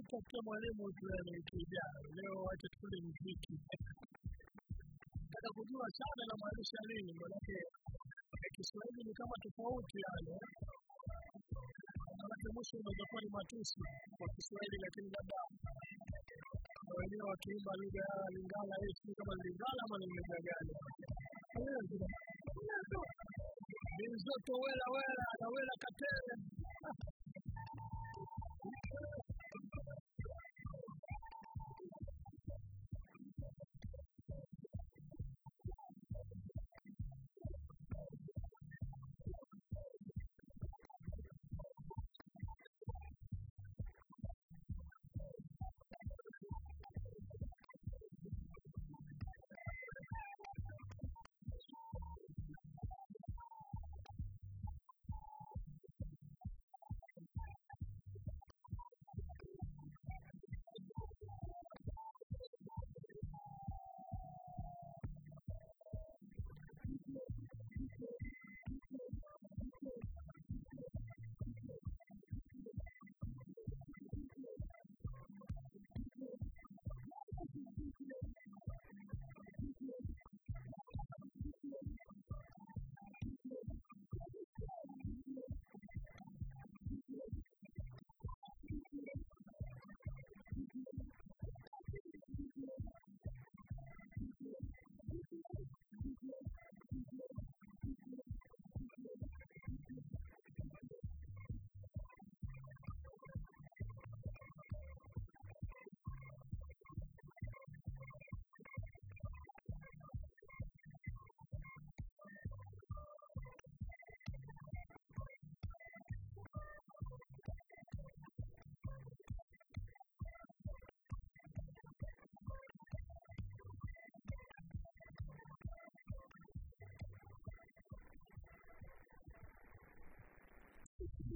utakia mwalimu ukija leo wacha tukule mziki nataka kujua sana namaanisha nini manake eh, kiswahili ni kama tofauti yale manake mwisho unaweza kuwa ni matusi kwa kiswahili lakini labda na wenyewe wakiimba lugha ya lingala hii kama lingala ama ni lugha gani Minzoto wela wela na wela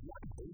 likely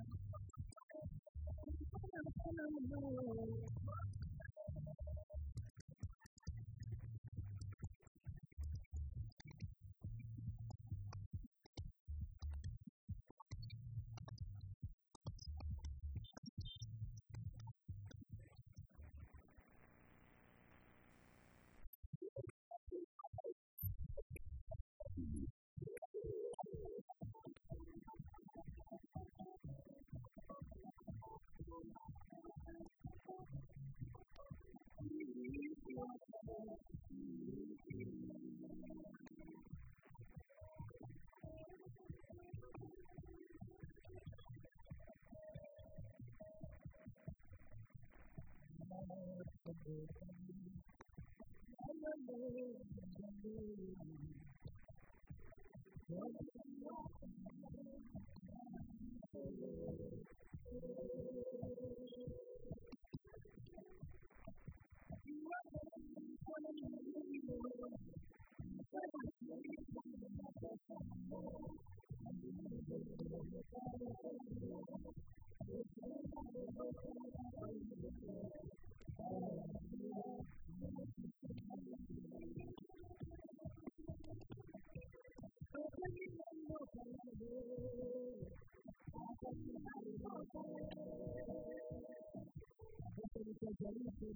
Thank you. Thank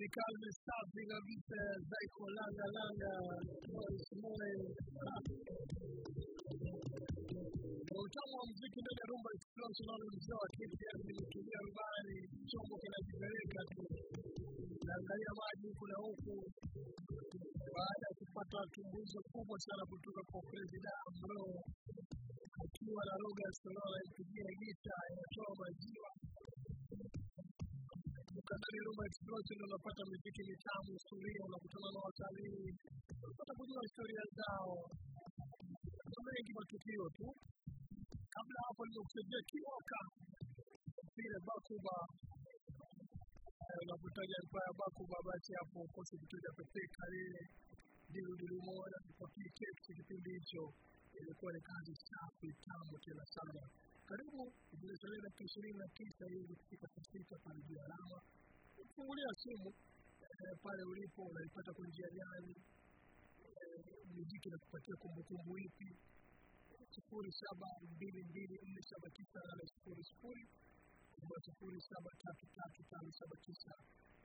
Ni kazi safi kabisa Zaiko Langa Langa. Kwa utamu wa mziki ndani ya Rumba Explosion, mzee wa kiti nimetulia mbali, chombo kinajipeleka tu, naangalia maji huku na huku, baada ya kupata tumbuizo kubwa sana kutoka kwa President Bro. Akiwa na lugha ya Solola ikipigia gita inatoa maziwa. Ukandani Rumba Explosion unapata miziki mitamu, historia, unakutana na watalii, unapata kujua historia zao na mengi matukio tu. Kabla hapo nimekuchezea Kiwaka vile Bakuba unapotaja alikuwa ya Bakuba, basi hapo kosi kutaja Pepeka lile dilu dilu moja kwa KKX kipindi hicho ilikuwa ni kazi safi tamu tena sana. Karibu zimesalia dakika ishirini na tisa hivi kufika saa sita pale alama. Fungulia simu eh, pale ulipo unaipata kwa njia gani? Eh, muziki inakupatia kumbukumbu ipi? sifuri saba mbili mbili nne saba tisa nane sifuri sifuri ama sifuri saba tatu tatu tano saba tisa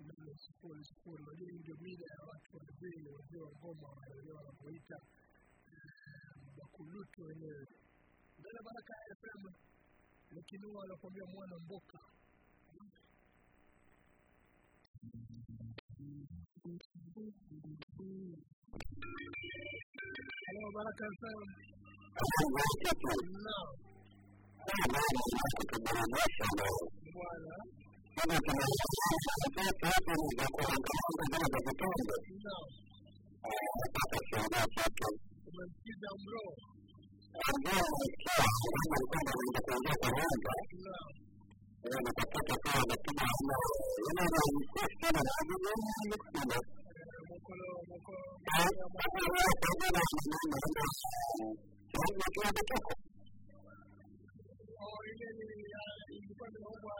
nane sifuri sifuri. Unajua hii ndio mida ya watu wazee, wazee wa ngoma wanaelewa wanavyoita bakulutu wenyewe. Mbele Baraka ya FM Nikinua anakuambia mwana mboka Halo Baraka FM. Naam bwana. Naam. Umemsikiza bro. Naam. Mokolo mokolo. Oh, ile ni ya- ilikuwa ni mambo ya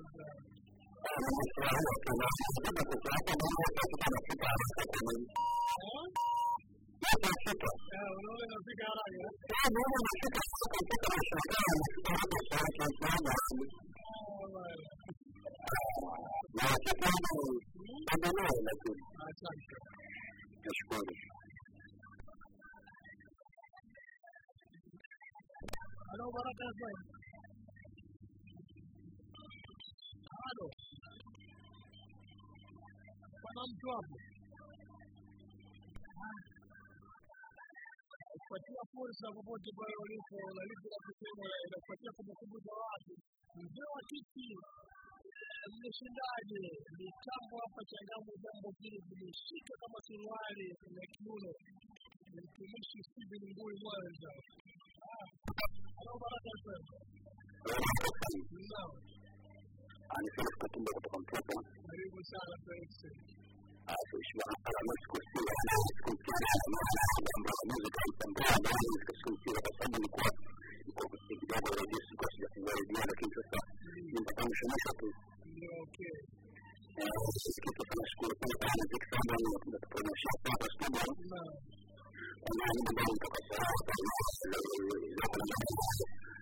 Carlito Lasa. Ndio hiyo makolo Karibu. Pana mtu hapo? Kupatia fursa popote pale ulipo, unalipo la kusema inakupatia kumbukumbu za watu. Mzee wa kiti mmeshindaje? Mitambo hapa Changamwe, jambo hili vimeshika kama suruali na kiuno. Mtumishi Steven Ngui Mwanza. Halo Baraka FM. Naam. Karibu Felix. Okay. sisi kitu tunashukuru sana sana kitambo ni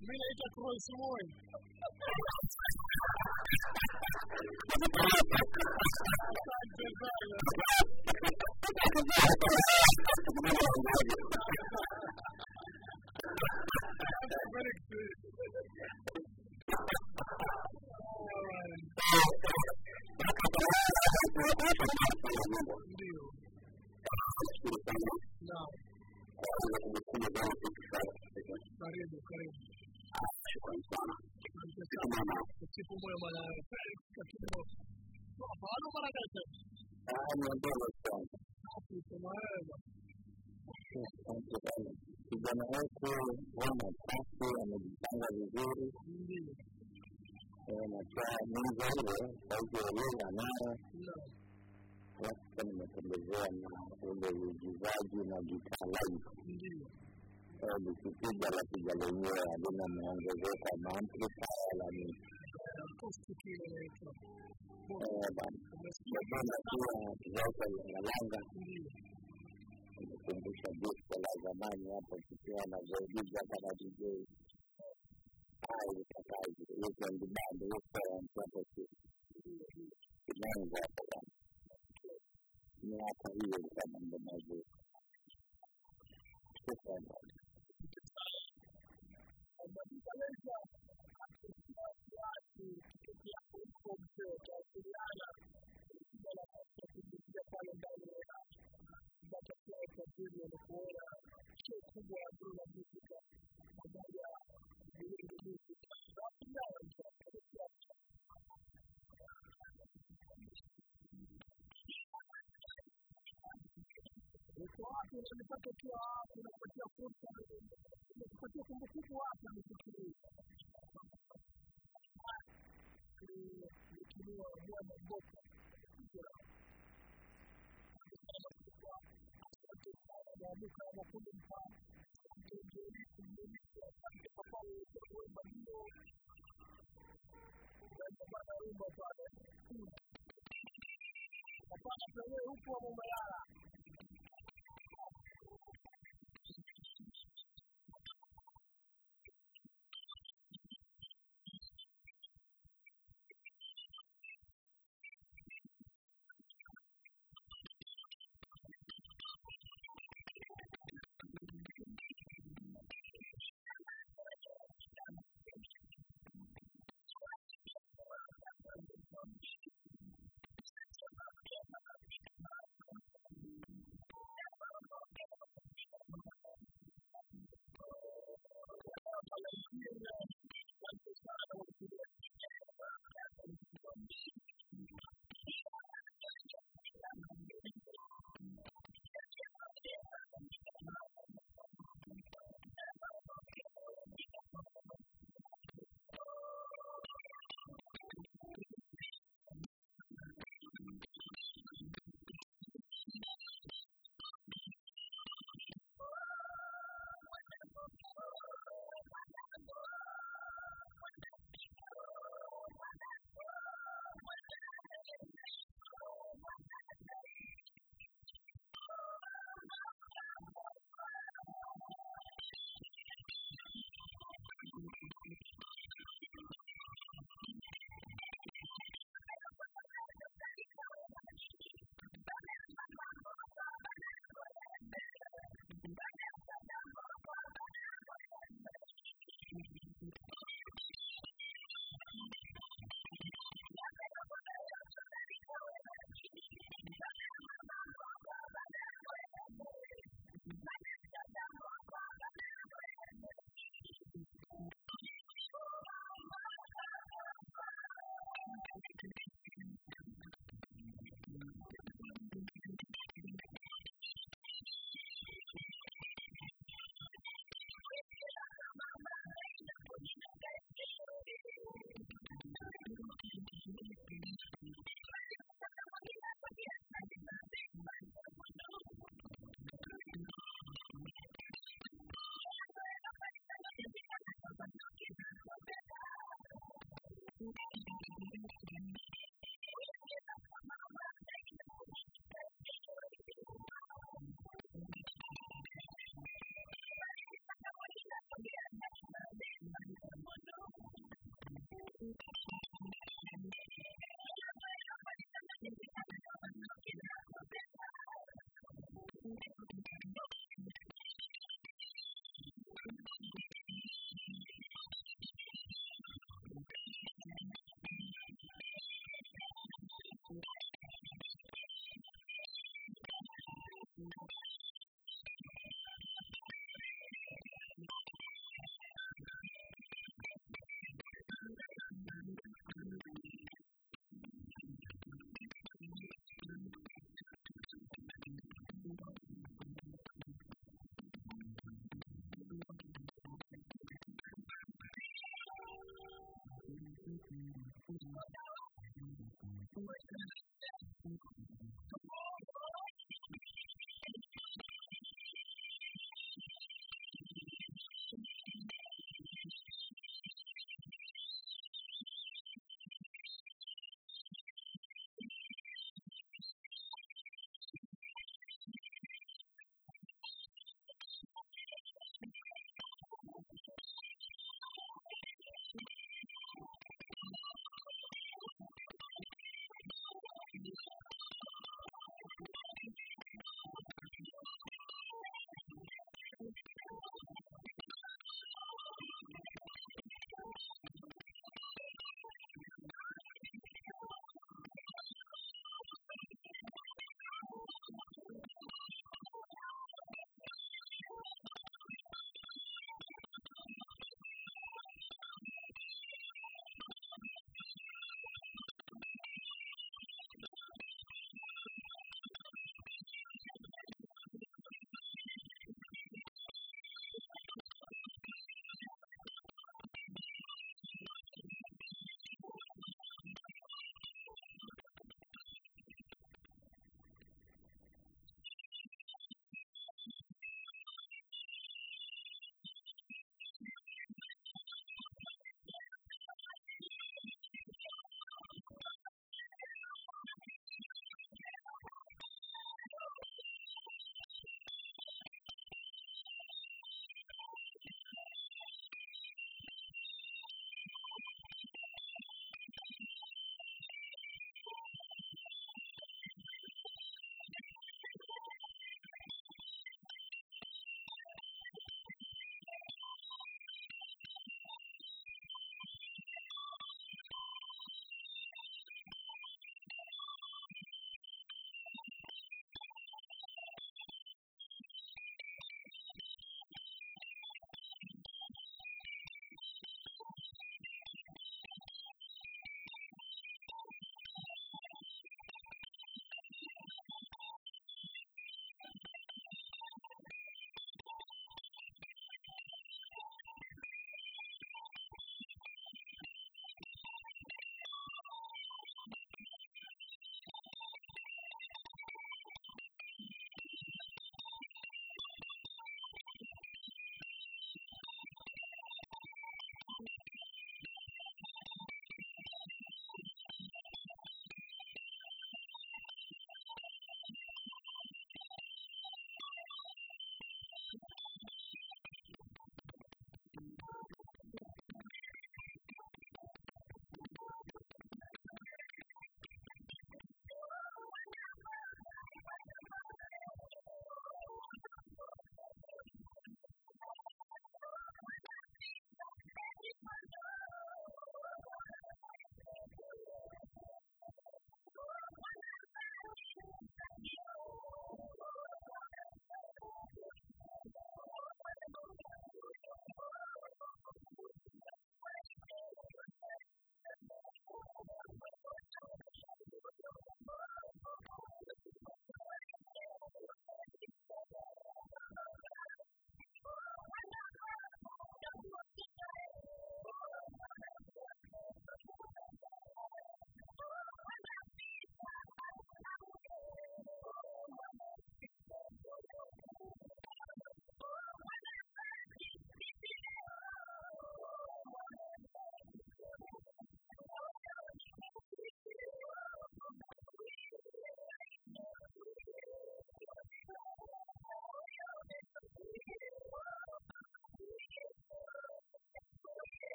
Mimi naita croissant. Asante sana. Very good. Ndio. Naam. Karibu, karibu. Asante sana. Na kijana wako wana amejipanga vizuri Ndio. mwanzo sauti ya lugha nayo. Alafu nimependezewa na ule uigizaji na gitaa live likipiga la piga lenyewe halina maongezeko ya maamplifier wala nini napenda pia kizaza linalanga Ndio. disko la zamani hapo kikiwa na zoigiza kama dj itakaji weekend band hapo kimenza hapo bana miaka hiyo ilikuwa mambo mazuri Shukrani. Uko wapi unanipata wapi unakupatia fursa unakupatia kumbukumbu wapi nifikirie nikiwa bwana mboka maamuka ya makundi wa Amen.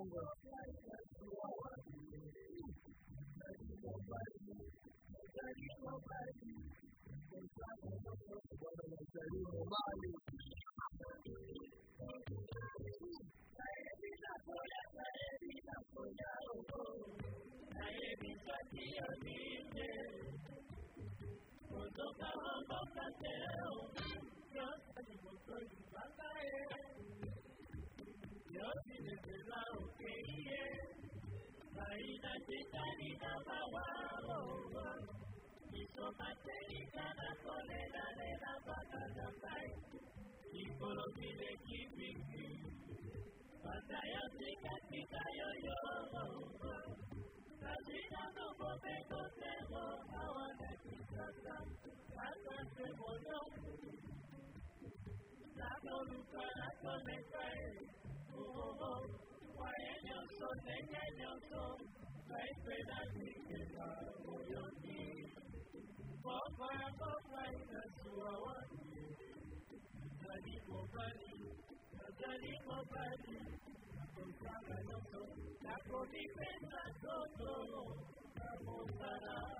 Wake all that. Kazali Kobali, Kazali Kobali, Kazali Kobali, Kazali Kobali, Kazali Kobali, Kazali Kobali,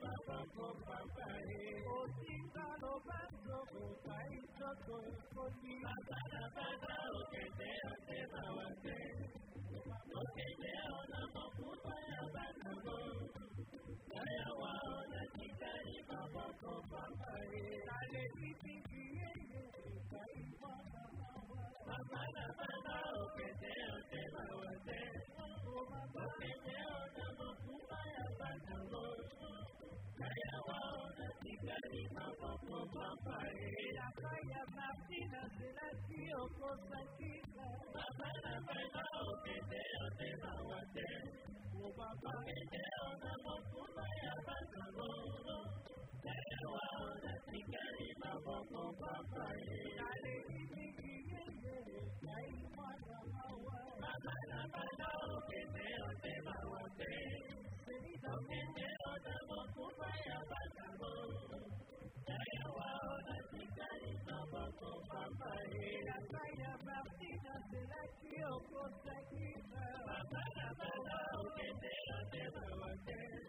baba ko baba e o ti ta lo ba so Mamá de la playa, Martinas de la tío Constantina. Mamá la pelao, que te hace maguate. Tu papá que te hace mocuma y avanza. Pero ahora sí que arriba papá y la de mi. Ahí cuando agua. Mamá la pelao, que te hace maguate. Se hizo que te hace Yeah.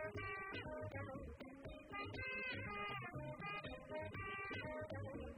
Thank you.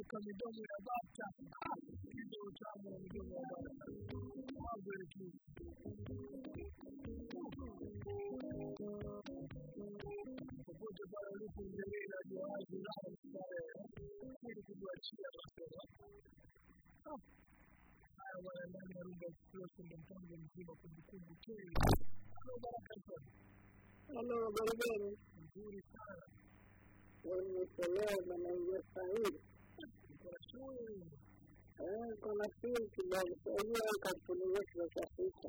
Nyoka midomo ya bata utamu wa midomo ya bata mambo juu popote pale ulipo na juaji lao pale ili nasema haya bwana ndani ya rumba explosion ndo mpango mzima kumbukumbu tele halo baraka FM Halo, nzuri sana Eh, kuna siri kidogo. Zetu za Kiafrika.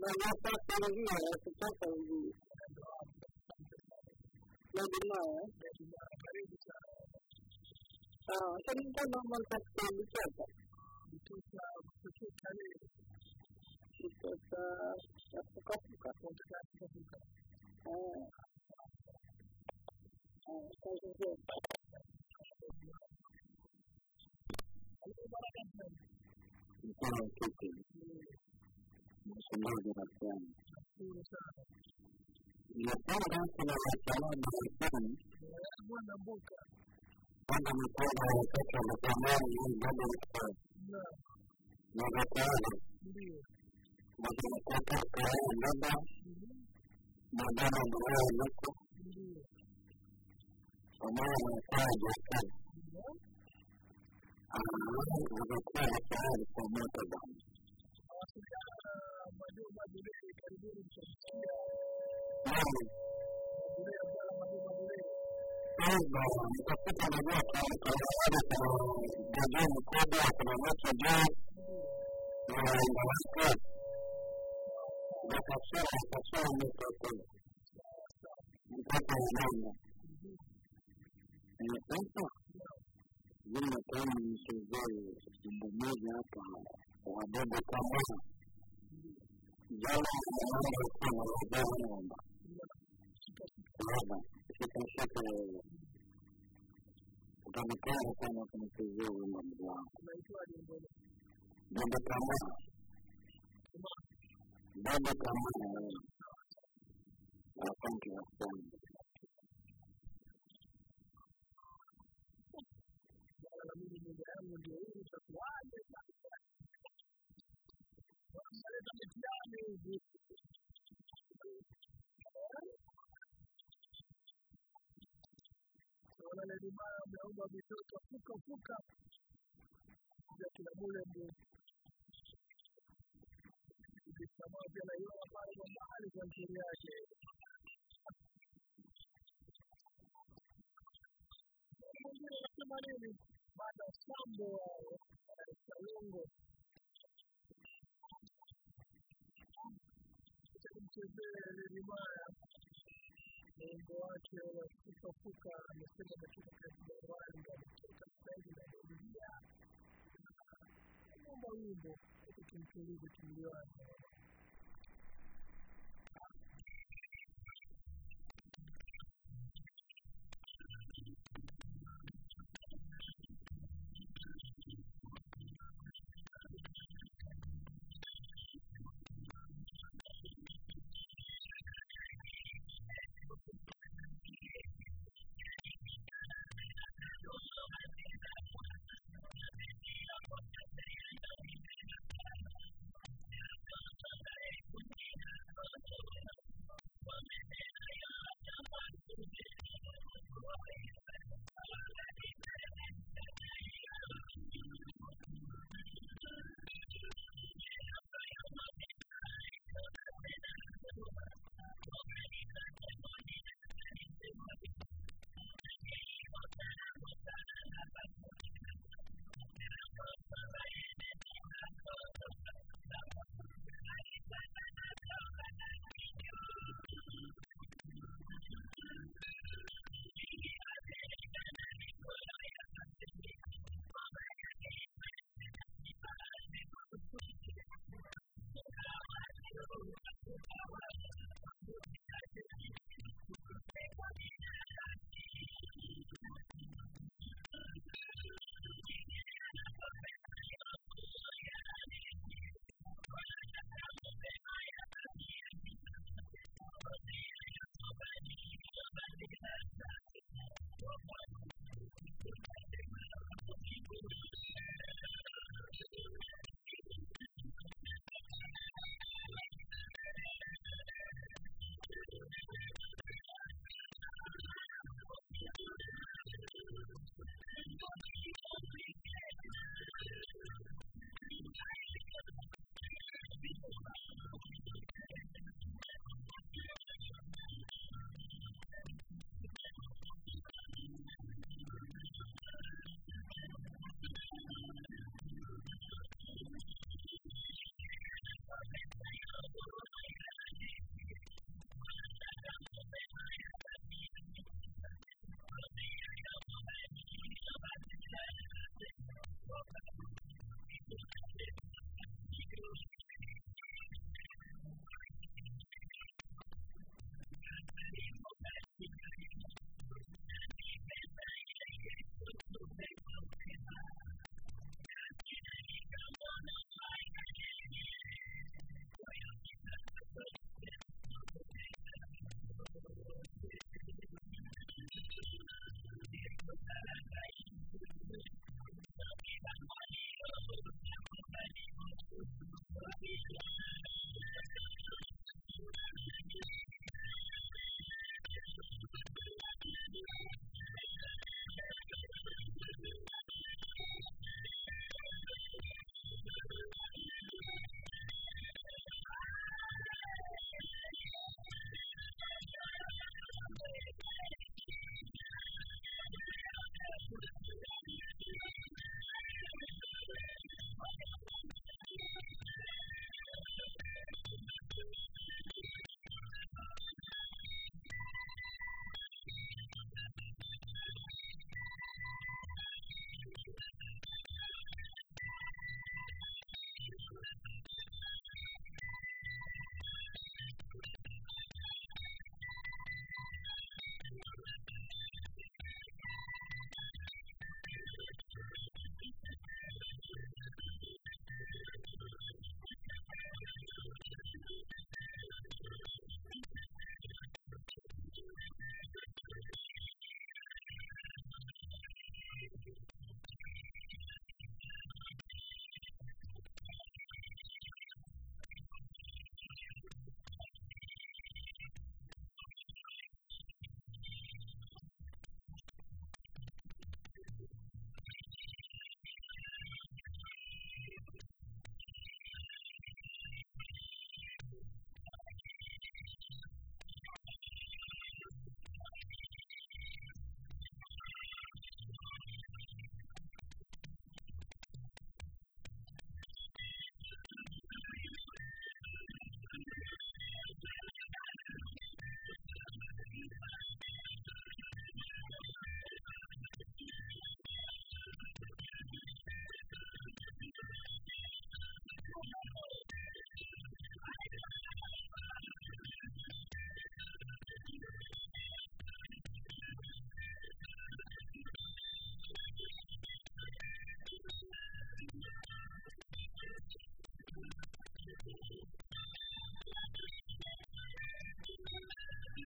Na napata njia ya kupata ujui. Na sana Sawa. Sasa nilikuwa naomba nitafute mchata. kutoka. Eh, kazi njema. Msemaji rafiki yangu. nzuri sana Napenda kuna wataalamu wa fani mwana mbuka kwamba mikono ya wakati wa zamani bado iko na na ndio wakipata kaya ndogo madara nuko ndio pamoja na kaa jokali watakuwa tayari kwa mwaka jana mawasiliano na majuma Bulei karibuni mtamsikia Naam, Bulei Abdalla Majuma Bulei Aidha, mtafiti anajua kawaida kuna jajii mkubwa, kuna moto juu na inawasikia na kasura kasura mtoto mdogo sasa vile kama mchezee jambo moja hapa wadogo kama jana mwanangu alikuwa na wazee nyumba labda shikashika utanipenda sana kunichezea wimbo wangu baba kama baba kama asante asante wanale vibaya, ameomba vitoto fuka fuka ya ndio kwa mbali kwa yake. Mwingine anasema nini? Baada ya sambo wao Salongo mchezee Ledimaya wimbo wake wa fuka fuka amesema katika Rwanda ametoka sasa hivi na India naomba wimbo tukimtulize tumliwaze